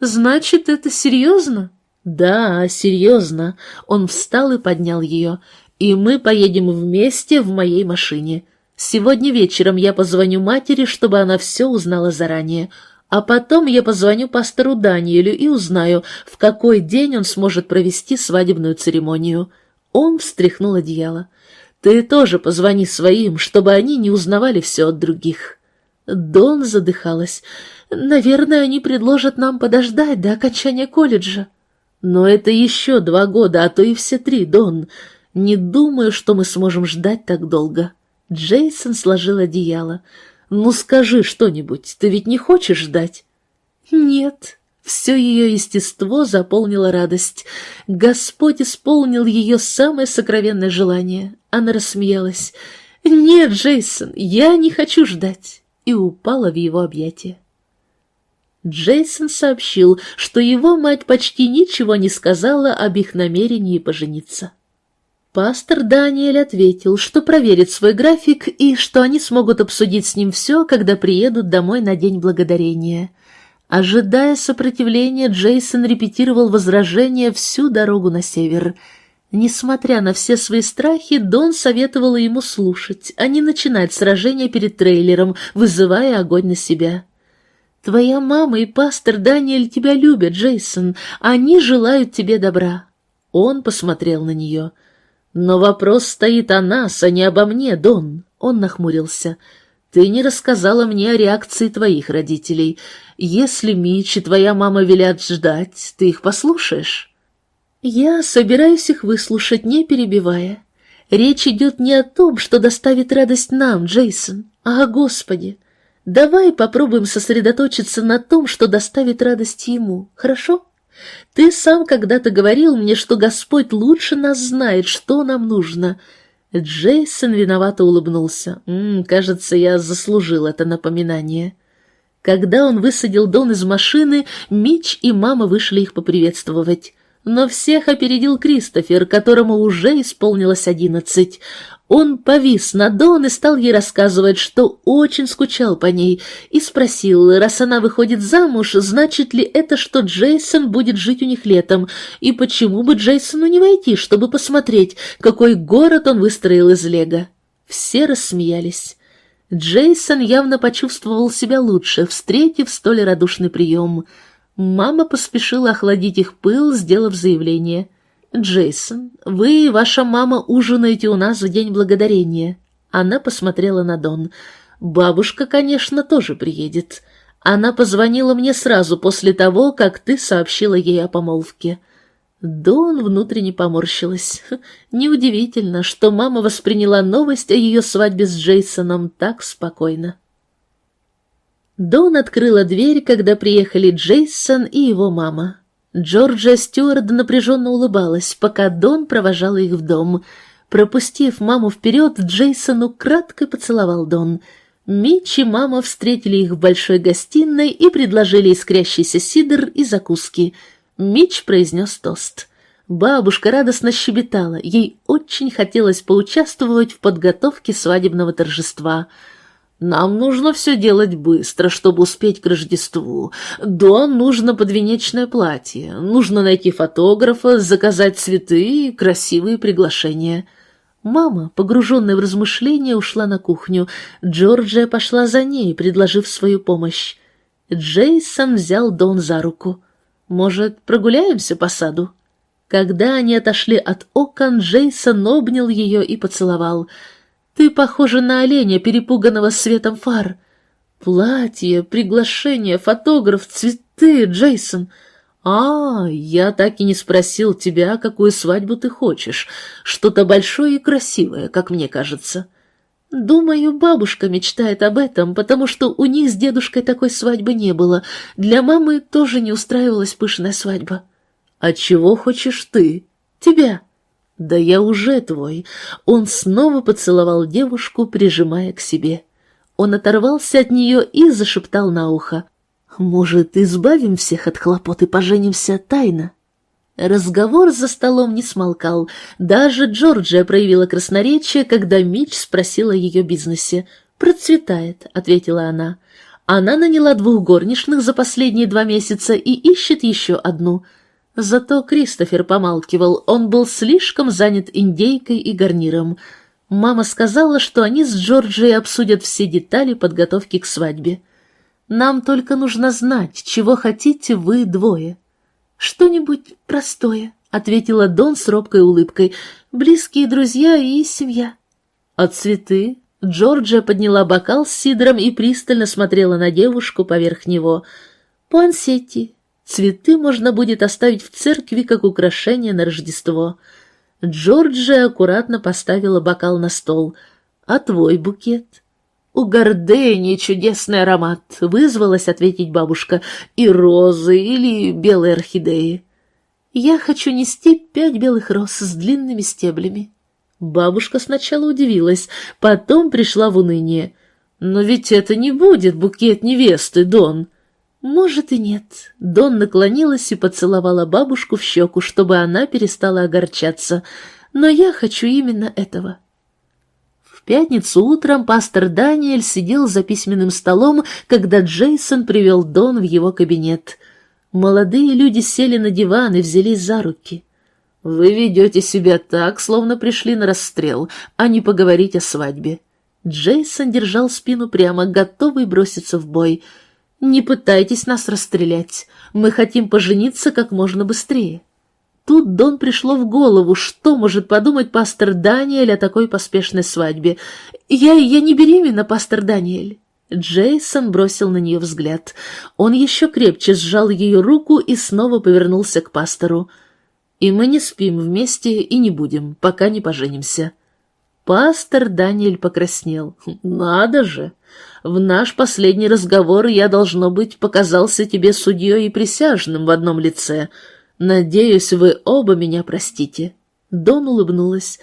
Значит, это серьезно?» «Да, серьезно». Он встал и поднял ее. «И мы поедем вместе в моей машине. Сегодня вечером я позвоню матери, чтобы она все узнала заранее. А потом я позвоню пастору Даниэлю и узнаю, в какой день он сможет провести свадебную церемонию». Он встряхнул одеяло. «Ты тоже позвони своим, чтобы они не узнавали все от других». Дон задыхалась. «Наверное, они предложат нам подождать до окончания колледжа». Но это еще два года, а то и все три, Дон. Не думаю, что мы сможем ждать так долго. Джейсон сложил одеяло. Ну скажи что-нибудь, ты ведь не хочешь ждать? Нет. Все ее естество заполнило радость. Господь исполнил ее самое сокровенное желание. Она рассмеялась. «Нет, Джейсон, я не хочу ждать!» и упала в его объятия. Джейсон сообщил, что его мать почти ничего не сказала об их намерении пожениться. Пастор Даниэль ответил, что проверит свой график и что они смогут обсудить с ним все, когда приедут домой на День Благодарения. Ожидая сопротивления, Джейсон репетировал возражения всю дорогу на север. Несмотря на все свои страхи, Дон советовала ему слушать, а не начинать сражение перед трейлером, вызывая огонь на себя. «Твоя мама и пастор Даниэль тебя любят, Джейсон. Они желают тебе добра». Он посмотрел на нее. «Но вопрос стоит о нас, а не обо мне, Дон». Он нахмурился. «Ты не рассказала мне о реакции твоих родителей. Если Мич и твоя мама велят ждать, ты их послушаешь?» «Я собираюсь их выслушать, не перебивая. Речь идет не о том, что доставит радость нам, Джейсон, а о Господе. Давай попробуем сосредоточиться на том, что доставит радость Ему, хорошо? Ты сам когда-то говорил мне, что Господь лучше нас знает, что нам нужно». Джейсон виновато улыбнулся. «М -м, «Кажется, я заслужил это напоминание». Когда он высадил Дон из машины, Мич и мама вышли их поприветствовать. Но всех опередил Кристофер, которому уже исполнилось одиннадцать. Он повис на Дон и стал ей рассказывать, что очень скучал по ней, и спросил, раз она выходит замуж, значит ли это, что Джейсон будет жить у них летом, и почему бы Джейсону не войти, чтобы посмотреть, какой город он выстроил из лего. Все рассмеялись. Джейсон явно почувствовал себя лучше, встретив столь радушный прием — Мама поспешила охладить их пыл, сделав заявление. «Джейсон, вы и ваша мама ужинаете у нас в День Благодарения». Она посмотрела на Дон. «Бабушка, конечно, тоже приедет. Она позвонила мне сразу после того, как ты сообщила ей о помолвке». Дон внутренне поморщилась. Неудивительно, что мама восприняла новость о ее свадьбе с Джейсоном так спокойно. Дон открыла дверь, когда приехали Джейсон и его мама. Джорджия Стюарт напряженно улыбалась, пока Дон провожал их в дом. Пропустив маму вперед, Джейсон украдкой поцеловал Дон. Митч и мама встретили их в большой гостиной и предложили искрящийся сидр и закуски. Митч произнес тост. Бабушка радостно щебетала, ей очень хотелось поучаствовать в подготовке свадебного торжества — нам нужно все делать быстро, чтобы успеть к Рождеству. Дон нужно подвенечное платье, нужно найти фотографа, заказать цветы и красивые приглашения. Мама, погруженная в размышления, ушла на кухню. Джорджия пошла за ней, предложив свою помощь. Джейсон взял Дон за руку. «Может, прогуляемся по саду?» Когда они отошли от окон, Джейсон обнял ее и поцеловал — ты похожа на оленя, перепуганного светом фар. Платье, приглашение, фотограф, цветы, Джейсон. А, я так и не спросил тебя, какую свадьбу ты хочешь. Что-то большое и красивое, как мне кажется. Думаю, бабушка мечтает об этом, потому что у них с дедушкой такой свадьбы не было. Для мамы тоже не устраивалась пышная свадьба. А чего хочешь ты? Тебя. «Да я уже твой!» Он снова поцеловал девушку, прижимая к себе. Он оторвался от нее и зашептал на ухо. «Может, избавим всех от хлопот и поженимся тайно?» Разговор за столом не смолкал. Даже Джорджия проявила красноречие, когда Мич спросила о ее бизнесе. «Процветает», — ответила она. Она наняла двух горничных за последние два месяца и ищет еще одну — Зато Кристофер помалкивал, он был слишком занят индейкой и гарниром. Мама сказала, что они с Джорджией обсудят все детали подготовки к свадьбе. Нам только нужно знать, чего хотите вы двое. Что-нибудь простое, ответила Дон с робкой улыбкой. Близкие друзья и семья. А цветы? Джорджия подняла бокал с сидром и пристально смотрела на девушку поверх него. Пуансетти, Цветы можно будет оставить в церкви как украшение на Рождество. Джорджия аккуратно поставила бокал на стол. «А твой букет?» «У гордыни чудесный аромат», — вызвалась ответить бабушка. «И розы или белые орхидеи». «Я хочу нести пять белых роз с длинными стеблями». Бабушка сначала удивилась, потом пришла в уныние. «Но ведь это не будет букет невесты, Дон». «Может и нет». Дон наклонилась и поцеловала бабушку в щеку, чтобы она перестала огорчаться. «Но я хочу именно этого». В пятницу утром пастор Даниэль сидел за письменным столом, когда Джейсон привел Дон в его кабинет. Молодые люди сели на диван и взялись за руки. Вы ведете себя так, словно пришли на расстрел, а не поговорить о свадьбе. Джейсон держал спину прямо, готовый броситься в бой. «Не пытайтесь нас расстрелять. Мы хотим пожениться как можно быстрее». Тут Дон пришло в голову, что может подумать пастор Даниэль о такой поспешной свадьбе. «Я, я не беременна, пастор Даниэль». Джейсон бросил на нее взгляд. Он еще крепче сжал ее руку и снова повернулся к пастору. «И мы не спим вместе и не будем, пока не поженимся». Пастор Даниэль покраснел. «Надо же! В наш последний разговор я, должно быть, показался тебе судьей и присяжным в одном лице. Надеюсь, вы оба меня простите». Дон улыбнулась.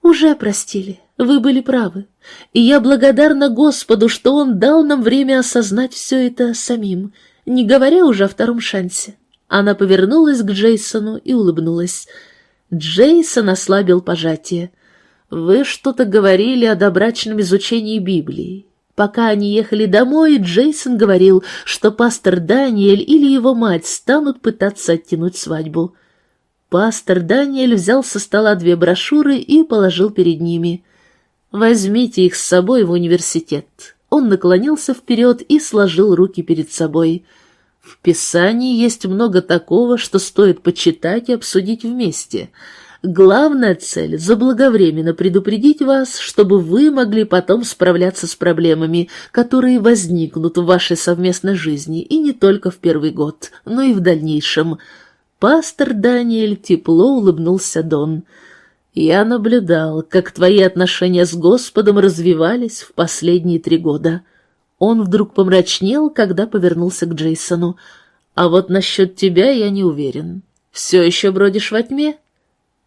«Уже простили. Вы были правы. И я благодарна Господу, что Он дал нам время осознать все это самим, не говоря уже о втором шансе». Она повернулась к Джейсону и улыбнулась. Джейсон ослабил пожатие. «Вы что-то говорили о добрачном изучении Библии. Пока они ехали домой, Джейсон говорил, что пастор Даниэль или его мать станут пытаться оттянуть свадьбу. Пастор Даниэль взял со стола две брошюры и положил перед ними. «Возьмите их с собой в университет». Он наклонился вперед и сложил руки перед собой. «В Писании есть много такого, что стоит почитать и обсудить вместе». Главная цель — заблаговременно предупредить вас, чтобы вы могли потом справляться с проблемами, которые возникнут в вашей совместной жизни, и не только в первый год, но и в дальнейшем. Пастор Даниэль тепло улыбнулся Дон. «Я наблюдал, как твои отношения с Господом развивались в последние три года». Он вдруг помрачнел, когда повернулся к Джейсону. «А вот насчет тебя я не уверен. Все еще бродишь во тьме?»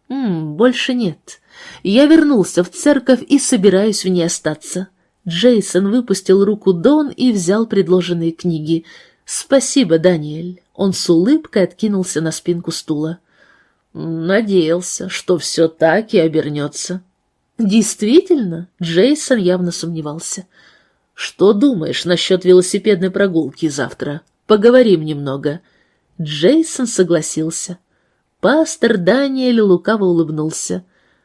«Ммм, больше нет. Я вернулся в церковь и собираюсь в ней остаться». Джейсон выпустил руку Дон и взял предложенные книги. «Спасибо, Даниэль». Он с улыбкой откинулся на спинку стула. «Надеялся, что все так и обернется». «Действительно?» — Джейсон явно сомневался. «Что думаешь насчет велосипедной прогулки завтра? Поговорим немного». Джейсон согласился. Пастор Даниэль лукаво улыбнулся.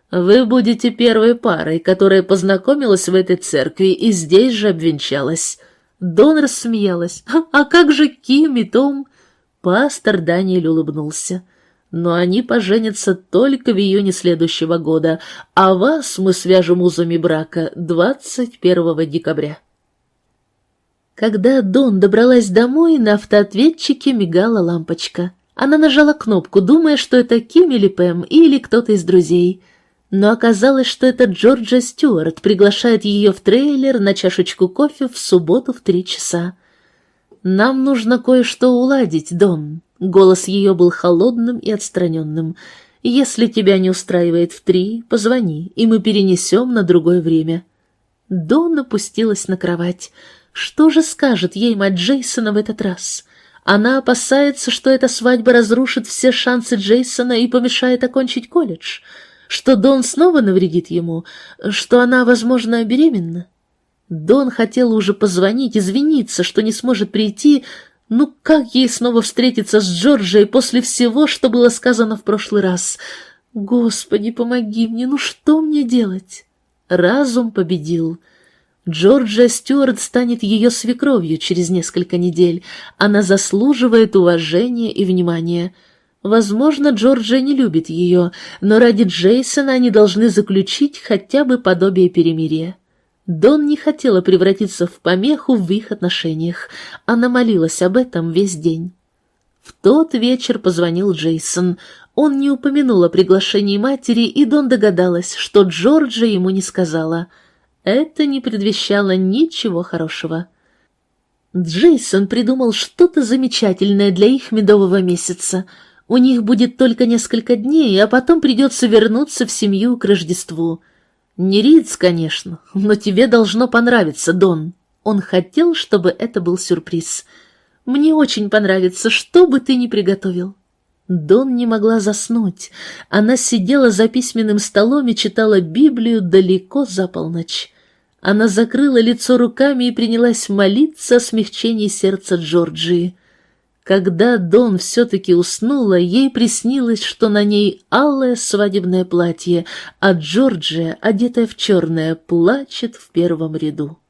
«Вы будете первой парой, которая познакомилась в этой церкви и здесь же обвенчалась». Дон рассмеялась. «А как же Ким и Том?» Пастор Даниэль улыбнулся. «Но они поженятся только в июне следующего года, а вас мы свяжем узами брака 21 декабря». Когда Дон добралась домой, на автоответчике мигала лампочка. Она нажала кнопку, думая, что это Ким или Пэм, или кто-то из друзей. Но оказалось, что это Джорджа Стюарт приглашает ее в трейлер на чашечку кофе в субботу в три часа. «Нам нужно кое-что уладить, Дон». Голос ее был холодным и отстраненным. «Если тебя не устраивает в три, позвони, и мы перенесем на другое время». Дон опустилась на кровать. Что же скажет ей мать Джейсона в этот раз? Она опасается, что эта свадьба разрушит все шансы Джейсона и помешает окончить колледж, что Дон снова навредит ему, что она, возможно, беременна. Дон хотела уже позвонить, извиниться, что не сможет прийти, ну как ей снова встретиться с Джорджией после всего, что было сказано в прошлый раз? Господи, помоги мне, ну что мне делать? Разум победил. Джорджия Стюарт станет ее свекровью через несколько недель. Она заслуживает уважения и внимания. Возможно, Джорджия не любит ее, но ради Джейсона они должны заключить хотя бы подобие перемирия. Дон не хотела превратиться в помеху в их отношениях. Она молилась об этом весь день. В тот вечер позвонил Джейсон. Он не упомянул о приглашении матери, и Дон догадалась, что Джорджа ему не сказала — это не предвещало ничего хорошего. Джейсон придумал что-то замечательное для их медового месяца. У них будет только несколько дней, а потом придется вернуться в семью к Рождеству. Не Риц, конечно, но тебе должно понравиться, Дон. Он хотел, чтобы это был сюрприз. Мне очень понравится, что бы ты ни приготовил. Дон не могла заснуть. Она сидела за письменным столом и читала Библию далеко за полночь. Она закрыла лицо руками и принялась молиться о смягчении сердца Джорджии. Когда Дон все-таки уснула, ей приснилось, что на ней алое свадебное платье, а Джорджия, одетая в черное, плачет в первом ряду.